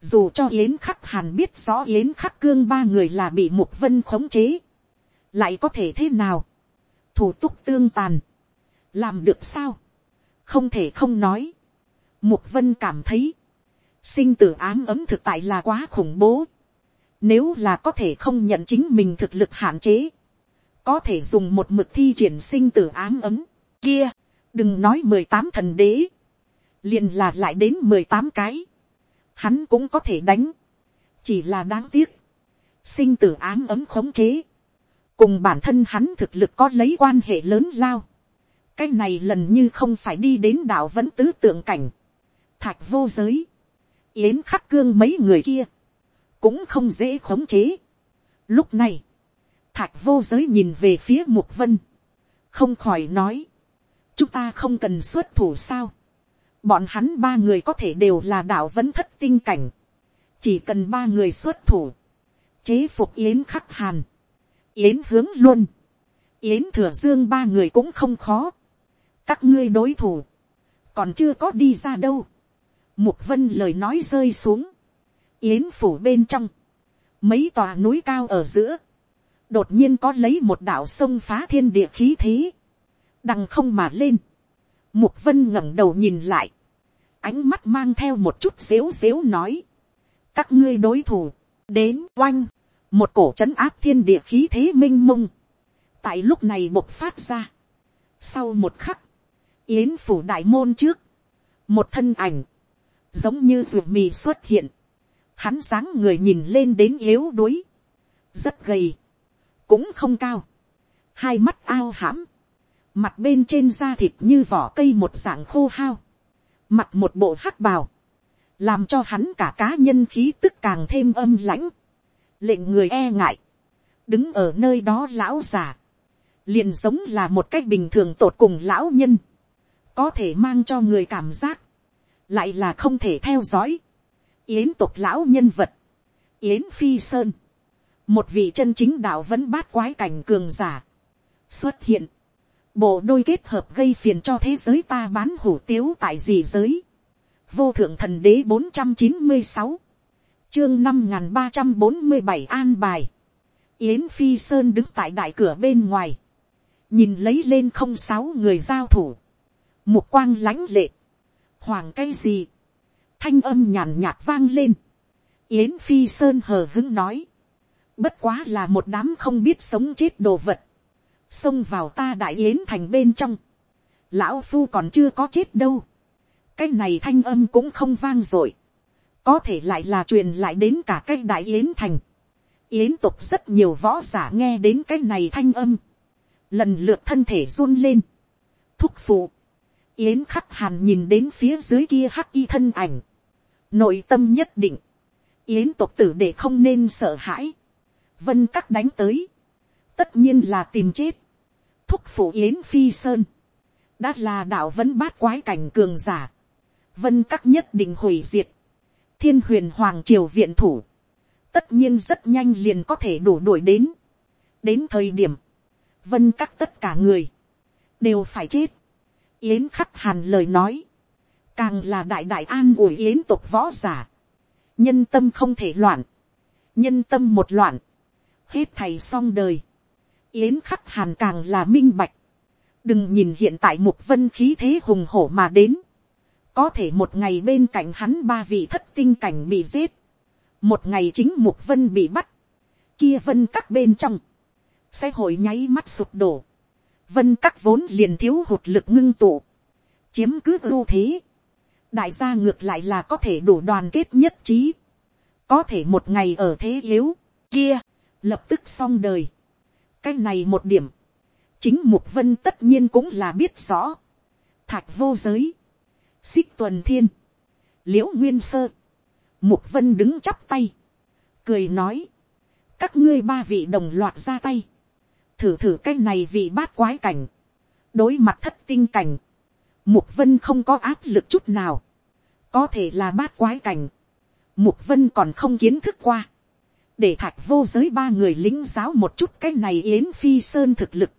Dù cho yến khắc hàn biết rõ yến khắc cương ba người là bị mục vân khống chế, lại có thể thế nào, thủ tục tương tàn, làm được sao, không thể không nói, mục vân cảm thấy, sinh tử ám ấm thực tại là quá khủng bố, nếu là có thể không nhận chính mình thực lực hạn chế, có thể dùng một mực thi triển sinh tử ám ấm, kia, đừng nói mười tám thần đế, liền là lại đến mười tám cái, hắn cũng có thể đánh, chỉ là đáng tiếc, sinh tử ám ấm khống chế, cùng bản thân hắn thực lực có lấy quan hệ lớn lao, cái này lần như không phải đi đến đạo vẫn tứ tượng cảnh, thạch vô giới, yến khắc cương mấy người kia, cũng không dễ khống chế. Lúc này, Thạch vô giới nhìn về phía mục vân. Không khỏi nói. Chúng ta không cần xuất thủ sao. Bọn hắn ba người có thể đều là đạo vẫn thất tinh cảnh. Chỉ cần ba người xuất thủ. Chế phục Yến khắc hàn. Yến hướng luôn. Yến thừa dương ba người cũng không khó. Các ngươi đối thủ. Còn chưa có đi ra đâu. Mục vân lời nói rơi xuống. Yến phủ bên trong. Mấy tòa núi cao ở giữa đột nhiên có lấy một đạo sông phá thiên địa khí thế, đằng không mà lên, mục vân ngẩng đầu nhìn lại, ánh mắt mang theo một chút xếu xếu nói, các ngươi đối thủ, đến oanh, một cổ c h ấ n áp thiên địa khí thế m i n h mông, tại lúc này bộc phát ra, sau một khắc, yến phủ đại môn trước, một thân ảnh, giống như ruột mì xuất hiện, hắn sáng người nhìn lên đến yếu đuối, rất gầy, cũng không cao, hai mắt ao hãm, mặt bên trên da thịt như vỏ cây một dạng khô hao, mặt một bộ hắc bào, làm cho hắn cả cá nhân khí tức càng thêm âm lãnh, lệnh người e ngại, đứng ở nơi đó lão già, liền giống là một cách bình thường tột cùng lão nhân, có thể mang cho người cảm giác, lại là không thể theo dõi, yến tục lão nhân vật, yến phi sơn, một vị chân chính đạo vẫn bát quái cảnh cường giả. Xuất hiện, bộ đôi kết hợp gây phiền cho thế giới ta bán hủ tiếu tại gì giới, vô thượng thần đế bốn trăm chín mươi sáu, chương năm n g h n ba trăm bốn mươi bảy an bài, yến phi sơn đứng tại đại cửa bên ngoài, nhìn lấy lên không sáu người giao thủ, một quang lãnh lệ, hoàng cái gì, thanh âm nhàn nhạt vang lên, yến phi sơn hờ hứng nói, bất quá là một đám không biết sống chết đồ vật, xông vào ta đại yến thành bên trong, lão phu còn chưa có chết đâu, cái này thanh âm cũng không vang dội, có thể lại là truyền lại đến cả cái đại yến thành, yến tục rất nhiều võ giả nghe đến cái này thanh âm, lần lượt thân thể run lên, thúc phụ, yến khắc hàn nhìn đến phía dưới kia hắc y thân ảnh, nội tâm nhất định, yến tục tử để không nên sợ hãi, vân các đánh tới, tất nhiên là tìm chết, thúc phụ yến phi sơn, đã là đạo vẫn bát quái cảnh cường giả, vân các nhất định hủy diệt, thiên huyền hoàng triều viện thủ, tất nhiên rất nhanh liền có thể đủ đuổi đến, đến thời điểm, vân các tất cả người, đều phải chết. yến khắc hàn lời nói, càng là đại đại an ủi yến tục võ giả, nhân tâm không thể loạn, nhân tâm một loạn, hết thầy xong đời, yến khắc hàn càng là minh bạch, đừng nhìn hiện tại mục vân khí thế hùng hổ mà đến, có thể một ngày bên cạnh hắn ba vị thất tinh cảnh bị giết, một ngày chính mục vân bị bắt, kia vân các bên trong, sẽ hội nháy mắt sụp đổ, vân các vốn liền thiếu hụt lực ngưng tụ, chiếm cứ ưu thế, đại gia ngược lại là có thể đủ đoàn kết nhất trí, có thể một ngày ở thế yếu, kia, lập tức xong đời. cái này một điểm, chính mục vân tất nhiên cũng là biết rõ, thạch vô giới, xích tuần thiên, liễu nguyên sơ, mục vân đứng chắp tay, cười nói, các ngươi ba vị đồng loạt ra tay, thử thử cái này vị bát quái cảnh, đối mặt thất tinh cảnh, mục vân không có áp lực chút nào, có thể là bát quái cảnh, mục vân còn không kiến thức qua, để thạch vô giới ba người lính giáo một chút cái này yến phi sơn thực lực,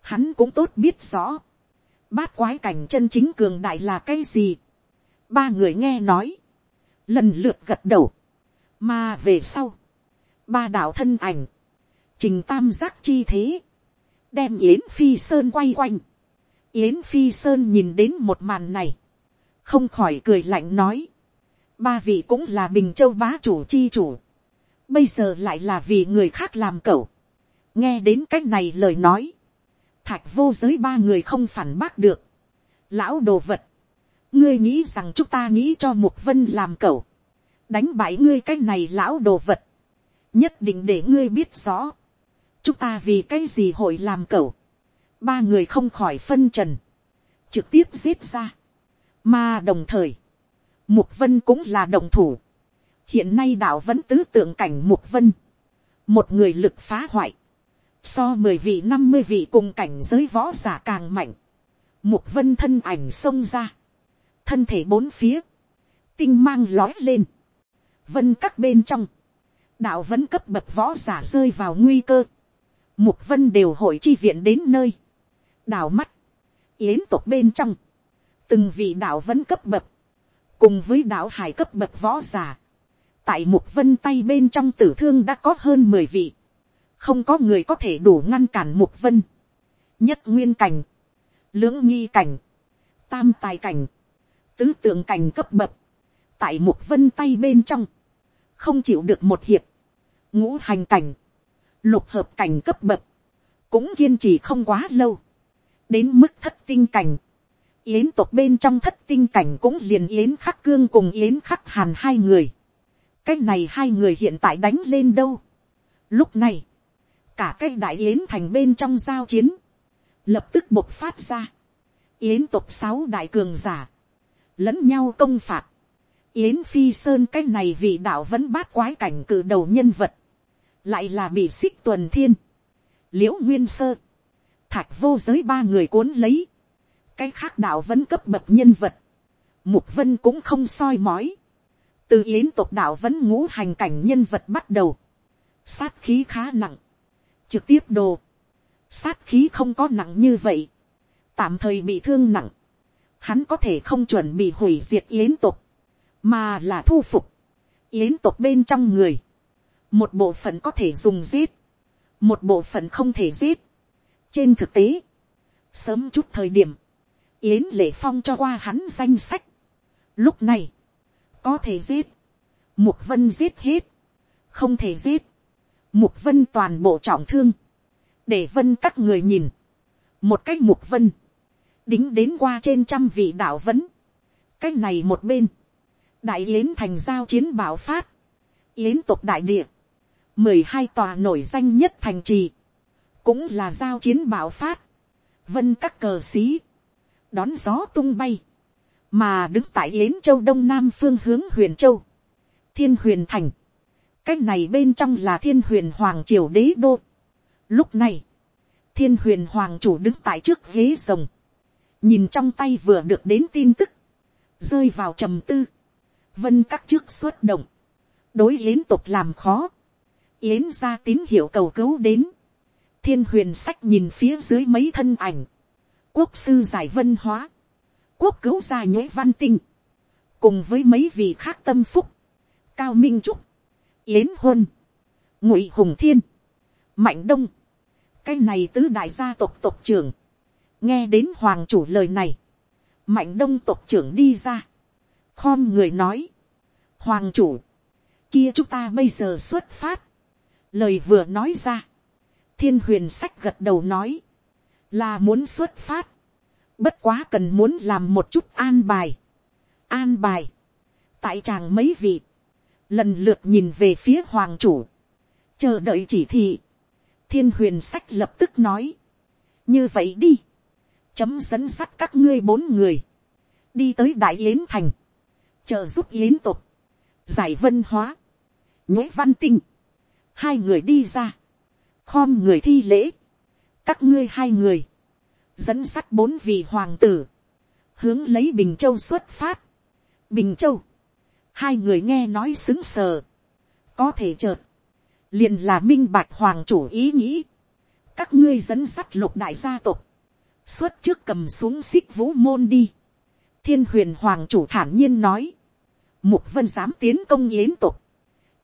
hắn cũng tốt biết rõ, bát quái cảnh chân chính cường đại là cái gì, ba người nghe nói, lần lượt gật đầu, mà về sau, ba đạo thân ảnh, trình tam giác chi thế, đem yến phi sơn quay quanh, yến phi sơn nhìn đến một màn này, không khỏi cười lạnh nói, ba vị cũng là bình châu bá chủ chi chủ, bây giờ lại là vì người khác làm cẩu, nghe đến c á c h này lời nói, thạch vô giới ba người không phản bác được, lão đồ vật, ngươi nghĩ rằng chúng ta nghĩ cho mục vân làm cẩu, đánh bại ngươi cái này lão đồ vật, nhất định để ngươi biết rõ, chúng ta vì cái gì hội làm cẩu, ba người không khỏi phân trần, trực tiếp giết ra, mà đồng thời, Mục Vân cũng là đồng thủ. Hiện nay đạo vẫn tứ tượng cảnh Mục Vân. Một người lực phá hoại. So mười vị năm mươi vị cùng cảnh giới võ giả càng mạnh. Mục Vân thân ảnh xông ra. Thân thể bốn phía. Tinh mang lói lên. Vân các bên trong. Đạo vẫn cấp bậc võ giả rơi vào nguy cơ. Mục Vân đều hội chi viện đến nơi. Đào mắt. Yến tộc bên trong. Từng vị đạo vẫn cấp bậc cùng với đạo hải cấp bậc võ giả, tại mục vân tay bên trong tử thương đã có hơn mười vị, không có người có thể đủ ngăn cản mục vân, nhất nguyên cảnh, lưỡng nghi cảnh, tam tài cảnh, tứ tượng cảnh cấp bậc, tại mục vân tay bên trong, không chịu được một hiệp, ngũ hành cảnh, lục hợp cảnh cấp bậc, cũng kiên trì không quá lâu, đến mức thất tinh cảnh, yến tộc bên trong thất tinh cảnh cũng liền yến khắc cương cùng yến khắc hàn hai người. cái này hai người hiện tại đánh lên đâu. lúc này, cả cái đại yến thành bên trong giao chiến, lập tức bộc phát ra. yến tộc sáu đại cường giả, lẫn nhau công phạt. yến phi sơn cái này vì đạo vẫn bát quái cảnh cử đầu nhân vật, lại là bị xích tuần thiên, liễu nguyên sơ, thạch vô giới ba người cuốn lấy, cái khác đạo vẫn cấp bậc nhân vật, mục vân cũng không soi mói, từ yến tộc đạo vẫn ngũ hành cảnh nhân vật bắt đầu, sát khí khá nặng, trực tiếp đồ, sát khí không có nặng như vậy, tạm thời bị thương nặng, hắn có thể không chuẩn bị hủy diệt yến tộc, mà là thu phục, yến tộc bên trong người, một bộ phận có thể dùng giết, một bộ phận không thể giết. trên thực tế, sớm chút thời điểm, yến lệ phong cho qua hắn danh sách. lúc này, có thể giết, mục vân giết hết, không thể giết, mục vân toàn bộ trọng thương, để vân các người nhìn, một cái mục vân, đính đến qua trên trăm vị đạo vấn, cái này một bên, đại yến thành giao chiến bảo phát, yến tục đại địa, mười hai tòa nổi danh nhất thành trì, cũng là giao chiến bảo phát, vân các cờ xí, đón gió tung bay, mà đứng tại yến châu đông nam phương hướng huyền châu, thiên huyền thành, cái này bên trong là thiên huyền hoàng triều đế đô. Lúc này, thiên huyền hoàng chủ đứng tại trước ghế rồng, nhìn trong tay vừa được đến tin tức, rơi vào trầm tư, vân các trước xuất động, đối yến tục làm khó, yến ra tín hiệu cầu cứu đến, thiên huyền sách nhìn phía dưới mấy thân ảnh, quốc sư giải vân hóa, quốc cứu gia nhuế văn tinh, cùng với mấy vị khác tâm phúc, cao minh trúc, yến huân, ngụy hùng thiên, mạnh đông, cái này tứ đại gia tộc tộc trưởng, nghe đến hoàng chủ lời này, mạnh đông tộc trưởng đi ra, khom người nói, hoàng chủ, kia chúng ta bây giờ xuất phát, lời vừa nói ra, thiên huyền sách gật đầu nói, là muốn xuất phát, bất quá cần muốn làm một chút an bài, an bài, tại chàng mấy vị, lần lượt nhìn về phía hoàng chủ, chờ đợi chỉ thị, thiên huyền sách lập tức nói, như vậy đi, chấm dẫn sắt các ngươi bốn người, đi tới đại yến thành, chờ giúp yến tục, giải vân hóa, nhế văn tinh, hai người đi ra, khom người thi lễ, các ngươi hai người, dẫn sắt bốn vị hoàng tử, hướng lấy bình châu xuất phát, bình châu, hai người nghe nói xứng sờ, có thể chợt, liền là minh bạch hoàng chủ ý nghĩ, các ngươi dẫn sắt lục đại gia tộc, xuất trước cầm xuống xích vũ môn đi, thiên huyền hoàng chủ thản nhiên nói, mục vân dám tiến công yến tộc,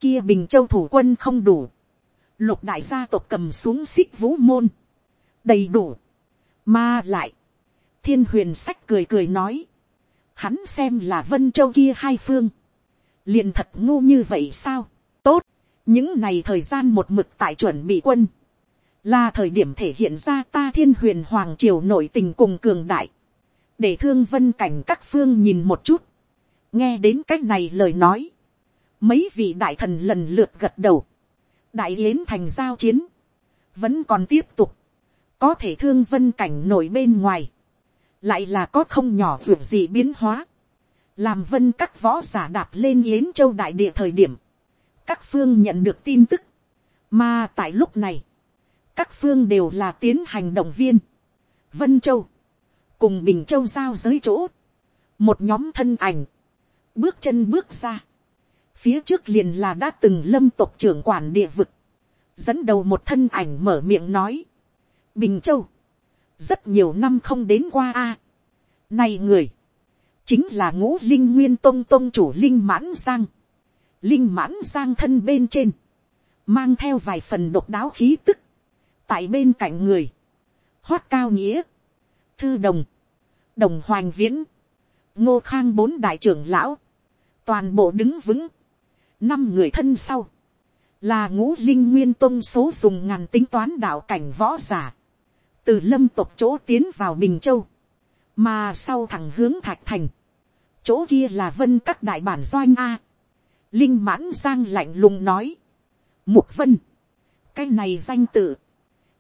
kia bình châu thủ quân không đủ, lục đại gia tộc cầm xuống xích vũ môn, đầy đủ, mà lại, thiên huyền sách cười cười nói, hắn xem là vân châu kia hai phương, liền thật ngu như vậy sao, tốt, những này thời gian một mực tại chuẩn bị quân, là thời điểm thể hiện ra ta thiên huyền hoàng triều nội tình cùng cường đại, để thương vân cảnh các phương nhìn một chút, nghe đến c á c h này lời nói, mấy vị đại thần lần lượt gật đầu, đại yến thành giao chiến, vẫn còn tiếp tục, có thể thương vân cảnh nổi bên ngoài, lại là có không nhỏ việc gì biến hóa, làm vân các võ giả đạp lên yến châu đại địa thời điểm, các phương nhận được tin tức, mà tại lúc này, các phương đều là tiến hành động viên, vân châu, cùng bình châu giao giới chỗ, một nhóm thân ảnh, bước chân bước ra, phía trước liền là đã từng lâm tộc trưởng quản địa vực, dẫn đầu một thân ảnh mở miệng nói, bình châu, rất nhiều năm không đến qua a, à. người, chính là ngũ linh nguyên tông tông chủ linh mãn giang, linh mãn giang thân bên trên, mang theo vài phần độc đáo khí tức, tại bên cạnh người, hoát cao nghĩa, thư đồng, đồng hoành viễn, ngô khang bốn đại trưởng lão, toàn bộ đứng vững, năm người thân sau, là ngũ linh nguyên tôn số dùng ngàn tính toán đạo cảnh võ giả, từ lâm tộc chỗ tiến vào bình châu, mà sau thẳng hướng thạch thành, chỗ kia là vân các đại bản doanh a, linh mãn giang lạnh lùng nói, mục vân, cái này danh tự,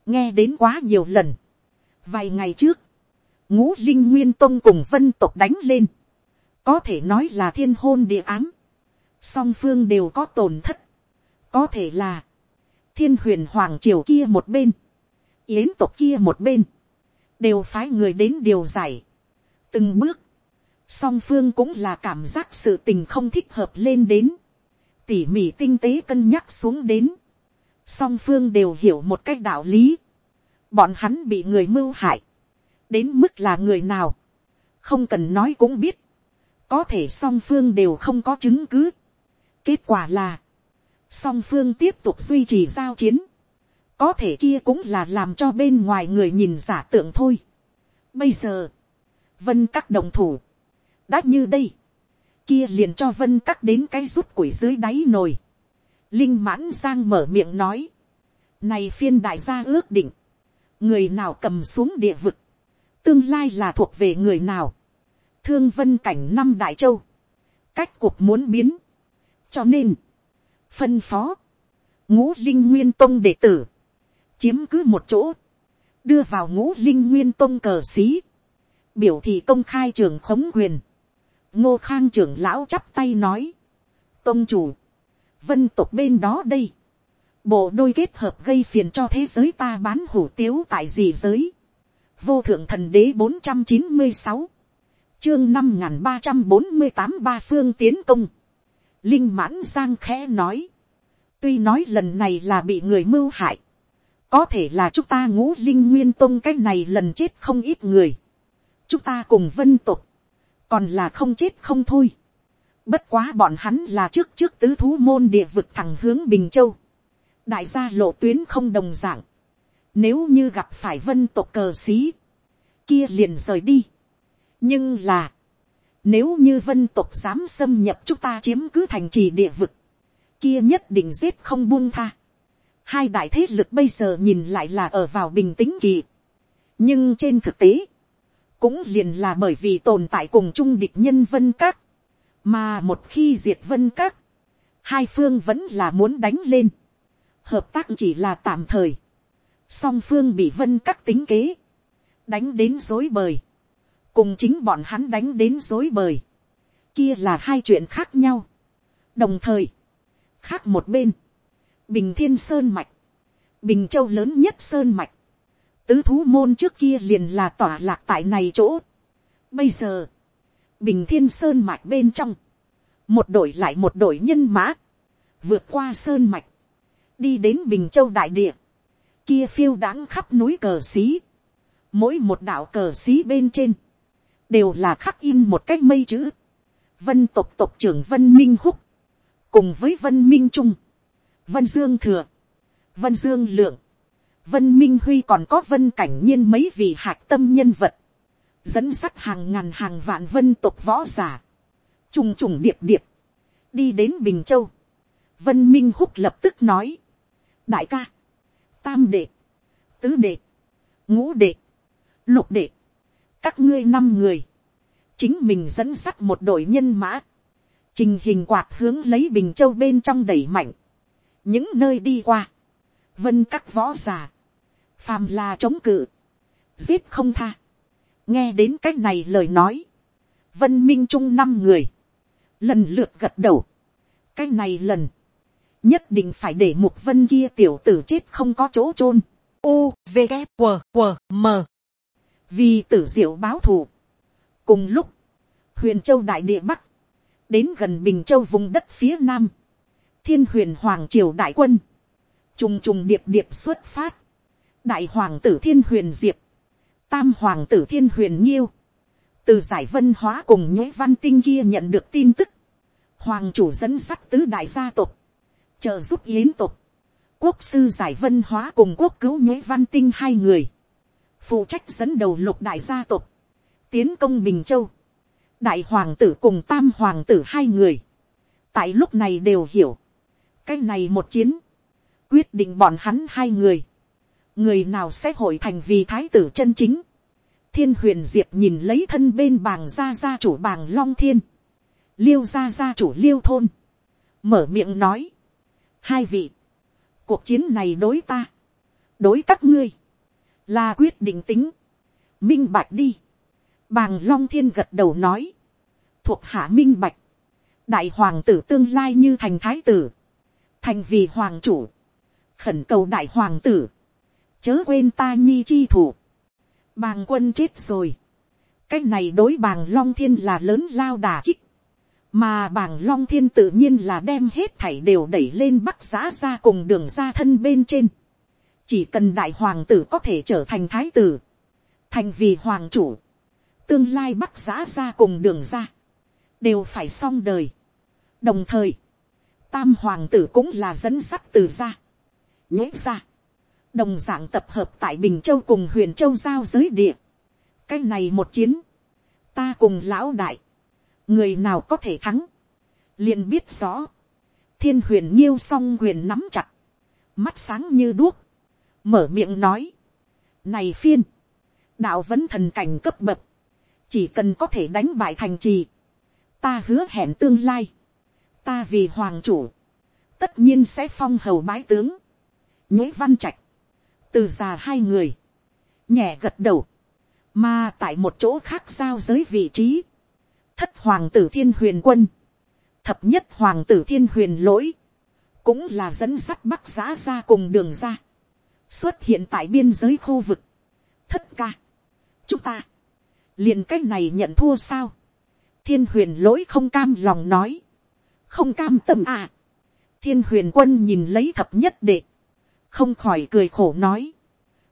nghe đến quá nhiều lần, vài ngày trước, ngũ linh nguyên tôn cùng vân tộc đánh lên, có thể nói là thiên hôn địa ám, song phương đều có tổn thất, có thể là, thiên huyền hoàng triều kia một bên, yến tộc kia một bên, đều phái người đến điều giải, từng bước, song phương cũng là cảm giác sự tình không thích hợp lên đến, tỉ mỉ tinh tế cân nhắc xuống đến, song phương đều hiểu một cách đạo lý, bọn hắn bị người mưu hại, đến mức là người nào, không cần nói cũng biết, có thể song phương đều không có chứng cứ. kết quả là, song phương tiếp tục duy trì giao chiến, có thể kia cũng là làm cho bên ngoài người nhìn giả tượng thôi. bây giờ, vân các đồng thủ, đã như đây, kia liền cho vân các đến cái rút quỷ dưới đáy nồi. linh mãn sang mở miệng nói, này phiên đại gia ước định, người nào cầm xuống địa vực, tương lai là thuộc về người nào, thương vân cảnh năm đại châu, cách cuộc muốn biến, cho nên, phân phó, ngũ linh nguyên tông đệ tử, chiếm cứ một chỗ, đưa vào ngũ linh nguyên tông cờ xí, biểu thị công khai trường khống quyền, ngô khang trưởng lão chắp tay nói, tông chủ, vân tộc bên đó đây, bộ đôi kết hợp gây phiền cho thế giới ta bán hủ tiếu tại gì giới, vô thượng thần đế bốn trăm chín mươi sáu, chương năm n ba trăm bốn mươi tám ba phương tiến công, linh mãn giang khẽ nói, tuy nói lần này là bị người mưu hại, có thể là chúng ta ngũ linh nguyên tôn cái này lần chết không ít người, chúng ta cùng vân tục, còn là không chết không thôi. Bất quá bọn hắn là trước trước tứ thú môn địa vực thẳng hướng Bình Châu. Đại gia lộ tuyến không đồng dạng. Nếu như gặp phải vân tộc cờ xí. Kia liền rời đi. Nhưng là. Nếu như vân tộc dám xâm nhập chúng ta chiếm cứ thành trì địa vực. Kia nhất định giết không buông tha. Hai đại thế lực bây giờ nhìn lại là ở vào bình tĩnh kỳ. Nhưng trên thực tế. Cũng liền là bởi vì tồn tại cùng chung địch nhân vân các mà một khi diệt vân các, hai phương vẫn là muốn đánh lên. Hợp tác chỉ là tạm thời. Song phương bị vân các tính kế. Đánh đến dối bời. Cùng chính bọn hắn đánh đến dối bời. Kia là hai chuyện khác nhau. Đồng thời. Khác một bên. Bình Thiên Sơn Mạch. Bình Châu lớn nhất Sơn Mạch. Tứ thú môn trước kia liền là tỏa lạc tại này chỗ. Bây giờ bình thiên sơn mạch bên trong, một đội lại một đội nhân mã, vượt qua sơn mạch, đi đến bình châu đại địa, kia phiêu đáng khắp núi cờ xí, mỗi một đạo cờ xí bên trên, đều là khắc in một cách mây chữ, vân tộc tộc trưởng vân minh húc, cùng với vân minh trung, vân dương thừa, vân dương lượng, vân minh huy còn có vân cảnh nhiên mấy vị hạc tâm nhân vật, dẫn sắt hàng ngàn hàng vạn vân tộc võ giả, trùng trùng điệp điệp, đi đến bình châu, vân minh húc lập tức nói, đại ca, tam đệ, tứ đệ, ngũ đệ, lục đệ, các ngươi năm người, chính mình dẫn sắt một đội nhân mã, trình hình quạt hướng lấy bình châu bên trong đẩy mạnh, những nơi đi qua, vân các võ giả, phàm là chống cự, giết không tha, nghe đến cái này lời nói, vân minh trung năm người, lần lượt gật đầu, cái này lần, nhất định phải để mục vân kia tiểu tử chết không có chỗ chôn, u v g q q m. Vì tử diệu báo thù. cùng lúc, huyền châu đại địa bắc, đến gần bình châu vùng đất phía nam, thiên huyền hoàng triều đại quân, trùng trùng điệp điệp xuất phát, đại hoàng tử thiên huyền diệp, tam hoàng tử thiên huyền nhiêu, từ giải vân hóa cùng nhế văn tinh kia nhận được tin tức, hoàng chủ dẫn sắt tứ đại gia tộc, trợ giúp yến tộc, quốc sư giải vân hóa cùng quốc cứu nhế văn tinh hai người, phụ trách dẫn đầu lục đại gia tộc, tiến công bình châu, đại hoàng tử cùng tam hoàng tử hai người, tại lúc này đều hiểu, cái này một chiến, quyết định bọn hắn hai người, người nào sẽ hội thành vì thái tử chân chính. thiên huyền diệp nhìn lấy thân bên bàng gia gia chủ bàng long thiên, liêu gia gia chủ liêu thôn, mở miệng nói, hai vị, cuộc chiến này đối ta, đối các ngươi, là quyết định tính, minh bạch đi, bàng long thiên gật đầu nói, thuộc hạ minh bạch, đại hoàng tử tương lai như thành thái tử, thành vì hoàng chủ, khẩn cầu đại hoàng tử, chớ quên ta nhi chi thủ. Bàng quân chết rồi. Cái này đối bàng long thiên là lớn lao đà kích. Mà bàng long thiên tự nhiên là đem hết thảy đều đẩy lên bắc giá ra cùng đường ra thân bên trên. Chỉ cần đại hoàng tử có thể trở thành thái tử. Thành vì hoàng chủ. Tương lai bắc giá ra cùng đường ra. Đều phải xong đời. Đồng thời. Tam hoàng tử cũng là dẫn sắt từ ra. Nhế ra đồng dạng tập hợp tại bình châu cùng huyền châu giao giới địa. cái này một chiến, ta cùng lão đại, người nào có thể thắng, liền biết rõ, thiên huyền nhiêu song huyền nắm chặt, mắt sáng như đuốc, mở miệng nói, này phiên, đạo vẫn thần cảnh cấp bậc, chỉ cần có thể đánh bại thành trì, ta hứa hẹn tương lai, ta vì hoàng chủ, tất nhiên sẽ phong hầu bái tướng, nhế văn trạch, từ già hai người, nhẹ gật đầu, mà tại một chỗ khác giao giới vị trí, thất hoàng tử thiên huyền quân, thập nhất hoàng tử thiên huyền lỗi, cũng là dẫn sắt bắc giã ra cùng đường ra, xuất hiện tại biên giới khu vực, thất ca, chúng ta, liền c á c h này nhận thua sao, thiên huyền lỗi không cam lòng nói, không cam tâm à, thiên huyền quân nhìn lấy thập nhất đệ, không khỏi cười khổ nói,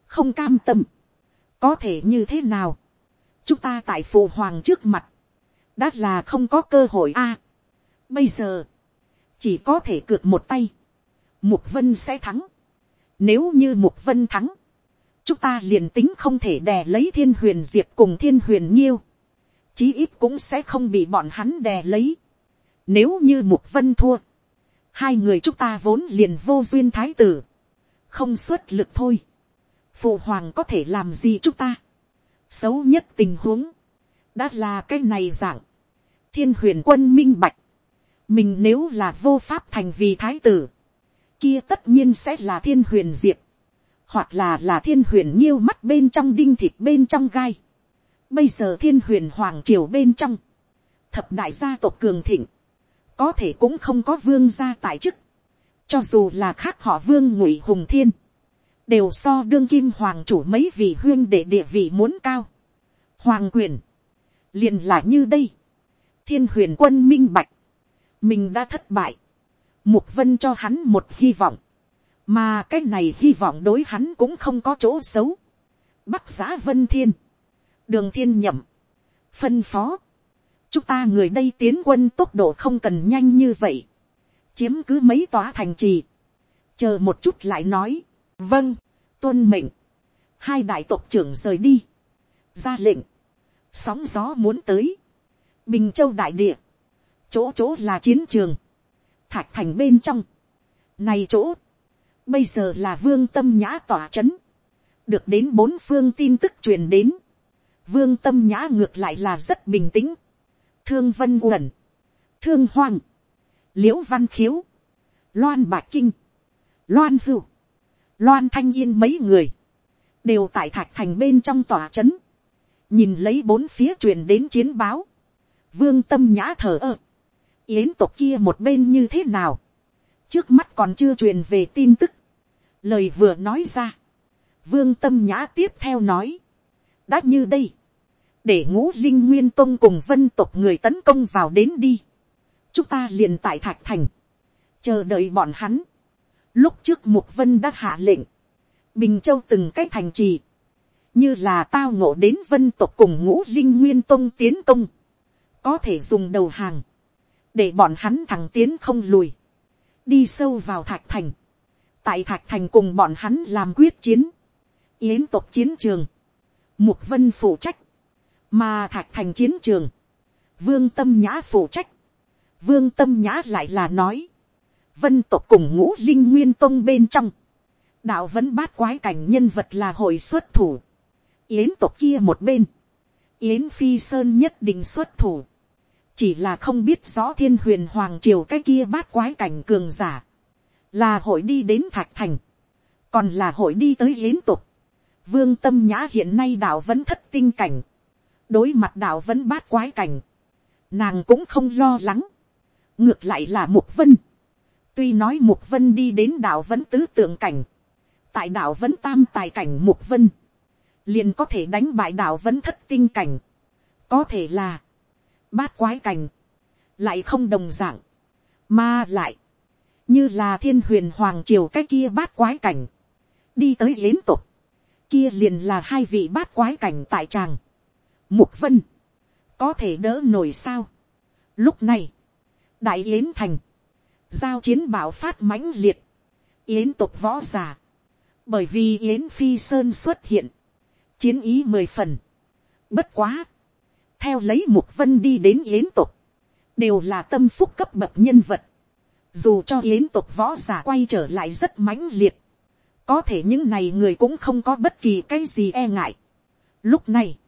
không cam tâm, có thể như thế nào, chúng ta tại phụ hoàng trước mặt, đã là không có cơ hội a. bây giờ, chỉ có thể cược một tay, mục vân sẽ thắng, nếu như mục vân thắng, chúng ta liền tính không thể đè lấy thiên huyền diệp cùng thiên huyền nhiêu, chí ít cũng sẽ không bị bọn hắn đè lấy. Nếu như mục vân thua, hai người chúng ta vốn liền vô duyên thái tử, không xuất lực thôi. phụ hoàng có thể làm gì chúng ta. xấu nhất tình huống, đã là cái này dạng. thiên huyền quân minh bạch, mình nếu là vô pháp thành vì thái tử, kia tất nhiên sẽ là thiên huyền diệp, hoặc là là thiên huyền nhiêu mắt bên trong đinh thịt bên trong gai. Bây giờ thiên huyền hoàng triều bên trong, thập đại gia tộc cường thịnh, có thể cũng không có vương gia tại chức, cho dù là khác họ vương ngụy hùng thiên, đều so đương kim hoàng chủ mấy vị huyên để địa vị muốn cao. Hoàng quyền, liền là như đây, thiên huyền quân minh bạch, mình đã thất bại, mục vân cho hắn một hy vọng, mà cái này hy vọng đối hắn cũng không có chỗ xấu. bắc giá vân thiên, đường thiên nhậm, phân phó, chúng ta người đây tiến quân tốc độ không cần nhanh như vậy, chiếm cứ mấy tòa thành trì, chờ một chút lại nói, vâng, tuân mệnh, hai đại tộc trưởng rời đi, ra lệnh, sóng gió muốn tới, bình châu đại địa, chỗ chỗ là chiến trường, thạch thành bên trong, này chỗ, bây giờ là vương tâm nhã tỏa c h ấ n được đến bốn phương tin tức truyền đến, vương tâm nhã ngược lại là rất bình tĩnh, thương vân uẩn, thương hoang, Liễu văn khiếu, loan bạc kinh, loan hưu, loan thanh yên mấy người, đều tại thạch thành bên trong tòa c h ấ n nhìn lấy bốn phía truyền đến chiến báo, vương tâm nhã thở ơ, yến tộc kia một bên như thế nào, trước mắt còn chưa truyền về tin tức, lời vừa nói ra, vương tâm nhã tiếp theo nói, đã như đây, để ngũ linh nguyên tôn cùng vân tộc người tấn công vào đến đi, chúng ta liền tại thạch thành, chờ đợi bọn hắn, lúc trước mục vân đã hạ lệnh, bình châu từng cái thành trì, như là tao ngộ đến vân tộc cùng ngũ linh nguyên tôn tiến công, có thể dùng đầu hàng, để bọn hắn thẳng tiến không lùi, đi sâu vào thạch thành, tại thạch thành cùng bọn hắn làm quyết chiến, yến tộc chiến trường, mục vân phụ trách, mà thạch thành chiến trường, vương tâm nhã phụ trách, vương tâm nhã lại là nói, vân tộc cùng ngũ linh nguyên tông bên trong, đạo vẫn bát quái cảnh nhân vật là hội xuất thủ, yến tộc kia một bên, yến phi sơn nhất định xuất thủ, chỉ là không biết rõ thiên huyền hoàng triều cái kia bát quái cảnh cường giả, là hội đi đến thạch thành, còn là hội đi tới yến tục. Vương tâm nhã hiện nay đạo vẫn thất tinh cảnh, đối mặt đạo vẫn bát quái cảnh, nàng cũng không lo lắng, ngược lại là mục vân, tuy nói mục vân đi đến đạo vẫn tứ tượng cảnh, tại đạo vẫn tam tài cảnh mục vân, liền có thể đánh bại đạo vẫn thất tinh cảnh, có thể là, bát quái cảnh, lại không đồng dạng, mà lại, như là thiên huyền hoàng triều cái kia bát quái cảnh, đi tới yến tục, kia liền là hai vị bát quái cảnh tại tràng, mục vân, có thể đỡ nổi sao. Lúc này, đại yến thành, giao chiến bảo phát mãnh liệt, yến tục võ g bởi vì yến phi sơn xuất hiện, chiến ý mười phần, bất quá, theo lấy mục vân đi đến yến tục, đều là tâm phúc cấp bậc nhân vật. Dù cho yến tục võ giả quay trở lại rất mãnh liệt, có thể những này người cũng không có bất kỳ cái gì e ngại. Lúc này,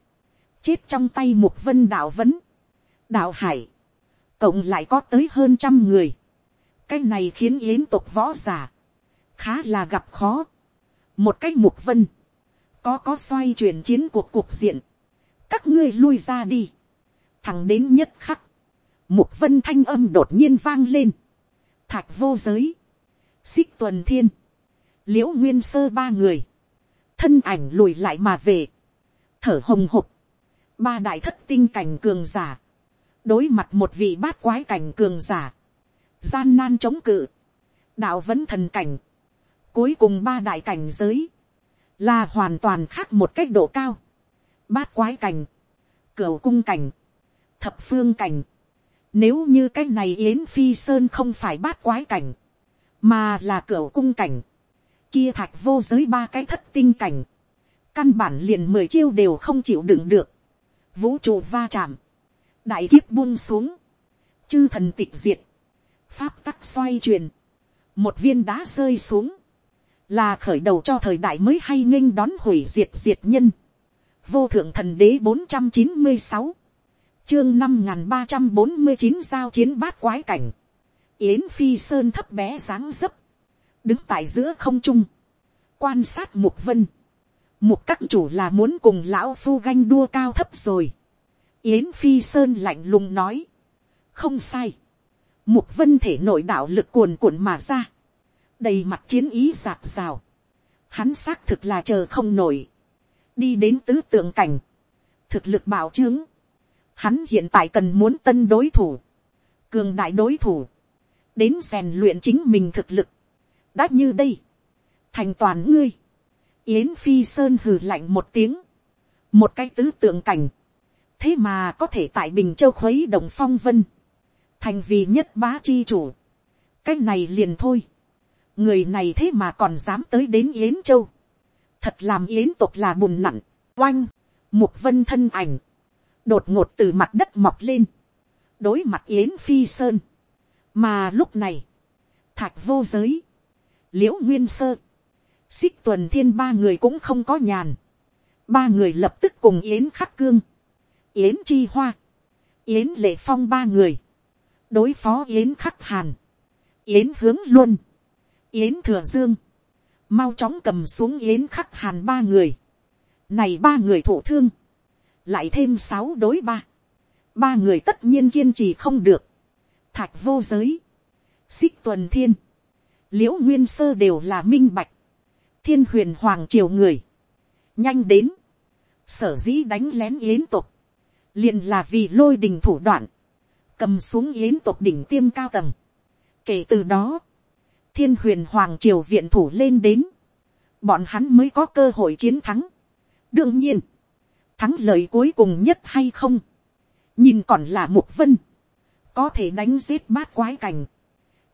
chết trong tay mục vân đạo vấn, đạo hải, cộng lại có tới hơn trăm người. cái này khiến yến tục võ giả khá là gặp khó. một cái mục vân, có có xoay chuyển chiến cuộc cuộc diện, các ngươi lui ra đi, thẳng đến nhất khắc, mục vân thanh âm đột nhiên vang lên, thạch vô giới, xích tuần thiên, liễu nguyên sơ ba người, thân ảnh lùi lại mà về, thở hồng hộc, ba đại thất tinh cảnh cường giả, đối mặt một vị bát quái cảnh cường giả, gian nan chống cự, đạo vẫn thần cảnh, Cuối cùng ba đại cảnh giới, là hoàn toàn khác một cách độ cao. Bát quái cảnh, cửa cung cảnh, thập phương cảnh. Nếu như cái này Yến Phi Sơn không phải bát quái cảnh, mà là cửa cung cảnh, kia thạch vô giới ba cái thất tinh cảnh, căn bản liền mười chiêu đều không chịu đựng được, vũ trụ va chạm, đại kiếp buông xuống, chư thần tịch diệt, pháp tắc xoay chuyển, một viên đá rơi xuống, là khởi đầu cho thời đại mới hay nghênh đón hủy diệt diệt nhân, vô thượng thần đế bốn trăm chín mươi sáu, chương năm n g h n ba trăm bốn mươi chín giao chiến bát quái cảnh, yến phi sơn thấp bé sáng dấp, đứng tại giữa không trung, quan sát mục vân, mục các chủ là muốn cùng lão phu ganh đua cao thấp rồi, yến phi sơn lạnh lùng nói, không sai, mục vân thể nội đạo lực cuồn cuộn mà ra, đầy mặt chiến ý giạt rào, hắn xác thực là chờ không nổi, đi đến tứ tượng cảnh, thực lực bảo chứng, hắn hiện tại cần muốn tân đối thủ, cường đại đối thủ, đến rèn luyện chính mình thực lực, Đáp như đây, thành toàn ngươi, yến phi sơn hừ lạnh một tiếng, một cái tứ tượng cảnh, thế mà có thể tại bình châu khuấy động phong vân, thành vì nhất bá chi chủ, cái này liền thôi, người này thế mà còn dám tới đến yến châu, thật làm yến tộc là bùn nặn, oanh, mục vân thân ảnh, đột ngột từ mặt đất mọc lên, đối mặt yến phi sơn, mà lúc này, thạch vô giới, l i ễ u nguyên sơ, xích tuần thiên ba người cũng không có nhàn, ba người lập tức cùng yến khắc cương, yến chi hoa, yến lệ phong ba người, đối phó yến khắc hàn, yến hướng luân, yến thừa dương, mau chóng cầm xuống yến khắc hàn ba người, này ba người thổ thương, lại thêm sáu đối ba, ba người tất nhiên kiên trì không được, thạch vô giới, xích tuần thiên, l i ễ u nguyên sơ đều là minh bạch, thiên huyền hoàng triều người, nhanh đến, sở dĩ đánh lén yến tục, liền là vì lôi đình thủ đoạn, cầm xuống yến tộc đỉnh tiêm cao tầng. kể từ đó, thiên huyền hoàng triều viện thủ lên đến, bọn hắn mới có cơ hội chiến thắng. đương nhiên, thắng lợi cuối cùng nhất hay không, nhìn còn là mục vân, có thể đánh giết bát quái cảnh,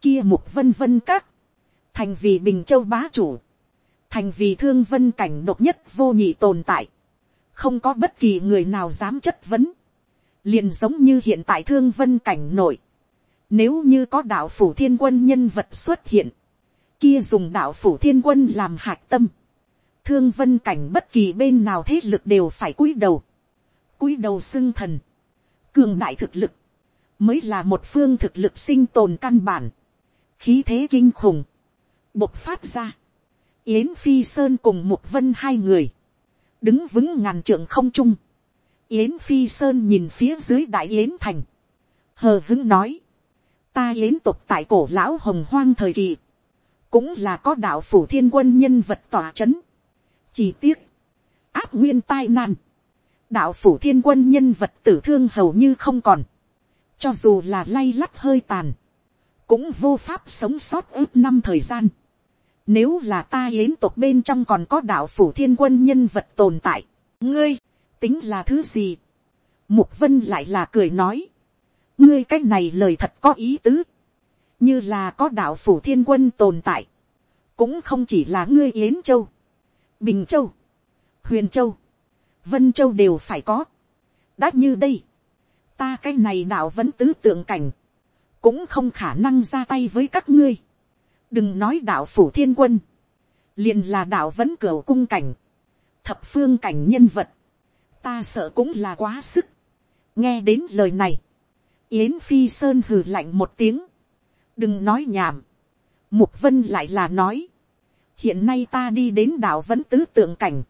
kia mục vân vân các, thành vì bình châu bá chủ, thành vì thương vân cảnh độc nhất vô nhị tồn tại, không có bất kỳ người nào dám chất vấn, liền giống như hiện tại thương vân cảnh nổi nếu như có đạo phủ thiên quân nhân vật xuất hiện, kia dùng đạo phủ thiên quân làm hạc tâm, thương vân cảnh bất kỳ bên nào thế lực đều phải cúi đầu, cúi đầu xưng thần, cường đại thực lực, mới là một phương thực lực sinh tồn căn bản, khí thế kinh khủng, bộc phát ra, yến phi sơn cùng mục vân hai người, đứng vững ngàn trượng không trung, yến phi sơn nhìn phía dưới đại yến thành, hờ hứng nói, ta yến tục tại cổ lão hồng hoang thời kỳ, cũng là có đạo phủ thiên quân nhân vật tỏa c h ấ n chỉ tiếc, áp nguyên tai nạn, đạo phủ thiên quân nhân vật tử thương hầu như không còn, cho dù là lay lắt hơi tàn, cũng vô pháp sống sót ước năm thời gian. Nếu là ta yến tộc bên trong còn có đạo phủ thiên quân nhân vật tồn tại, ngươi, tính là thứ gì? Mục vân lại là cười nói, ngươi cái này lời thật có ý tứ, như là có đạo phủ thiên quân tồn tại, cũng không chỉ là ngươi yến châu, bình châu, huyền châu, vân châu đều phải có. đã như đây, ta cái này đạo vẫn tứ tượng cảnh, cũng không khả năng ra tay với các ngươi đừng nói đạo phủ thiên quân, liền là đạo vẫn cửa cung cảnh, thập phương cảnh nhân vật, ta sợ cũng là quá sức. nghe đến lời này, yến phi sơn hừ lạnh một tiếng, đừng nói nhảm, mục vân lại là nói, hiện nay ta đi đến đạo vẫn tứ tượng cảnh,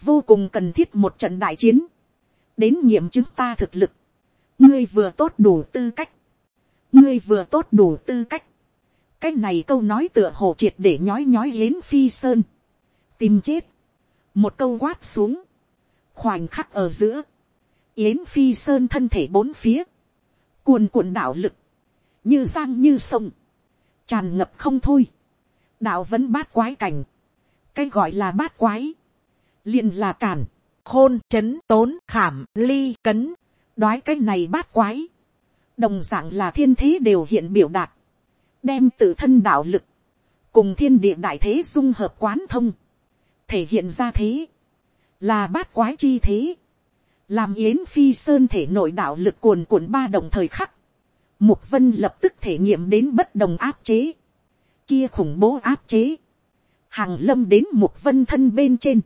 vô cùng cần thiết một trận đại chiến, đến nhiệm chứng ta thực lực, ngươi vừa tốt đủ tư cách, ngươi vừa tốt đủ tư cách, cái này câu nói tựa hồ triệt để nhói nhói yến phi sơn, tìm chết, một câu quát xuống, khoảnh khắc ở giữa, yến phi sơn thân thể bốn phía, cuồn cuộn đạo lực, như giang như sông, tràn ngập không thôi, đạo vẫn bát quái cảnh, cái gọi là bát quái, liền là cản, khôn, chấn, tốn, khảm, ly, cấn, đoái cái này bát quái, đồng d ạ n g là thiên thế đều hiện biểu đạt, đem tự thân đạo lực, cùng thiên địa đại thế dung hợp quán thông, thể hiện ra thế, là bát quái chi thế, làm yến phi sơn thể nội đạo lực cuồn cuộn ba đồng thời khắc, mục vân lập tức thể nghiệm đến bất đồng áp chế, kia khủng bố áp chế, hàng lâm đến mục vân thân bên trên,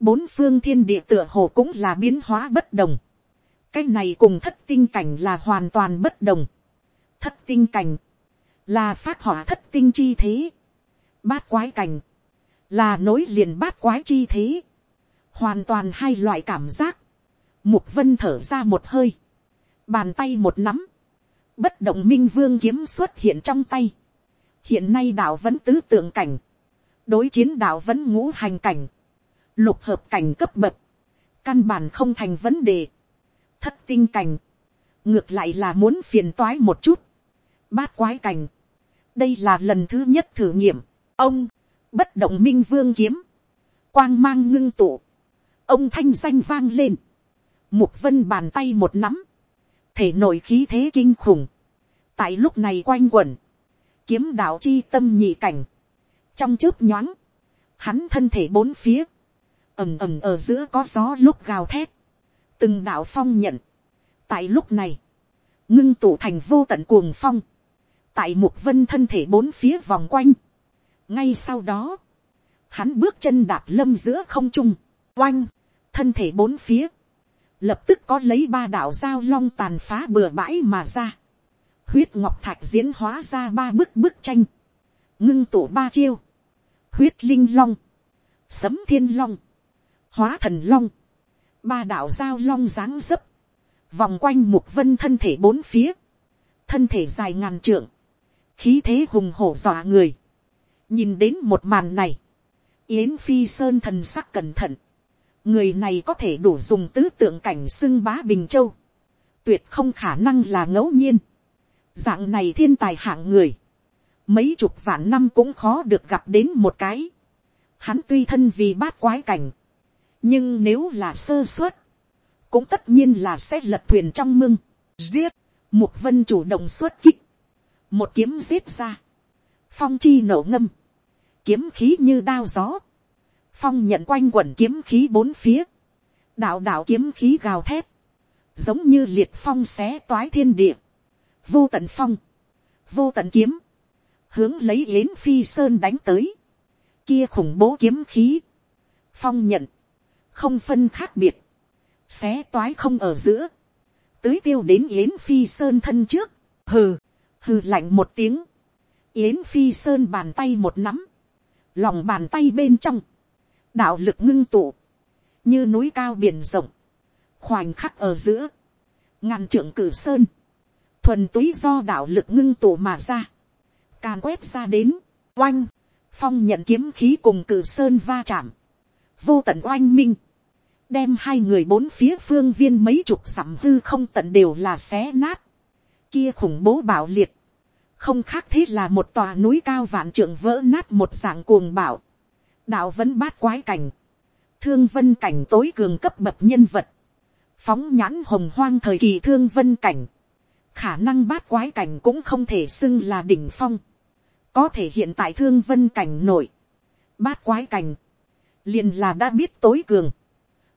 bốn phương thiên địa tựa hồ cũng là biến hóa bất đồng, cái này cùng thất tinh cảnh là hoàn toàn bất đồng. thất tinh cảnh là phát họa thất tinh chi thế. bát quái cảnh là nối liền bát quái chi thế. hoàn toàn hai loại cảm giác. mục vân thở ra một hơi. bàn tay một nắm. bất động minh vương kiếm xuất hiện trong tay. hiện nay đạo vẫn tứ tượng cảnh. đối chiến đạo vẫn ngũ hành cảnh. lục hợp cảnh cấp bậc. căn bản không thành vấn đề thất tinh cảnh, ngược lại là muốn phiền toái một chút, bát quái cảnh, đây là lần thứ nhất thử nghiệm, ông, bất động minh vương kiếm, quang mang ngưng tụ, ông thanh danh vang lên, mục vân bàn tay một nắm, thể nội khí thế kinh khủng, tại lúc này quanh quẩn, kiếm đạo chi tâm nhị cảnh, trong chớp nhoáng, hắn thân thể bốn phía, ầm ầm ở giữa có gió lúc gào thét, từng đạo phong nhận, tại lúc này, ngưng tụ thành vô tận cuồng phong, tại mục vân thân thể bốn phía vòng quanh. ngay sau đó, hắn bước chân đạp lâm giữa không trung, oanh, thân thể bốn phía, lập tức có lấy ba đạo giao long tàn phá bừa bãi mà ra, huyết ngọc thạch diễn hóa ra ba bức bức tranh, ngưng tụ ba chiêu, huyết linh long, sấm thiên long, hóa thần long, ba đạo giao long dáng dấp, vòng quanh mục vân thân thể bốn phía, thân thể dài ngàn trượng, khí thế hùng hổ dọa người, nhìn đến một màn này, yến phi sơn thần sắc cẩn thận, người này có thể đủ dùng tứ tượng cảnh xưng bá bình châu, tuyệt không khả năng là ngẫu nhiên, dạng này thiên tài hạng người, mấy chục vạn năm cũng khó được gặp đến một cái, hắn tuy thân vì bát quái cảnh, nhưng nếu là sơ suất, cũng tất nhiên là sẽ lật thuyền trong mưng, giết, mục vân chủ động xuất kích, một kiếm giết ra, phong chi nổ ngâm, kiếm khí như đao gió, phong nhận quanh quẩn kiếm khí bốn phía, đạo đạo kiếm khí gào thép, giống như liệt phong xé toái thiên địa, vô tận phong, vô tận kiếm, hướng lấy yến phi sơn đánh tới, kia khủng bố kiếm khí, phong nhận, không phân khác biệt, xé toái không ở giữa, tưới tiêu đến yến phi sơn thân trước, hừ, hư lạnh một tiếng, yến phi sơn bàn tay một nắm, lòng bàn tay bên trong, đạo lực ngưng tụ, như núi cao biển rộng, khoảnh khắc ở giữa, ngàn trưởng cử sơn, thuần túy do đạo lực ngưng tụ mà ra, càn quét ra đến, oanh, phong nhận kiếm khí cùng cử sơn va chạm, vô tận oanh minh, đem hai người bốn phía phương viên mấy chục sẩm hư không tận đều là xé nát. Kia khủng bố bạo liệt. Không khác thế là một tòa núi cao vạn trượng vỡ nát một dạng cuồng bạo. Đạo vẫn bát quái cảnh. Thương vân cảnh tối cường cấp bậc nhân vật. Phóng nhãn hồng hoang thời kỳ thương vân cảnh. Khả năng bát quái cảnh cũng không thể xưng là đỉnh phong. Có thể hiện tại thương vân cảnh nổi. Bát quái cảnh. liền là đã biết tối cường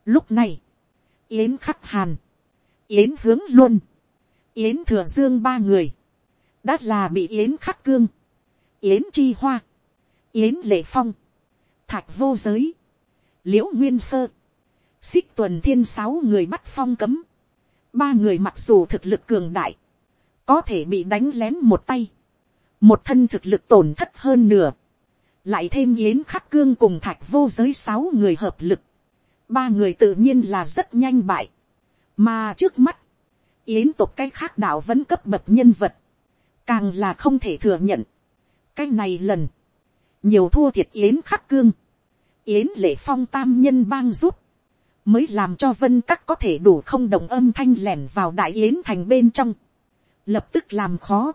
Lúc này, Yến khắc hàn, Yến hướng luôn, Yến thừa dương ba người, đã là bị Yến khắc cương, Yến chi hoa, Yến lệ phong, thạch vô giới, liễu nguyên sơ, xích tuần thiên sáu người bắt phong cấm, ba người mặc dù thực lực cường đại, có thể bị đánh lén một tay, một thân thực lực tổn thất hơn nửa, lại thêm yến khắc cương cùng thạch vô giới sáu người hợp lực, ba người tự nhiên là rất nhanh bại, mà trước mắt, yến tục cái khác đạo vẫn cấp bậc nhân vật, càng là không thể thừa nhận. cái này lần, nhiều thua thiệt yến khắc cương, yến lệ phong tam nhân bang rút, mới làm cho vân các có thể đủ không đồng âm thanh lẻn vào đại yến thành bên trong, lập tức làm khó,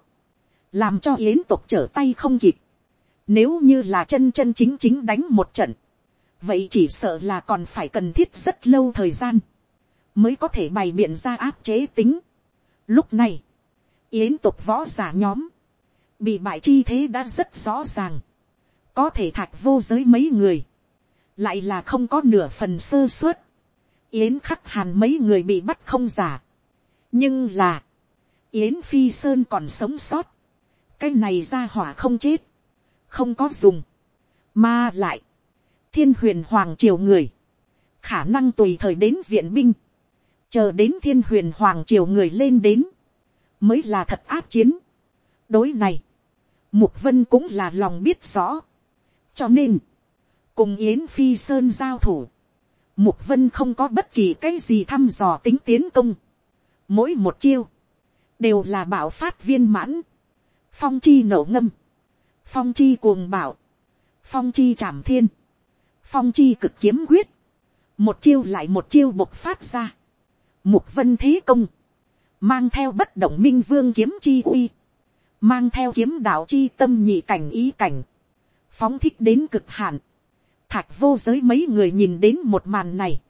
làm cho yến tục trở tay không kịp. Nếu như là chân chân chính chính đánh một trận. Vậy chỉ sợ là còn phải cần thiết rất lâu thời gian. Mới có thể bày biện ra áp chế tính. Lúc này. Yến tục võ giả nhóm. Bị bại chi thế đã rất rõ ràng. Có thể thạch vô giới mấy người. Lại là không có nửa phần sơ suất. Yến khắc hàn mấy người bị bắt không giả. Nhưng là. Yến phi sơn còn sống sót. Cái này ra hỏa không chết không có dùng, mà lại, thiên huyền hoàng triều người, khả năng tùy thời đến viện binh, chờ đến thiên huyền hoàng triều người lên đến, mới là thật áp chiến. đối này, mục vân cũng là lòng biết rõ, cho nên, cùng yến phi sơn giao thủ, mục vân không có bất kỳ cái gì thăm dò tính tiến công, mỗi một chiêu, đều là bảo phát viên mãn, phong chi nổ ngâm, phong chi cuồng bảo, phong chi trảm thiên, phong chi cực kiếm quyết, một chiêu lại một chiêu bộc phát ra, mục vân thế công, mang theo bất động minh vương kiếm chi uy, mang theo kiếm đạo chi tâm nhị cảnh ý cảnh, phóng thích đến cực hạn, thạch vô giới mấy người nhìn đến một màn này,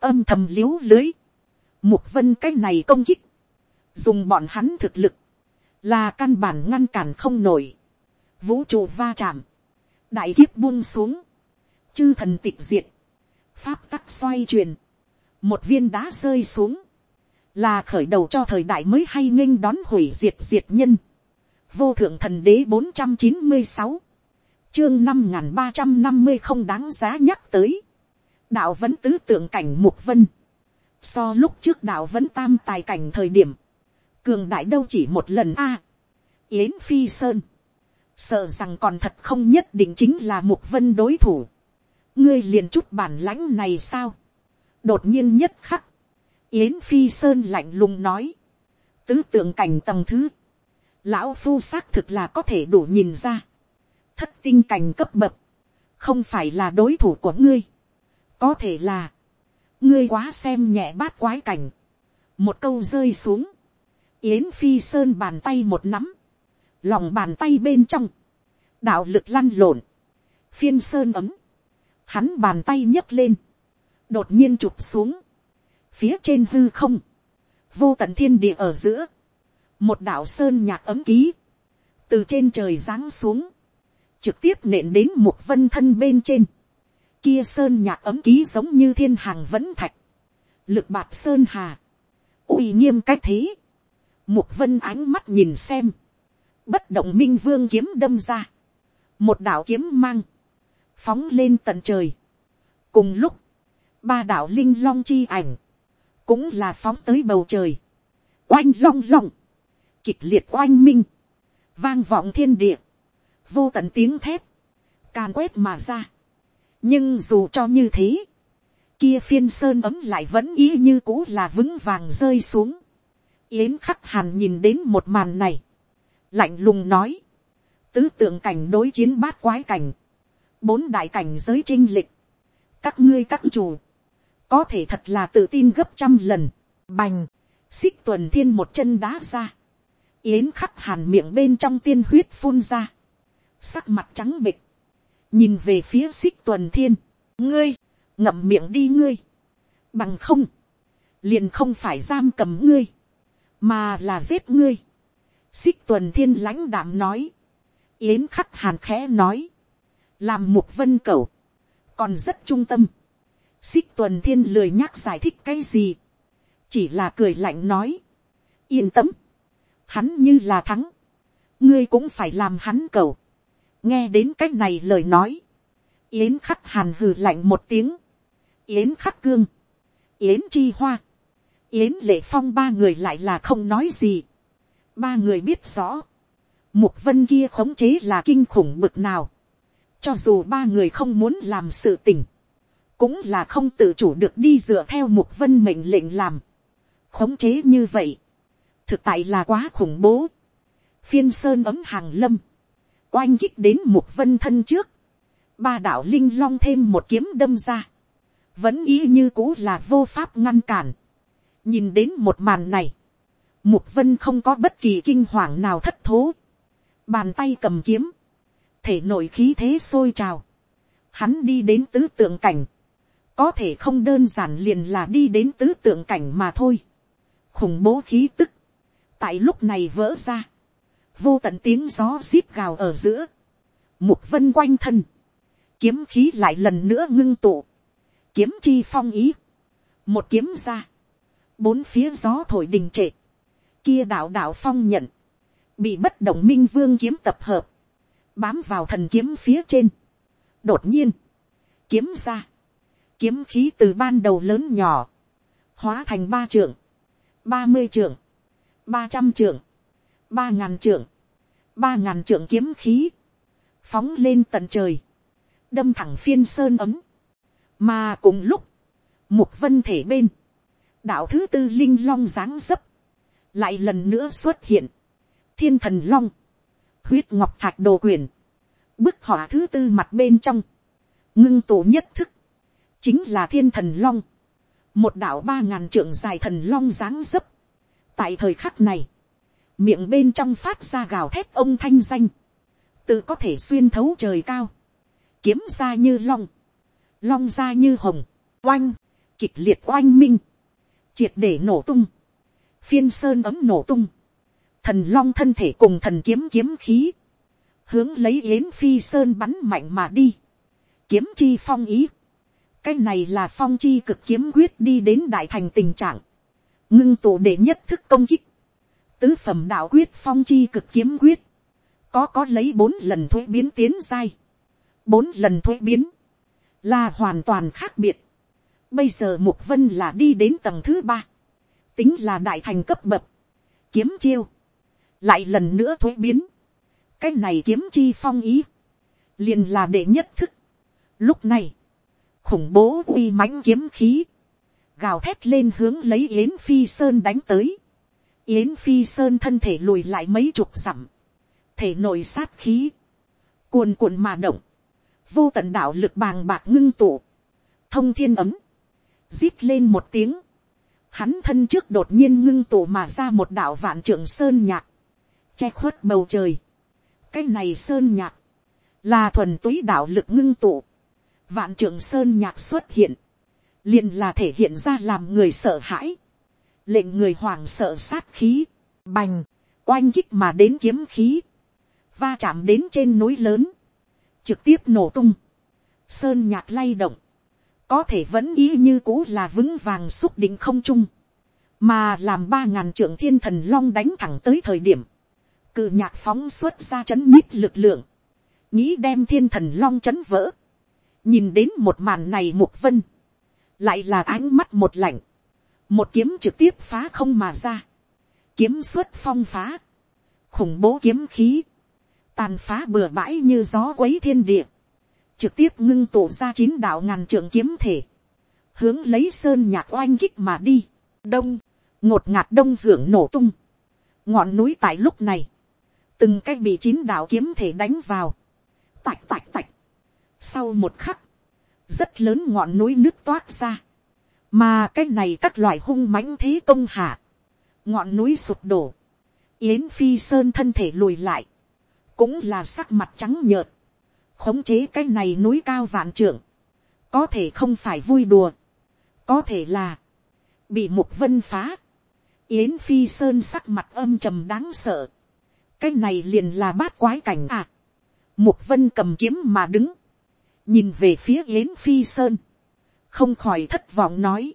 âm thầm l i ế u lưới, mục vân cái này công kích, dùng bọn hắn thực lực, là căn bản ngăn cản không nổi, vũ trụ va chạm, đại kiếp buông xuống, chư thần tịch diệt, pháp tắc xoay truyền, một viên đá rơi xuống, là khởi đầu cho thời đại mới hay nghênh đón hủy diệt diệt nhân, vô thượng thần đế bốn trăm chín mươi sáu, chương năm n g h n ba trăm năm mươi không đáng giá nhắc tới, đạo vẫn tứ tượng cảnh mục vân, so lúc trước đạo vẫn tam tài cảnh thời điểm, cường đại đâu chỉ một lần a, yến phi sơn, sợ rằng còn thật không nhất định chính là mục vân đối thủ. ngươi liền chút bản lãnh này sao đột nhiên nhất khắc, yến phi sơn lạnh lùng nói, tứ tượng cảnh tầng thứ, lão phu xác thực là có thể đủ nhìn ra, thất tinh cảnh cấp bậc, không phải là đối thủ của ngươi, có thể là, ngươi quá xem nhẹ bát quái cảnh, một câu rơi xuống, yến phi sơn bàn tay một nắm, lòng bàn tay bên trong, đạo lực lăn lộn, phiên sơn ấm, hắn bàn tay nhấc lên, đột nhiên chụp xuống, phía trên hư không, vô tận thiên địa ở giữa, một đạo sơn nhạc ấm ký, từ trên trời giáng xuống, trực tiếp nện đến một vân thân bên trên, kia sơn nhạc ấm ký giống như thiên hàng vẫn thạch, lực bạc sơn hà, uy nghiêm cách thế, một vân ánh mắt nhìn xem, bất động minh vương kiếm đâm ra, một đạo kiếm mang, phóng lên tận trời. cùng lúc, ba đạo linh long chi ảnh, cũng là phóng tới bầu trời, oanh long long, kịch liệt oanh minh, vang vọng thiên địa, vô tận tiếng thép, càn quét mà ra. nhưng dù cho như thế, kia phiên sơn ấm lại vẫn ý như cũ là vững vàng rơi xuống. yến khắc hàn nhìn đến một màn này, lạnh lùng nói, tứ tượng cảnh đối chiến bát quái cảnh, bốn đại cảnh giới trinh lịch, các ngươi các chủ, có thể thật là tự tin gấp trăm lần, bành, xích tuần thiên một chân đá ra, yến khắc hàn miệng bên trong tiên huyết phun ra, sắc mặt trắng bịch, nhìn về phía xích tuần thiên, ngươi, ngậm miệng đi ngươi, bằng không, liền không phải giam cầm ngươi, mà là giết ngươi. xích tuần thiên lãnh đạm nói, yến khắc hàn khẽ nói, làm mục vân cẩu, còn rất trung tâm xích tuần thiên lười nhắc giải thích cái gì, chỉ là cười lạnh nói, yên tâm, hắn như là thắng, ngươi cũng phải làm hắn cầu, nghe đến cái này lời nói, yến khắc hàn hừ lạnh một tiếng, yến khắc cương, yến chi hoa, yến lệ phong ba người lại là không nói gì, ba người biết rõ, Mục vân kia khống chế là kinh khủng bực nào. Cho dù ba người không muốn làm sự tình. Cũng là không tự chủ được đi dựa theo mục vân mệnh lệnh làm. Khống chế như vậy. Thực tại là quá khủng bố. Phiên sơn ấm hàng lâm. Oanh kích đến mục vân thân trước. Ba đạo linh long thêm một kiếm đâm ra. Vẫn ý như cũ là vô pháp ngăn cản. Nhìn đến một màn này. Mục vân không có bất kỳ kinh hoàng nào thất thố bàn tay cầm kiếm, thể nội khí thế sôi trào, hắn đi đến tứ tượng cảnh, có thể không đơn giản liền là đi đến tứ tượng cảnh mà thôi, khủng bố khí tức, tại lúc này vỡ ra, vô tận tiếng gió xít gào ở giữa, mục vân quanh thân, kiếm khí lại lần nữa ngưng tụ, kiếm chi phong ý, một kiếm ra, bốn phía gió thổi đình trệ, kia đạo đạo phong nhận, bị bất động minh vương kiếm tập hợp, bám vào thần kiếm phía trên. đột nhiên, kiếm ra, kiếm khí từ ban đầu lớn nhỏ, hóa thành ba trượng, ba mươi trượng, ba trăm trượng, ba ngàn trượng, ba ngàn trượng kiếm khí, phóng lên tận trời, đâm thẳng phiên sơn ấm, mà cùng lúc, mục vân thể bên, đạo thứ tư linh long dáng dấp, lại lần nữa xuất hiện, thiên thần long, huyết ngọc thạch đồ quyền, bức họa thứ tư mặt bên trong, ngưng tổ nhất thức, chính là thiên thần long, một đạo ba ngàn trượng dài thần long dáng dấp. tại thời khắc này, miệng bên trong phát ra gào thét ông thanh danh, tự có thể xuyên thấu trời cao, kiếm ra như long, long ra như hồng, oanh, kịch liệt oanh minh, triệt để nổ tung, phiên sơn ấm nổ tung, thần long thân thể cùng thần kiếm kiếm khí, hướng lấy yến phi sơn bắn mạnh mà đi, kiếm chi phong ý, cái này là phong chi cực kiếm quyết đi đến đại thành tình trạng, ngưng tụ để nhất thức công kích, tứ phẩm đạo quyết phong chi cực kiếm quyết, có có lấy bốn lần thuế biến tiến sai bốn lần thuế biến, là hoàn toàn khác biệt. Bây giờ mục vân là đi đến tầng thứ ba, tính là đại thành cấp bậc, kiếm chiêu, lại lần nữa thuế biến, cái này kiếm chi phong ý, liền là đệ nhất thức. Lúc này, khủng bố uy mãnh kiếm khí, gào thét lên hướng lấy yến phi sơn đánh tới. Yến phi sơn thân thể lùi lại mấy chục dặm, thể nội sát khí, cuồn cuộn mà động, vô tận đạo lực bàng bạc ngưng tụ, thông thiên ấm, rít lên một tiếng, hắn thân trước đột nhiên ngưng tụ mà ra một đạo vạn trưởng sơn nhạc, che khuất bầu trời, cái này sơn nhạc, là thuần túy đạo lực ngưng tụ, vạn trưởng sơn nhạc xuất hiện, liền là thể hiện ra làm người sợ hãi, lệnh người hoàng sợ sát khí, bành, oanh kích mà đến kiếm khí, va chạm đến trên núi lớn, trực tiếp nổ tung, sơn nhạc lay động, có thể vẫn ý như cũ là vững vàng xúc định không trung, mà làm ba ngàn trưởng thiên thần long đánh thẳng tới thời điểm, cự nhạc phóng xuất ra chấn nhích lực lượng, nghĩ đem thiên thần long chấn vỡ, nhìn đến một màn này mục vân, lại là ánh mắt một lạnh, một kiếm trực tiếp phá không mà ra, kiếm xuất phong phá, khủng bố kiếm khí, tàn phá bừa bãi như gió quấy thiên địa, trực tiếp ngưng tụ ra chín đạo ngàn trượng kiếm thể, hướng lấy sơn nhạc oanh kích mà đi, đông, ngột ngạt đông hưởng nổ tung, ngọn núi tại lúc này, từng cái bị chín đạo kiếm thể đánh vào, tạch tạch tạch, sau một khắc, rất lớn ngọn núi nước toát ra, mà cái này các loại hung mãnh thế công hạ, ngọn núi sụp đổ, yến phi sơn thân thể lùi lại, cũng là sắc mặt trắng nhợt, khống chế cái này núi cao vạn trưởng, có thể không phải vui đùa, có thể là, bị mục vân phá, yến phi sơn sắc mặt âm trầm đáng sợ, cái này liền là bát quái cảnh à, mục vân cầm kiếm mà đứng, nhìn về phía yến phi sơn, không khỏi thất vọng nói,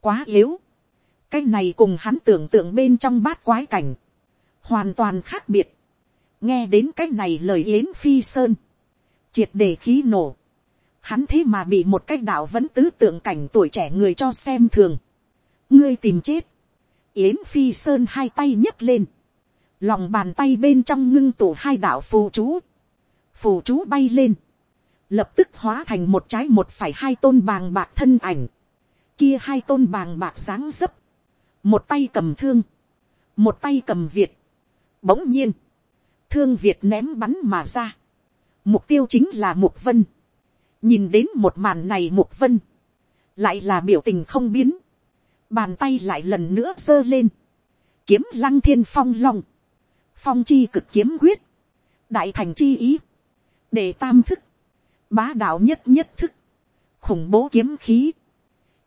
quá yếu, cái này cùng hắn tưởng tượng bên trong bát quái cảnh, hoàn toàn khác biệt, nghe đến cái này lời yến phi sơn, triệt đề khí nổ, hắn thế mà bị một cái đạo vẫn tứ tượng cảnh tuổi trẻ người cho xem thường, ngươi tìm chết, yến phi sơn hai tay nhấc lên, lòng bàn tay bên trong ngưng tụ hai đạo phù chú, phù chú bay lên, lập tức hóa thành một trái một phải hai tôn bàng bạc thân ảnh, kia hai tôn bàng bạc dáng dấp, một tay cầm thương, một tay cầm việt, bỗng nhiên, thương việt ném bắn mà ra, mục tiêu chính là mục vân, nhìn đến một màn này mục vân, lại là biểu tình không biến, bàn tay lại lần nữa giơ lên, kiếm lăng thiên phong long, phong chi cực kiếm quyết, đại thành chi ý, để tam thức, bá đạo nhất nhất thức, khủng bố kiếm khí,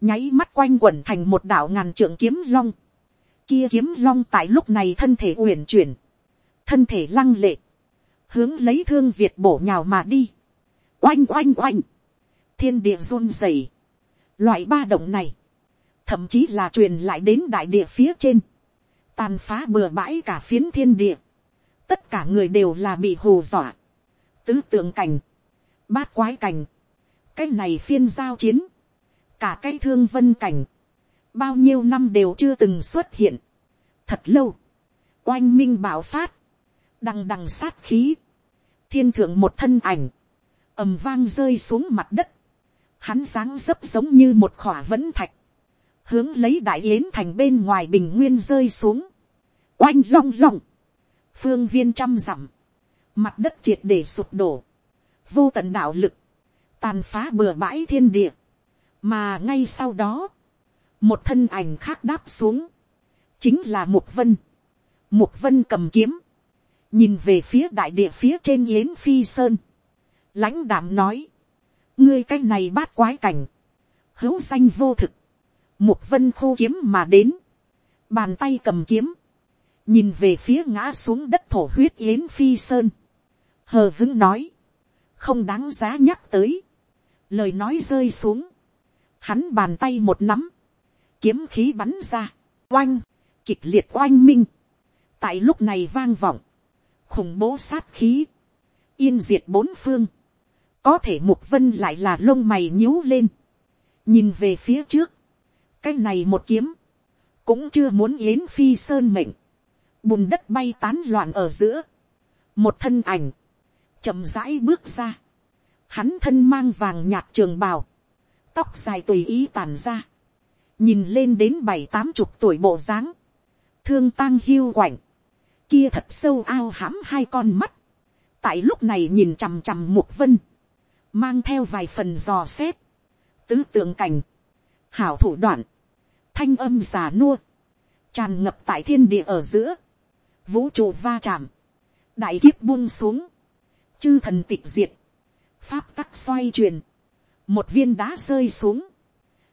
nháy mắt quanh quẩn thành một đạo ngàn trượng kiếm long, kia kiếm long tại lúc này thân thể uyển chuyển, thân thể lăng lệ, hướng lấy thương việt bổ nhào mà đi, oanh oanh oanh, thiên địa run rẩy, loại ba động này, thậm chí là truyền lại đến đại địa phía trên, tàn phá bừa bãi cả phiến thiên địa, tất cả người đều là bị hù dọa, tứ tượng cảnh, bát quái cảnh, cái này phiên giao chiến, cả cái thương vân cảnh, bao nhiêu năm đều chưa từng xuất hiện, thật lâu, oanh minh bạo phát, đằng đằng sát khí, thiên thượng một thân ảnh, ầm vang rơi xuống mặt đất, hắn dáng dấp giống như một khỏa vẫn thạch, hướng lấy đại yến thành bên ngoài bình nguyên rơi xuống, oanh long long, phương viên trăm dặm, mặt đất triệt để sụp đổ, vô tận đạo lực, tàn phá bừa bãi thiên địa, mà ngay sau đó, một thân ảnh khác đáp xuống, chính là mục vân, mục vân cầm kiếm, nhìn về phía đại địa phía trên yến phi sơn, lãnh đảm nói, ngươi cái này bát quái cảnh, hữu danh vô thực, mục vân khô kiếm mà đến, bàn tay cầm kiếm, nhìn về phía ngã xuống đất thổ huyết yến phi sơn, hờ hứng nói, không đáng giá nhắc tới, lời nói rơi xuống, hắn bàn tay một nắm, kiếm khí bắn ra, oanh, kịch liệt oanh minh, tại lúc này vang vọng, khủng bố sát khí, yên diệt bốn phương, có thể mục vân lại là lông mày nhíu lên, nhìn về phía trước, cái này một kiếm, cũng chưa muốn yến phi sơn mệnh, bùn đất bay tán loạn ở giữa, một thân ảnh, chậm rãi bước ra, hắn thân mang vàng nhạt trường bào, tóc dài tùy ý tàn ra, nhìn lên đến bảy tám chục tuổi bộ dáng, thương tang hiu quạnh, kia thật sâu ao hãm hai con mắt, tại lúc này nhìn chằm chằm mục vân, mang theo vài phần dò xét, tứ tượng cảnh, hảo thủ đoạn, thanh âm già nua, tràn ngập tại thiên địa ở giữa, vũ trụ va chạm, đại kiếp buông xuống, chư thần tịch diệt, pháp tắc xoay truyền, một viên đá rơi xuống,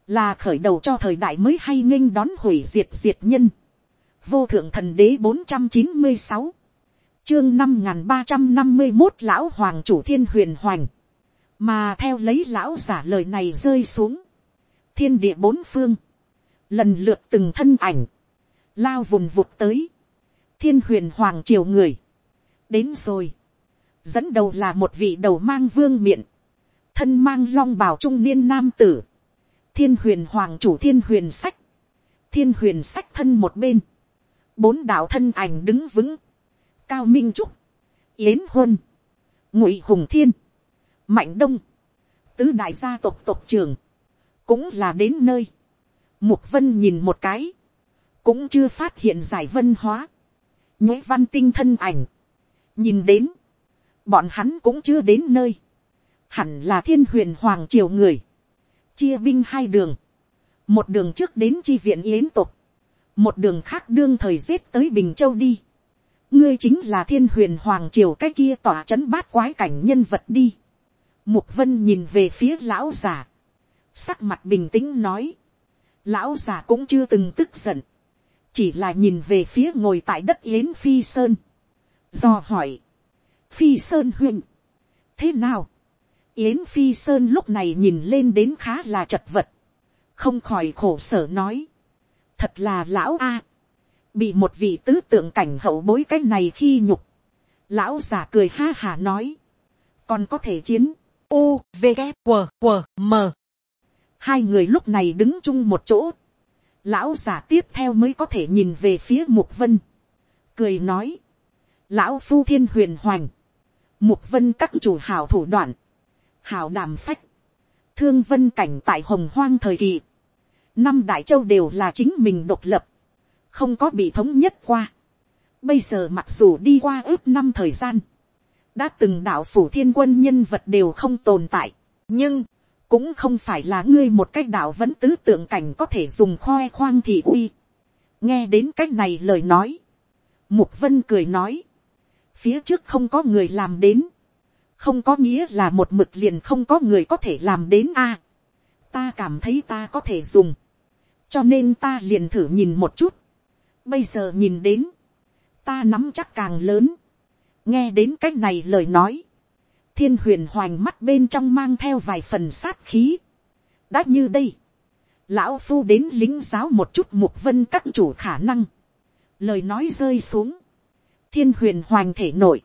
là khởi đầu cho thời đại mới hay nghênh đón hủy diệt diệt nhân, vô thượng thần đế bốn trăm chín mươi sáu, chương năm n g h n ba trăm năm mươi một lão hoàng chủ thiên huyền hoành, mà theo lấy lão giả lời này rơi xuống, thiên địa bốn phương, lần lượt từng thân ảnh, lao vùng vụt tới, thiên huyền hoàng triều người, đến rồi, dẫn đầu là một vị đầu mang vương miện, thân mang long bào trung niên nam tử, thiên huyền hoàng chủ thiên huyền sách, thiên huyền sách thân một bên, bốn đạo thân ảnh đứng vững, cao minh trúc, yến huân, ngụy hùng thiên, mạnh đông, tứ đại gia tộc tộc trường, cũng là đến nơi, mục vân nhìn một cái, cũng chưa phát hiện giải vân hóa, nhuế văn tinh thân ảnh, nhìn đến, bọn hắn cũng chưa đến nơi, hẳn là thiên huyền hoàng triều người, chia binh hai đường, một đường trước đến chi viện yến tục, một đường khác đương thời giết tới bình châu đi. ngươi chính là thiên huyền hoàng triều cái kia tỏa chấn bát quái cảnh nhân vật đi. mục vân nhìn về phía lão già, sắc mặt bình tĩnh nói, lão già cũng chưa từng tức giận, chỉ là nhìn về phía ngồi tại đất yến phi sơn, do hỏi, phi sơn huynh, thế nào, yến phi sơn lúc này nhìn lên đến khá là chật vật, không khỏi khổ sở nói, thật là lão a, bị một vị tứ tượng cảnh hậu bối cái này khi nhục, lão già cười ha hà nói, còn có thể chiến, u v g q q m. Hai người lúc này đứng chung một chỗ, lão già tiếp theo mới có thể nhìn về phía mục vân, cười nói, lão phu thiên huyền hoành, mục vân các chủ hào thủ đoạn, hào đàm phách, thương vân cảnh tại hồng hoang thời kỳ, năm đại châu đều là chính mình độc lập, không có bị thống nhất qua. Bây giờ mặc dù đi qua ước năm thời gian, đã từng đạo phủ thiên quân nhân vật đều không tồn tại, nhưng cũng không phải là ngươi một cách đạo vẫn tứ tượng cảnh có thể dùng khoe khoang thị uy. nghe đến cách này lời nói, mục vân cười nói, phía trước không có người làm đến, không có nghĩa là một mực liền không có người có thể làm đến a. ta cảm thấy ta có thể dùng, cho nên ta liền thử nhìn một chút. bây giờ nhìn đến, ta nắm chắc càng lớn, nghe đến c á c h này lời nói, thiên huyền hoành mắt bên trong mang theo vài phần sát khí. đã như đây, lão phu đến lính giáo một chút mục vân các chủ khả năng, lời nói rơi xuống, thiên huyền hoàng thể nội,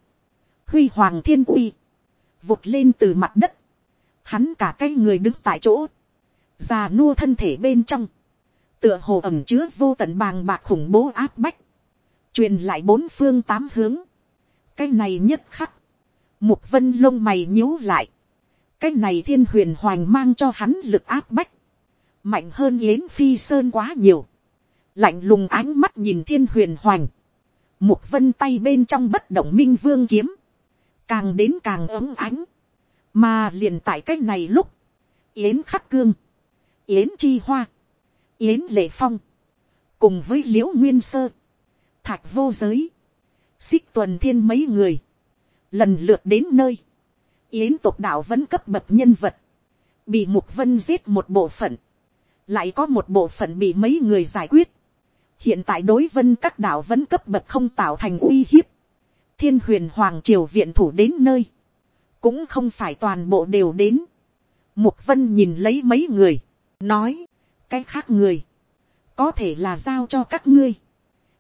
huy hoàng thiên uy, vụt lên từ mặt đất, hắn cả cái người đứng tại chỗ, già nua thân thể bên trong, tựa hồ ẩm chứa vô tận bàng bạc khủng bố áp bách, truyền lại bốn phương tám hướng, cái này nhất khắc, mục vân lông mày nhíu lại, cái này thiên huyền hoàng mang cho hắn lực áp bách, mạnh hơn yến phi sơn quá nhiều, lạnh lùng ánh mắt nhìn thiên huyền hoàng, mục vân tay bên trong bất động minh vương kiếm, càng đến càng ấm ánh, mà liền tại cái này lúc, yến khắc cương, yến chi hoa, yến lệ phong, cùng với liễu nguyên sơ, thạch vô giới, xích tuần thiên mấy người, lần lượt đến nơi, yến tộc đạo vẫn cấp bậc nhân vật, bị mục vân giết một bộ phận, lại có một bộ phận bị mấy người giải quyết, hiện tại đối vân các đạo vẫn cấp bậc không tạo thành uy hiếp, thiên huyền hoàng triều viện thủ đến nơi, cũng không phải toàn bộ đều đến, mục vân nhìn lấy mấy người, nói, cái khác người, có thể là giao cho các ngươi,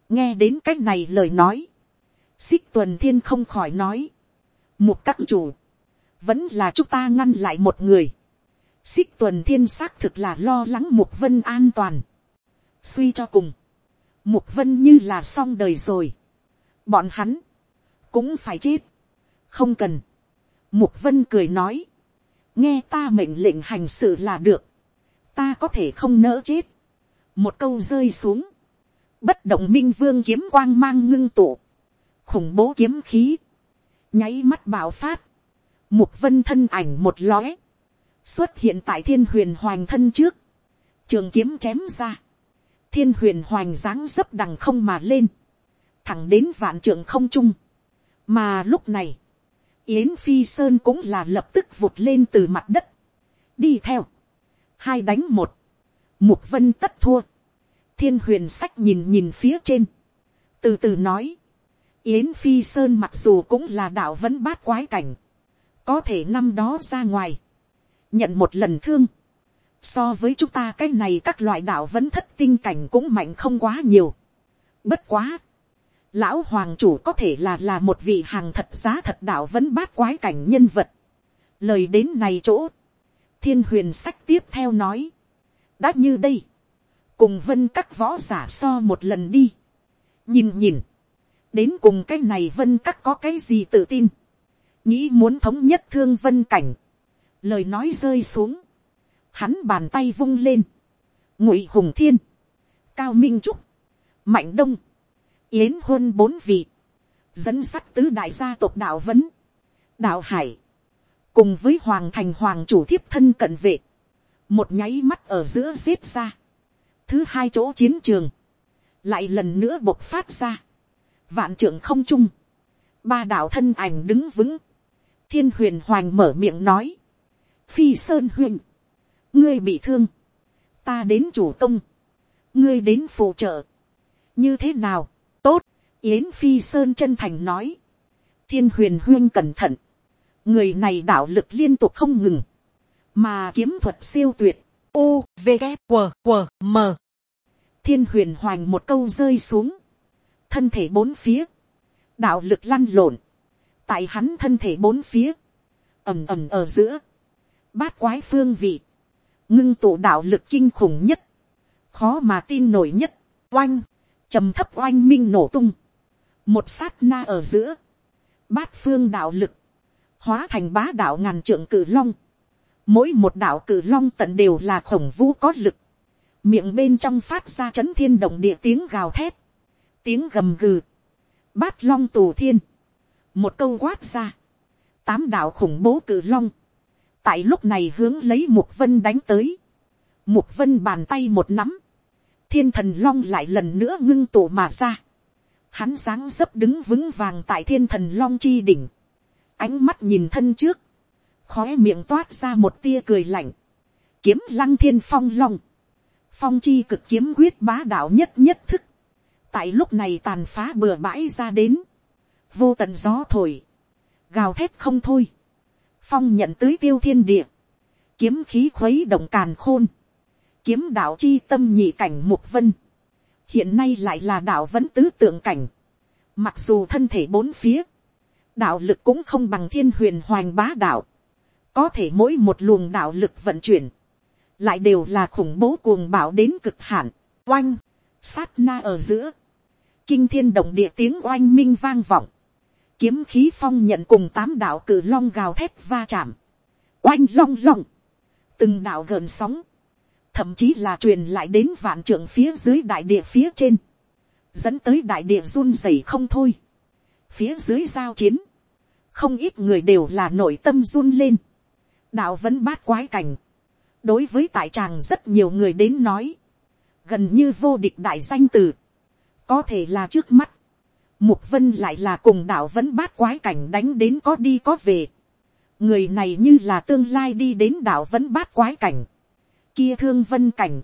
nghe đến cái này lời nói, xích tuần thiên không khỏi nói, một các chủ, vẫn là chúng ta ngăn lại một người, xích tuần thiên xác thực là lo lắng mục vân an toàn, suy cho cùng, mục vân như là xong đời rồi, bọn hắn, cũng phải chết, không cần, mục vân cười nói, nghe ta mệnh lệnh hành sự là được, ta có thể không nỡ chết, một câu rơi xuống, bất động minh vương kiếm quang mang ngưng tụ, khủng bố kiếm khí, nháy mắt bạo phát, mục vân thân ảnh một lóe, xuất hiện tại thiên huyền hoàng thân trước, trường kiếm chém ra, thiên huyền hoành dáng dấp đằng không mà lên, thẳng đến vạn trường không trung, mà lúc này, yến phi sơn cũng là lập tức vụt lên từ mặt đất, đi theo, hai đánh một, mục vân tất thua, thiên huyền sách nhìn nhìn phía trên, từ từ nói, Yến Phi Sơn mặc dù cũng là đạo vẫn bát quái cảnh. Có thể năm đó ra ngoài. Nhận một lần thương. So với chúng ta cái này các loại đạo vẫn thất tinh cảnh cũng mạnh không quá nhiều. Bất quá. Lão Hoàng chủ có thể là là một vị hàng thật giá thật đạo vẫn bát quái cảnh nhân vật. Lời đến này chỗ. Thiên huyền sách tiếp theo nói. Đã như đây. Cùng vân các võ giả so một lần đi. Nhìn nhìn đến cùng cái này vân các có cái gì tự tin, nghĩ muốn thống nhất thương vân cảnh, lời nói rơi xuống, hắn bàn tay vung lên, ngụy hùng thiên, cao minh trúc, mạnh đông, yến huân bốn vị, dẫn sắt tứ đại gia tộc đạo vấn, đạo hải, cùng với hoàng thành hoàng chủ thiếp thân cận vệ, một nháy mắt ở giữa xếp ra, thứ hai chỗ chiến trường, lại lần nữa bộc phát ra, vạn trưởng không trung, ba đạo thân ảnh đứng vững, thiên huyền hoàng mở miệng nói, phi sơn huyền, ngươi bị thương, ta đến chủ công, ngươi đến phụ trợ, như thế nào, tốt, yến phi sơn chân thành nói, thiên huyền huyên cẩn thận, người này đạo lực liên tục không ngừng, mà kiếm thuật siêu tuyệt, u v g q q m. Thiên huyền hoành một câu rơi xuống, thân thể bốn phía, đạo lực lăn lộn, tại hắn thân thể bốn phía, ầm ầm ở giữa, bát quái phương vị, ngưng tụ đạo lực kinh khủng nhất, khó mà tin nổi nhất, oanh, trầm thấp oanh minh nổ tung, một sát na ở giữa, bát phương đạo lực, hóa thành bá đạo ngàn trượng cử long, mỗi một đạo cử long tận đều là khổng vũ có lực, miệng bên trong phát ra chấn thiên động địa tiếng gào thét, tiếng gầm gừ, bát long tù thiên, một câu quát ra, tám đạo khủng bố cử long, tại lúc này hướng lấy mục vân đánh tới, mục vân bàn tay một nắm, thiên thần long lại lần nữa ngưng tụ mà ra, hắn sáng sấp đứng vững vàng tại thiên thần long chi đỉnh, ánh mắt nhìn thân trước, khói miệng toát ra một tia cười lạnh, kiếm lăng thiên phong long, phong chi cực kiếm quyết bá đạo nhất nhất thức, tại lúc này tàn phá bừa bãi ra đến, vô tận gió thổi, gào thét không thôi, phong nhận tưới tiêu thiên địa, kiếm khí khuấy động càn khôn, kiếm đạo chi tâm nhị cảnh mục vân, hiện nay lại là đạo vẫn tứ tượng cảnh, mặc dù thân thể bốn phía, đạo lực cũng không bằng thiên huyền hoành bá đạo, có thể mỗi một luồng đạo lực vận chuyển, lại đều là khủng bố cuồng bạo đến cực hạn, oanh, sát na ở giữa, kinh thiên động địa tiếng oanh minh vang vọng, kiếm khí phong nhận cùng tám đạo cử long gào thét va chạm, oanh long long, từng đạo gợn sóng, thậm chí là truyền lại đến vạn trưởng phía dưới đại địa phía trên, dẫn tới đại địa run rẩy không thôi. phía dưới giao chiến, không ít người đều là nội tâm run lên, đạo vẫn bát quái cảnh, đối với tại tràng rất nhiều người đến nói, gần như vô địch đại danh từ, có thể là trước mắt, mục vân lại là cùng đạo vẫn bát quái cảnh đánh đến có đi có về, người này như là tương lai đi đến đạo vẫn bát quái cảnh, kia thương vân cảnh,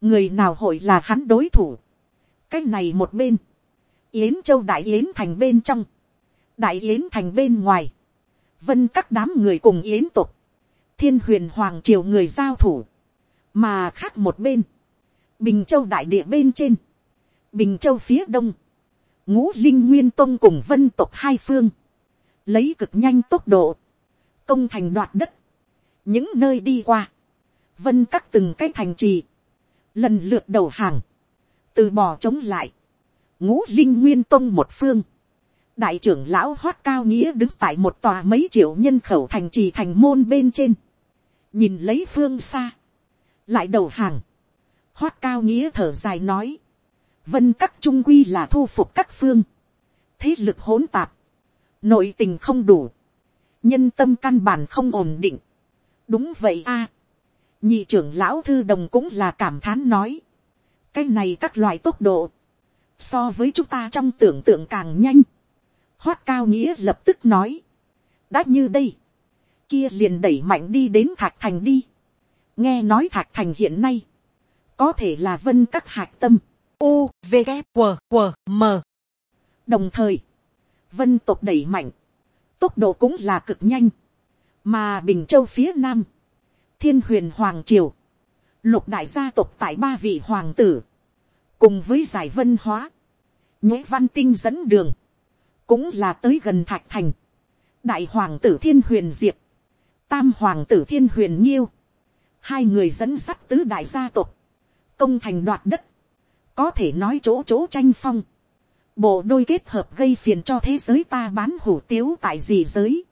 người nào hội là hắn đối thủ, cái này một bên, yến châu đại yến thành bên trong, đại yến thành bên ngoài, vân các đám người cùng yến tục, thiên huyền hoàng triều người giao thủ, mà khác một bên, bình châu đại địa bên trên, bình châu phía đông, ngũ linh nguyên tông cùng vân tộc hai phương, lấy cực nhanh tốc độ, công thành đoạt đất, những nơi đi qua, vân các từng cái thành trì, lần lượt đầu hàng, từ bỏ chống lại, ngũ linh nguyên tông một phương, đại trưởng lão hoát cao nghĩa đứng tại một tòa mấy triệu nhân khẩu thành trì thành môn bên trên, nhìn lấy phương xa, lại đầu hàng, hoát cao nghĩa thở dài nói, vân các trung quy là thu phục các phương, thế lực hỗn tạp, nội tình không đủ, nhân tâm căn bản không ổn định, đúng vậy a, nhị trưởng lão thư đồng cũng là cảm thán nói, cái này các loại tốc độ, so với chúng ta trong tưởng tượng càng nhanh, hoát cao nghĩa lập tức nói, đã như đây, kia liền đẩy mạnh đi đến thạc thành đi, nghe nói thạc thành hiện nay, có thể là vân các hạc tâm, u v g q q m. Đồng thời, vân tộc đẩy mạnh, tốc độ cũng là cực nhanh, mà bình châu phía nam, thiên huyền hoàng triều, lục đại gia tộc tại ba vị hoàng tử, cùng với giải vân hóa, nhễ văn tinh dẫn đường, cũng là tới gần thạch thành, đại hoàng tử thiên huyền diệp, tam hoàng tử thiên huyền nhiêu, hai người dẫn sắt tứ đại gia tộc, công thành đoạt đất, có thể nói chỗ chỗ tranh phong, bộ đôi kết hợp gây phiền cho thế giới ta bán hủ tiếu tại gì giới,